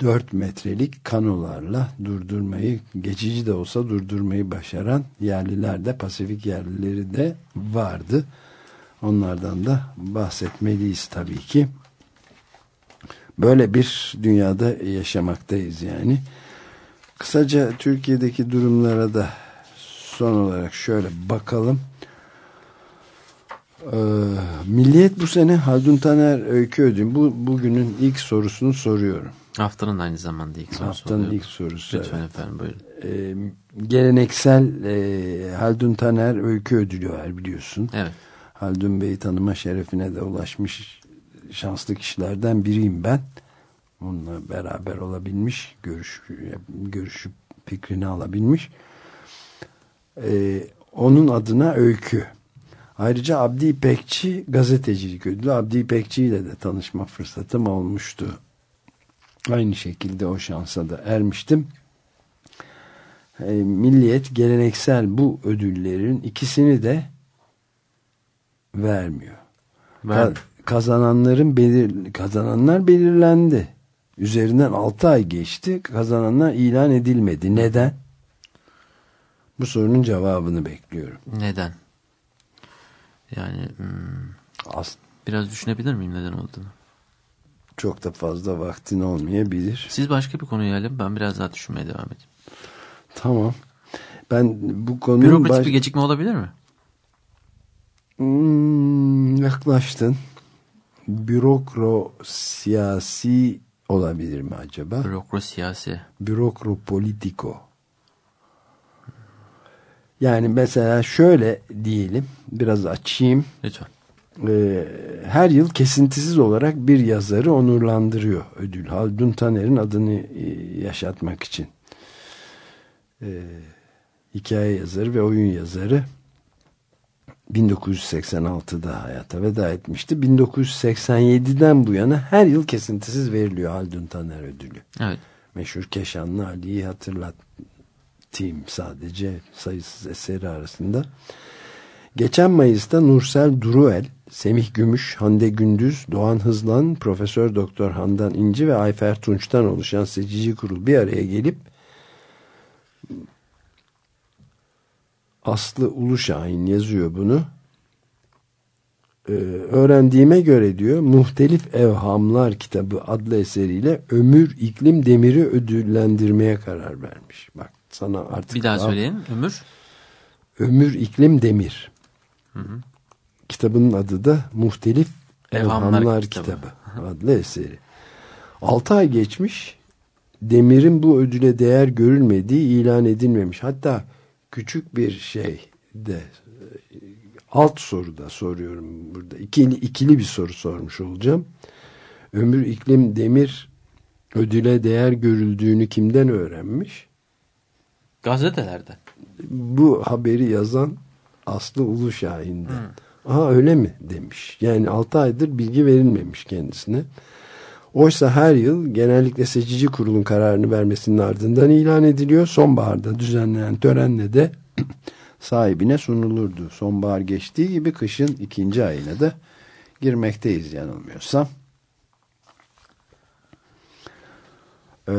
B: 4 metrelik kanolarla durdurmayı geçici de olsa durdurmayı başaran yerliler de Pasifik yerlileri de vardı. Onlardan da bahsetmeliyiz tabii ki. Böyle bir dünyada yaşamaktayız yani. Kısaca Türkiye'deki durumlara da son olarak şöyle bakalım. Ee, Milliyet bu sene Haldun Taner Öykü Ödül. Bu, bugünün ilk sorusunu soruyorum.
C: Haftanın aynı zamanda ilk sorusu
B: Haftanın
C: oluyor.
B: ilk sorusu.
C: Lütfen
B: evet.
C: efendim buyurun.
B: Ee, geleneksel e, Haldun Taner Öykü Ödülü var biliyorsun.
C: Evet.
B: Haldun Bey'i tanıma şerefine de ulaşmış şanslı kişilerden biriyim ben. Onunla beraber olabilmiş, görüş, görüşüp fikrini alabilmiş. Ee, onun adına öykü. Ayrıca Abdi İpekçi gazetecilik ödülü. Abdi İpekçi ile de tanışma fırsatım olmuştu. Aynı şekilde o şansa da ermiştim. E, milliyet geleneksel bu ödüllerin ikisini de vermiyor. Ka kazananların belir kazananlar belirlendi. Üzerinden 6 ay geçti. Kazananlar ilan edilmedi. Neden? Bu sorunun cevabını bekliyorum.
C: Neden? Yani hmm,
B: As
C: biraz düşünebilir miyim neden olduğunu?
B: Çok da fazla vaktin olmayabilir.
C: Siz başka bir konuya gelin. Ben biraz daha düşünmeye devam edeyim.
B: Tamam. Ben bu konunun...
C: Bürokratik baş... bir gecikme olabilir mi?
B: Hmm, yaklaştın. Bürokro siyasi olabilir mi acaba?
C: Bürokro siyasi.
B: Bürokro politiko. Yani mesela şöyle diyelim, biraz açayım.
C: Lütfen.
B: Ee, her yıl kesintisiz olarak bir yazarı onurlandırıyor ödül. Haldun Taner'in adını e, yaşatmak için. Ee, hikaye yazarı ve oyun yazarı 1986'da hayata veda etmişti. 1987'den bu yana her yıl kesintisiz veriliyor Haldun Taner ödülü.
C: Evet.
B: Meşhur Keşanlı Ali'yi hatırlatayım sadece sayısız eseri arasında. Geçen Mayıs'ta Nursel Duruel, Semih Gümüş, Hande Gündüz, Doğan Hızlan, Profesör Doktor Handan İnci ve Ayfer Tunç'tan oluşan seçici kurul bir araya gelip Aslı Uluşahin yazıyor bunu. Ee, öğrendiğime göre diyor Muhtelif Evhamlar kitabı adlı eseriyle Ömür İklim Demir'i ödüllendirmeye karar vermiş. Bak sana artık...
C: Bir daha söyleyin. Ömür?
B: Ömür İklim Demir. Hı hı. Kitabının adı da Muhtelif Evhamlar, Evhamlar kitabı. kitabı adlı eseri. 6 ay geçmiş Demir'in bu ödüle değer görülmediği ilan edilmemiş. Hatta küçük bir şey de alt soruda soruyorum burada. İkili, ikili bir soru sormuş olacağım. Ömür İklim Demir ödüle değer görüldüğünü kimden öğrenmiş?
C: Gazetelerden.
B: Bu haberi yazan Aslı Uluşahin'den. Hmm. Aha öyle mi demiş. Yani 6 aydır bilgi verilmemiş kendisine. Oysa her yıl genellikle seçici kurulun kararını vermesinin ardından ilan ediliyor. Sonbaharda düzenlenen törenle de *clears throat* sahibine sunulurdu. Sonbahar geçtiği gibi kışın ikinci ayına da girmekteyiz yanılmıyorsam. Ee,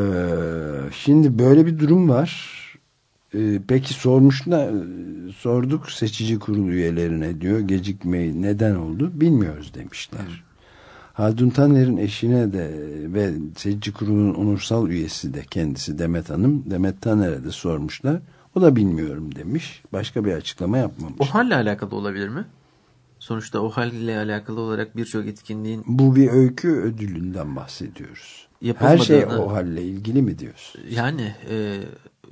B: şimdi böyle bir durum var. Ee, peki sormuş da sorduk seçici kurul üyelerine diyor gecikmeyi neden oldu bilmiyoruz demişler. Haldun Taner'in eşine de ve Seçici Kurulu'nun onursal üyesi de kendisi Demet Hanım. Demet Taner'e de sormuşlar. O da bilmiyorum demiş. Başka bir açıklama yapmamış.
C: O halle alakalı olabilir mi? Sonuçta o halle alakalı olarak birçok etkinliğin...
B: Bu bir öykü ödülünden bahsediyoruz. Her şey o halle ilgili mi diyorsun?
C: Yani e,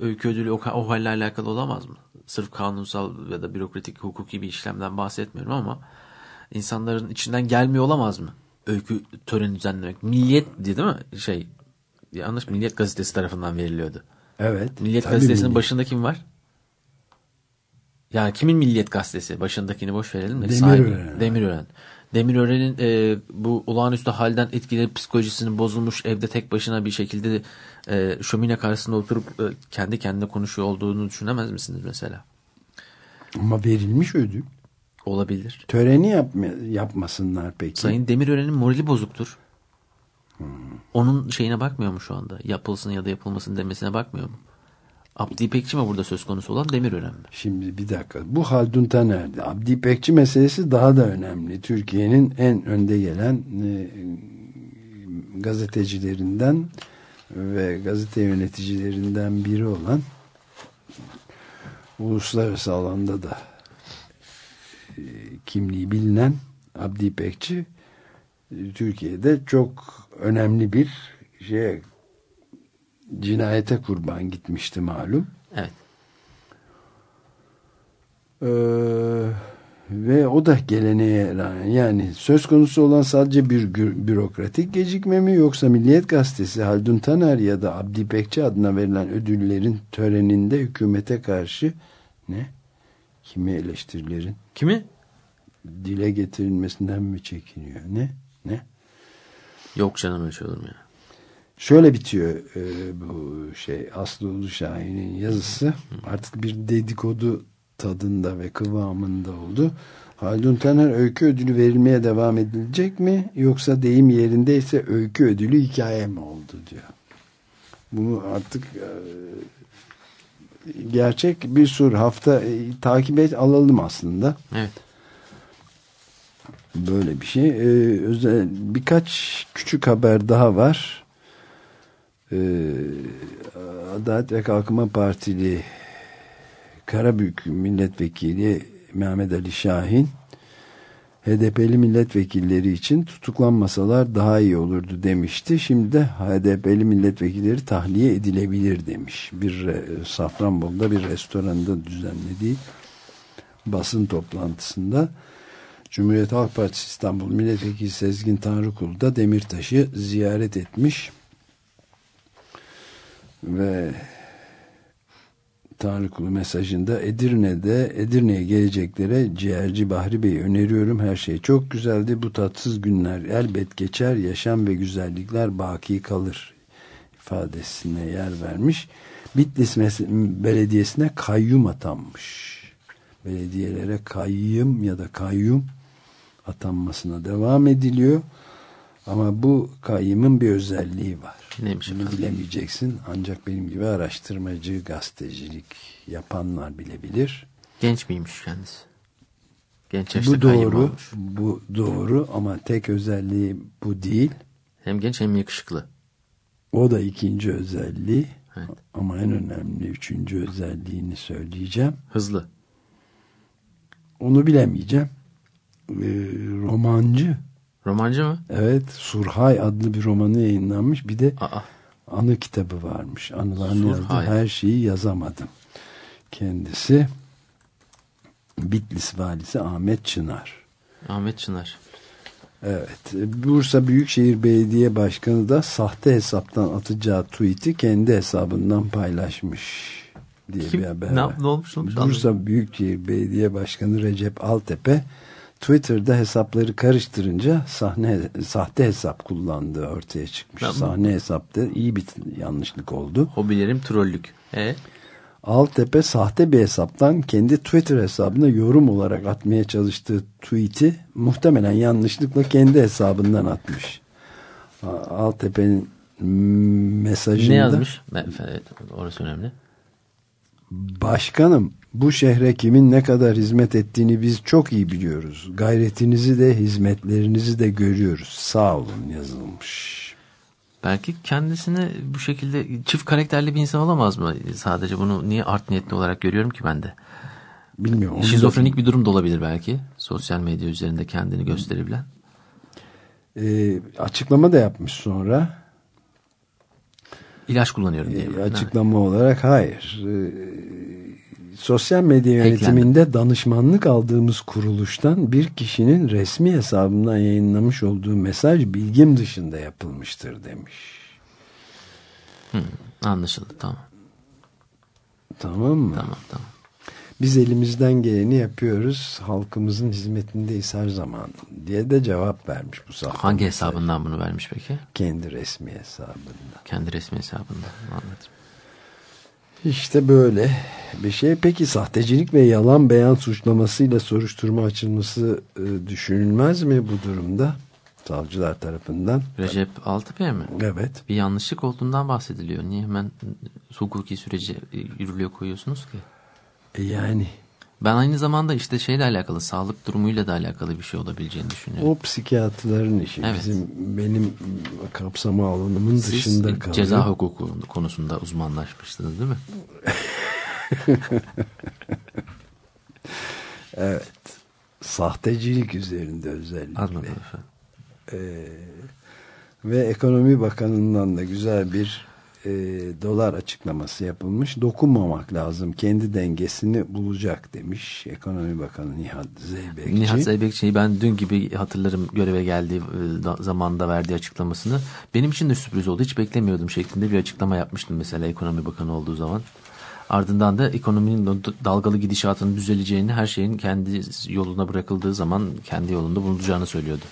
C: öykü ödülü o, o halle alakalı olamaz mı? Sırf kanunsal ya da bürokratik hukuki bir işlemden bahsetmiyorum ama insanların içinden gelmiyor olamaz mı? Öykü töreni düzenlemek. Milliyet diye değil mi? Şey yanlış Milliyet gazetesi tarafından veriliyordu.
B: Evet.
C: Milliyet gazetesinin milliyet. başında kim var? Yani kimin Milliyet gazetesi? Başındakini boş verelim de.
B: Demirören.
C: Demirören. Demirören'in e, bu olağanüstü halden etkileri psikolojisinin bozulmuş evde tek başına bir şekilde e, şömine karşısında oturup e, kendi kendine konuşuyor olduğunu düşünemez misiniz mesela?
B: Ama verilmiş ödül.
C: Olabilir.
B: Töreni yapma, yapmasınlar peki.
C: Sayın Demirören'in morali bozuktur. Hmm. Onun şeyine bakmıyor mu şu anda? Yapılsın ya da yapılmasın demesine bakmıyor mu? Abdi İpekçi mi burada söz konusu olan Demirören mi?
B: Şimdi bir dakika. Bu Haldun Taner'de. Abdi İpekçi meselesi daha da önemli. Türkiye'nin en önde gelen e, gazetecilerinden ve gazete yöneticilerinden biri olan uluslararası alanda da kimliği bilinen Abdi İpekçi e, Türkiye'de çok önemli bir şey cinayete kurban gitmişti malum.
C: Evet.
B: Ee, ve o da geleneğe yani söz konusu olan sadece bir bürokratik gecikme mi yoksa Milliyet Gazetesi Haldun Taner ya da Abdi Pekçi adına verilen ödüllerin töreninde hükümete karşı ne? Kimi eleştirilerin?
C: Kimi?
B: Dile getirilmesinden mi çekiniyor? Ne? Ne?
C: Yok canım öyle şey olur mu ya?
B: Şöyle bitiyor e, bu şey Aslı Ulu Şahin'in yazısı. Artık bir dedikodu tadında ve kıvamında oldu. Haldun Taner öykü ödülü verilmeye devam edilecek mi? Yoksa deyim yerindeyse öykü ödülü hikaye mi oldu diyor. Bunu artık e, gerçek bir soru. Hafta e, takip et alalım aslında.
C: Evet.
B: Böyle bir şey. Ee, özel birkaç küçük haber daha var. Ee, Adalet ve Kalkınma Partili Karabük Milletvekili Mehmet Ali Şahin HDP'li milletvekilleri için tutuklanmasalar daha iyi olurdu demişti. Şimdi de HDP'li milletvekilleri tahliye edilebilir demiş. Bir Safranbolu'da bir restoranda düzenlediği basın toplantısında Cumhuriyet Halk Partisi İstanbul Milletvekili Sezgin Tanrıkulu da Demirtaş'ı ziyaret etmiş ve Tanrıkulu mesajında Edirne'de Edirne'ye geleceklere ciğerci Bahri Bey'i öneriyorum. Her şey çok güzeldi. Bu tatsız günler elbet geçer. Yaşam ve güzellikler baki kalır ifadesine yer vermiş. Bitlis Belediyesi'ne kayyum atanmış. Belediyelere kayyum ya da kayyum atanmasına devam ediliyor. Ama bu kayyumun bir özelliği var.
C: Neymiş
B: Bunu bilemeyeceksin. Ancak benim gibi araştırmacı, gazetecilik yapanlar bilebilir.
C: Genç miymiş kendisi? Genç yaşta
B: bu doğru, bu doğru ama tek özelliği bu değil.
C: Hem genç hem yakışıklı.
B: O da ikinci özelliği. Evet. Ama en önemli üçüncü özelliğini söyleyeceğim.
C: Hızlı.
B: Onu bilemeyeceğim. Ee, romancı.
C: Romancı mı?
B: Evet. Surhay adlı bir romanı yayınlanmış. Bir de Aa. anı kitabı varmış. Anılarını yazdı. Her şeyi yazamadım. Kendisi Bitlis valisi Ahmet Çınar.
C: Ahmet Çınar.
B: Evet. Bursa Büyükşehir Belediye Başkanı da sahte hesaptan atacağı tweet'i kendi hesabından paylaşmış diye
C: Kim?
B: bir haber
C: ne,
B: var.
C: Ne olmuş?
B: Bursa Büyükşehir Belediye Başkanı Recep Altepe Twitter'da hesapları karıştırınca sahne sahte hesap kullandığı ortaya çıkmış. Tamam. Sahne hesapta iyi bir yanlışlık oldu.
C: Hobilerim trollük. E?
B: Altepe sahte bir hesaptan kendi Twitter hesabına yorum olarak atmaya çalıştığı tweet'i muhtemelen yanlışlıkla kendi hesabından atmış. Altepe'nin mesajında
C: ne yazmış? Evet, orası önemli.
B: Başkanım Bu şehre kimin ne kadar hizmet ettiğini biz çok iyi biliyoruz. Gayretinizi de hizmetlerinizi de görüyoruz. Sağ olun yazılmış.
C: Belki kendisini bu şekilde çift karakterli bir insan olamaz mı? Sadece bunu niye art niyetli olarak görüyorum ki ben de?
B: Bilmiyorum.
C: Şizofrenik bir durum da olabilir belki. Sosyal medya üzerinde kendini gösterebilen.
B: Ee, açıklama da yapmış sonra.
C: İlaç kullanıyorum diye.
B: Ee, açıklama evet. olarak hayır. Ee, sosyal medya yönetiminde Eklendi. danışmanlık aldığımız kuruluştan bir kişinin resmi hesabından yayınlamış olduğu mesaj bilgim dışında yapılmıştır demiş.
C: Hmm, anlaşıldı tamam.
B: Tamam mı?
C: Tamam tamam.
B: Biz elimizden geleni yapıyoruz. Halkımızın hizmetindeyiz her zaman diye de cevap vermiş bu sahne.
C: Hangi hesabından bunu vermiş peki?
B: Kendi resmi hesabından.
C: Kendi resmi hesabından anladım.
B: İşte böyle bir şey. Peki sahtecilik ve yalan beyan suçlamasıyla soruşturma açılması e, düşünülmez mi bu durumda? Savcılar tarafından.
C: Recep Altıbey mi?
B: Evet.
C: Bir yanlışlık olduğundan bahsediliyor. Niye hemen hukuki süreci yürürlüğe koyuyorsunuz ki?
B: E yani.
C: Ben aynı zamanda işte şeyle alakalı, sağlık durumuyla da alakalı bir şey olabileceğini düşünüyorum.
B: O psikiyatrların işi. Evet. Bizim benim kapsama alanımın
C: Siz
B: dışında kalıyor.
C: ceza hukuku konusunda uzmanlaşmıştınız değil mi? *laughs*
B: evet. Sahtecilik üzerinde özellikle.
C: Anladım efendim.
B: Ee, ve Ekonomi Bakanı'ndan da güzel bir e, dolar açıklaması yapılmış. Dokunmamak lazım. Kendi dengesini bulacak demiş Ekonomi Bakanı Nihat Zeybekçi.
C: Nihat Zeybekçi'yi ben dün gibi hatırlarım göreve geldiği e, zamanda verdiği açıklamasını. Benim için de sürpriz oldu. Hiç beklemiyordum şeklinde bir açıklama yapmıştım mesela Ekonomi Bakanı olduğu zaman. Ardından da ekonominin dalgalı gidişatının düzeleceğini, her şeyin kendi yoluna bırakıldığı zaman kendi yolunda bulunacağını söylüyordu.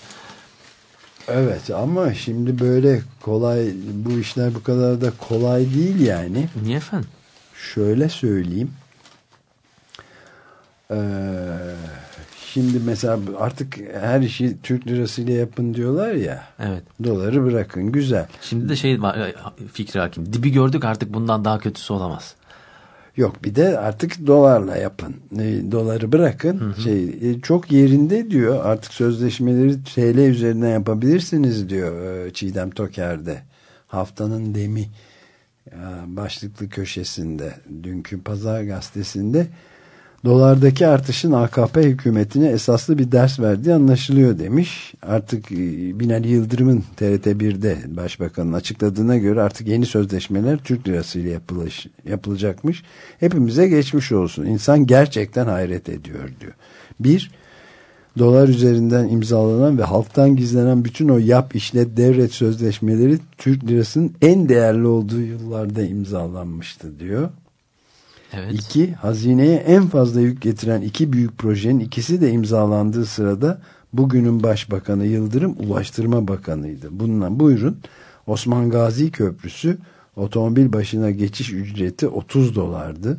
B: Evet ama şimdi böyle kolay bu işler bu kadar da kolay değil yani.
C: Niye efendim?
B: Şöyle söyleyeyim. Ee, şimdi mesela artık her işi Türk lirasıyla yapın diyorlar ya.
C: Evet.
B: Doları bırakın güzel.
C: Şimdi de şey fikri hakim. Dibi gördük artık bundan daha kötüsü olamaz.
B: Yok bir de artık dolarla yapın. E, doları bırakın. Hı hı. Şey e, çok yerinde diyor. Artık sözleşmeleri TL üzerinden yapabilirsiniz diyor e, Çiğdem Toker'de. Haftanın demi e, başlıklı köşesinde dünkü Pazar gazetesinde dolardaki artışın AKP hükümetine esaslı bir ders verdiği anlaşılıyor demiş. Artık e, Binali Yıldırım'ın TRT1'de başbakanın açıkladığına göre artık yeni sözleşmeler Türk lirasıyla yapılış, yapılacakmış. Hepimize geçmiş olsun. İnsan gerçekten hayret ediyor diyor. Bir, dolar üzerinden imzalanan ve halktan gizlenen bütün o yap işlet devret sözleşmeleri Türk lirasının en değerli olduğu yıllarda imzalanmıştı diyor.
C: Evet.
B: İki, hazineye en fazla yük getiren iki büyük projenin ikisi de imzalandığı sırada bugünün başbakanı Yıldırım Ulaştırma Bakanıydı. Bundan buyurun Osman Gazi Köprüsü otomobil başına geçiş ücreti 30 dolardı.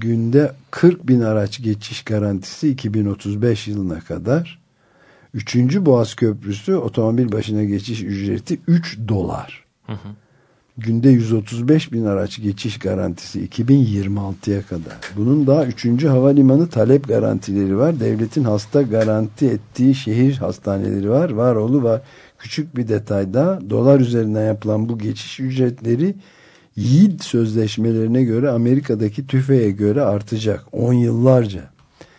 B: Günde 40 bin araç geçiş garantisi 2035 yılına kadar. Üçüncü Boğaz Köprüsü otomobil başına geçiş ücreti 3 dolar. Hı hı günde 135 bin araç geçiş garantisi 2026'ya kadar. Bunun daha 3. havalimanı talep garantileri var. Devletin hasta garanti ettiği şehir hastaneleri var. Var oğlu var. Küçük bir detayda dolar üzerinden yapılan bu geçiş ücretleri yiğit sözleşmelerine göre Amerika'daki tüfeğe göre artacak 10 yıllarca.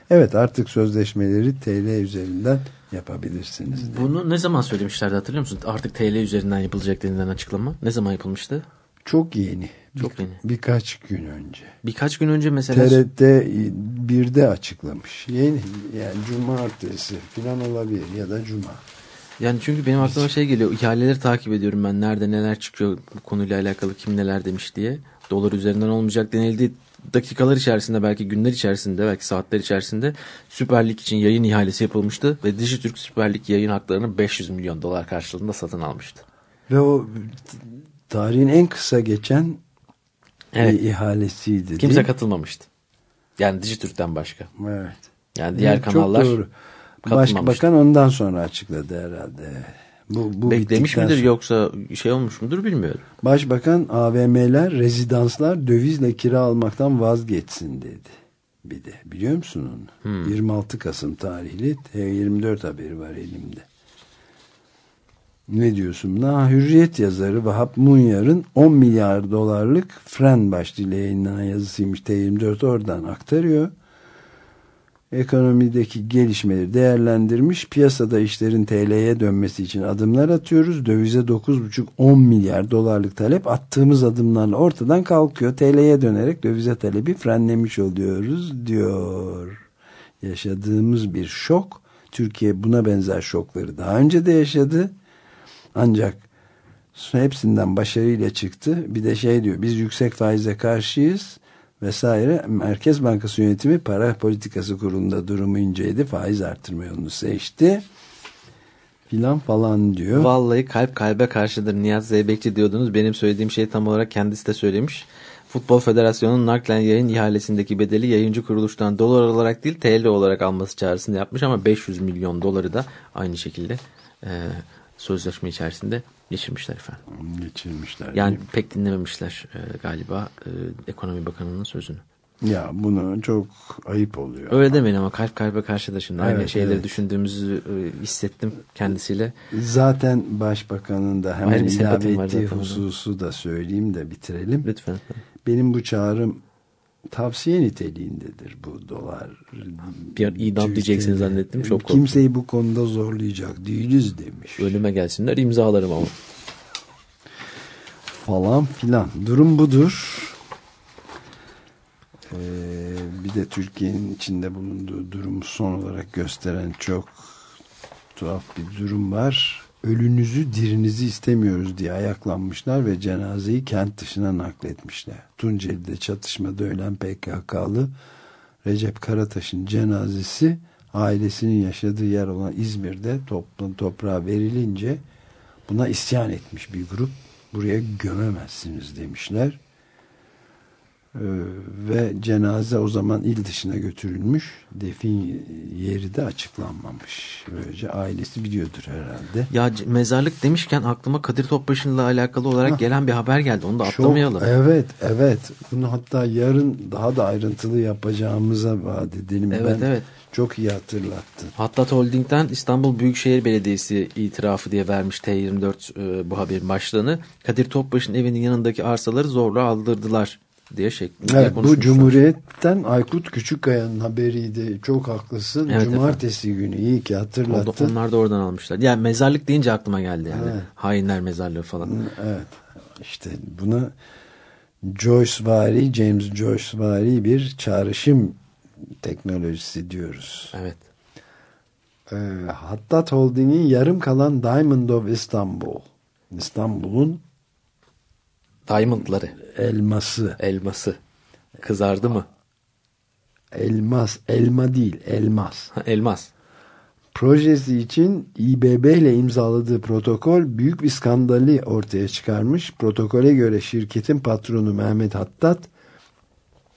B: Evet artık sözleşmeleri TL üzerinden yapabilirsiniz. Diye.
C: Bunu ne zaman söylemişlerdi hatırlıyor musun? Artık TL üzerinden yapılacak denilen açıklama. Ne zaman yapılmıştı?
B: Çok yeni.
C: Çok
B: bir,
C: yeni.
B: Birkaç gün önce.
C: Birkaç gün önce mesela.
B: TRT birde açıklamış. Yeni yani cumartesi falan olabilir ya da cuma.
C: Yani çünkü benim aklıma şey geliyor. ihaleleri takip ediyorum ben. Nerede neler çıkıyor bu konuyla alakalı kim neler demiş diye. Dolar üzerinden olmayacak denildi dakikalar içerisinde belki günler içerisinde belki saatler içerisinde Süper Lig için yayın ihalesi yapılmıştı ve Dijitürk Süper Lig yayın haklarını 500 milyon dolar karşılığında satın almıştı.
B: Ve o tarihin en kısa geçen evet. ihalesiydi.
C: Kimse katılmamıştı. Yani Dijitürk'ten başka.
B: Evet.
C: Yani diğer
B: evet,
C: kanallar
B: çok doğru. Başbakan ondan sonra açıkladı herhalde.
C: Bu, bu Beklemiş midir sonra... yoksa şey olmuş mudur bilmiyorum.
B: Başbakan AVM'ler, rezidanslar dövizle kira almaktan vazgeçsin dedi. Bir de biliyor musun onu? Hmm. 26 Kasım tarihli T24 haberi var elimde. Ne diyorsun buna? Hürriyet yazarı Vahap Munyar'ın 10 milyar dolarlık Fren başlığıyla yayınlanan yazısıymış. T24 oradan aktarıyor ekonomideki gelişmeleri değerlendirmiş. Piyasada işlerin TL'ye dönmesi için adımlar atıyoruz. Dövize 9,5-10 milyar dolarlık talep attığımız adımlarla ortadan kalkıyor. TL'ye dönerek dövize talebi frenlemiş oluyoruz diyor. Yaşadığımız bir şok. Türkiye buna benzer şokları daha önce de yaşadı. Ancak hepsinden başarıyla çıktı. Bir de şey diyor biz yüksek faize karşıyız vesaire Merkez Bankası yönetimi para politikası kurulunda durumu inceledi. Faiz artırma yolunu seçti. Filan falan diyor.
C: Vallahi kalp kalbe karşıdır. Nihat Zeybekçi diyordunuz. Benim söylediğim şey tam olarak kendisi de söylemiş. Futbol Federasyonu'nun naklen yayın ihalesindeki bedeli yayıncı kuruluştan dolar olarak değil TL olarak alması çağrısını yapmış ama 500 milyon doları da aynı şekilde e, sözleşme içerisinde geçirmişler efendim.
B: Geçirmişler.
C: Yani pek dinlememişler e, galiba e, Ekonomi Bakanı'nın sözünü.
B: Ya bunu çok ayıp oluyor.
C: Öyle demeyin ama kalp kalbe karşıda şimdi. Evet, Aynı şeyleri evet. düşündüğümüzü e, hissettim kendisiyle.
B: Zaten Başbakanın da hemen ilave ettiği hususu da söyleyeyim de bitirelim.
C: Lütfen.
B: Benim bu çağrım tavsiye niteliğindedir bu dolar.
C: Bir idam diyeceksiniz zannettim. Çok
B: korktum. Kimseyi bu konuda zorlayacak değiliz demiş.
C: Önüme gelsinler imzalarım ama.
B: Falan filan. Durum budur. Ee, bir de Türkiye'nin içinde bulunduğu durumu son olarak gösteren çok tuhaf bir durum var ölünüzü dirinizi istemiyoruz diye ayaklanmışlar ve cenazeyi kent dışına nakletmişler. Tunceli'de çatışmada ölen PKK'lı Recep Karataş'ın cenazesi ailesinin yaşadığı yer olan İzmir'de toplan toprağa verilince buna isyan etmiş bir grup. Buraya gömemezsiniz demişler. Ee, ve cenaze o zaman il dışına götürülmüş. Defin yeri de açıklanmamış. Böylece ailesi biliyordur herhalde.
C: Ya mezarlık demişken aklıma Kadir Topbaşı'nla alakalı olarak ha. gelen bir haber geldi. Onu da Çok, atlamayalım.
B: Evet, evet. Bunu hatta yarın daha da ayrıntılı yapacağımıza vaat edelim.
C: Evet, ben evet.
B: Çok iyi hatırlattın.
C: Hattat Holding'den İstanbul Büyükşehir Belediyesi itirafı diye vermiş T24 e, bu haberin başlığını. Kadir Topbaşı'nın evinin yanındaki arsaları zorla aldırdılar diye şeklinde
B: evet, Bu Cumhuriyet'ten Aykut Küçükkaya'nın haberiydi. Çok haklısın. Evet, Cumartesi efendim. günü iyi ki hatırlattın.
C: Onlar da oradan almışlar. Yani mezarlık deyince aklıma geldi yani. Evet. Hainler mezarlığı falan.
B: Evet. İşte buna Joyce vari, James Joyce vari bir çağrışım teknolojisi diyoruz.
C: Evet.
B: Ee, Hattat Holding'in yarım kalan Diamond of Istanbul. İstanbul'un
C: Diamondları.
B: Elması.
C: Elması. Kızardı mı?
B: Elmas. Elma değil. Elmas.
C: elmas.
B: Projesi için İBB ile imzaladığı protokol büyük bir skandali ortaya çıkarmış. Protokole göre şirketin patronu Mehmet Hattat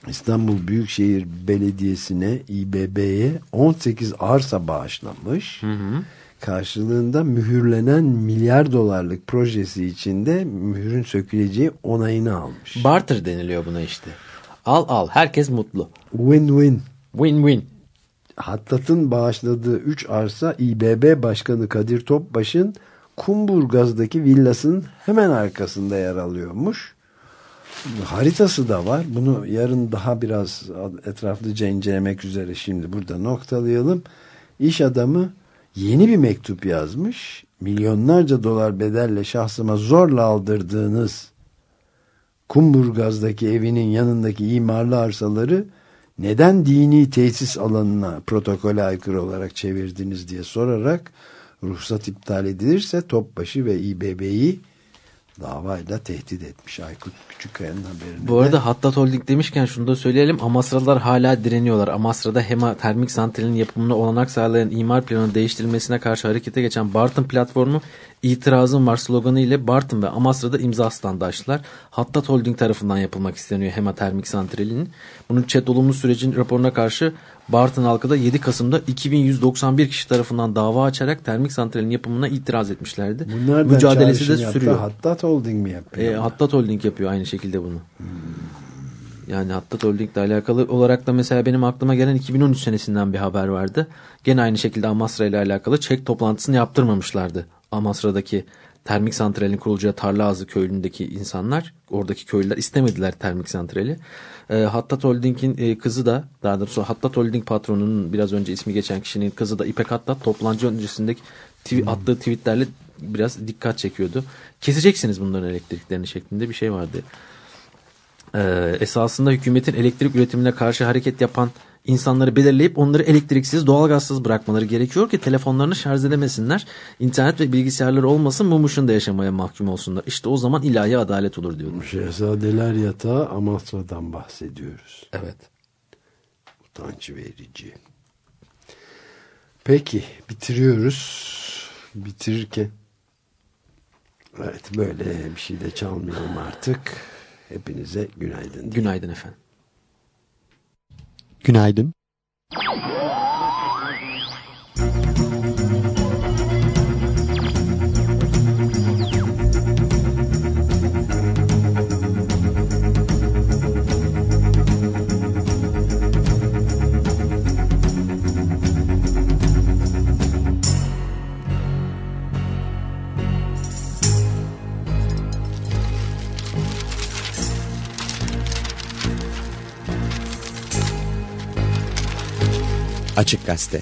B: İstanbul Büyükşehir Belediyesi'ne İBB'ye 18 arsa bağışlamış. Hı hı karşılığında mühürlenen milyar dolarlık projesi içinde mühürün söküleceği onayını almış.
C: Barter deniliyor buna işte. Al al herkes mutlu.
B: Win-win.
C: Win-win.
B: Hattat'ın bağışladığı 3 arsa İBB Başkanı Kadir Topbaş'ın Kumburgaz'daki villasının hemen arkasında yer alıyormuş. Haritası da var. Bunu yarın daha biraz etraflıca incelemek üzere şimdi burada noktalayalım. İş adamı yeni bir mektup yazmış. Milyonlarca dolar bedelle şahsıma zorla aldırdığınız Kumburgaz'daki evinin yanındaki imarlı arsaları neden dini tesis alanına protokole aykırı olarak çevirdiniz diye sorarak ruhsat iptal edilirse Topbaşı ve İBB'yi davayla tehdit etmiş Aykut Küçükkaya'nın haberinde.
C: Bu arada Hattat Holding demişken şunu da söyleyelim. Amasralar hala direniyorlar. Amasra'da HEMA termik santralin yapımına olanak sağlayan imar planının değiştirilmesine karşı harekete geçen Bartın platformu itirazın var sloganı ile Bartın ve Amasra'da imza standı açtılar. Hattat Holding tarafından yapılmak isteniyor HEMA termik santralinin. Bunun chat olumlu sürecin raporuna karşı Bartın halkı da 7 Kasım'da 2191 kişi tarafından dava açarak termik santralin yapımına itiraz etmişlerdi.
B: Bunlar
C: Mücadelesi de
B: yaptı?
C: sürüyor.
B: Hattat Holding mi yapıyor?
C: E, Hattat Holding yapıyor aynı şekilde bunu. Yani Hattat Holding ile alakalı olarak da mesela benim aklıma gelen 2013 senesinden bir haber vardı. Gene aynı şekilde Amasra ile alakalı çek toplantısını yaptırmamışlardı. Amasra'daki termik santralin kurulacağı Tarlaazı köyündeki insanlar, oradaki köylüler istemediler termik santrali. E, Hattat Holding'in e, kızı da, daha doğrusu Hattat Holding patronunun biraz önce ismi geçen kişinin kızı da İpek Hattat toplantı öncesindeki tw- attığı tweetlerle biraz dikkat çekiyordu. Keseceksiniz bunların elektriklerini şeklinde bir şey vardı. Ee, esasında hükümetin elektrik üretimine karşı hareket yapan insanları belirleyip onları elektriksiz, doğalgazsız bırakmaları gerekiyor ki telefonlarını şarj edemesinler. İnternet ve bilgisayarları olmasın mum ışığında yaşamaya mahkum olsunlar. İşte o zaman ilahi adalet olur diyorum.
B: Şehzadeler yatağı Amasra'dan bahsediyoruz.
C: Evet.
B: Utanç verici. Peki bitiriyoruz. Bitirirken evet böyle bir şey de çalmayalım artık. Hepinize günaydın.
C: Günaydın efendim.
H: Günaydın. Açık Gazete.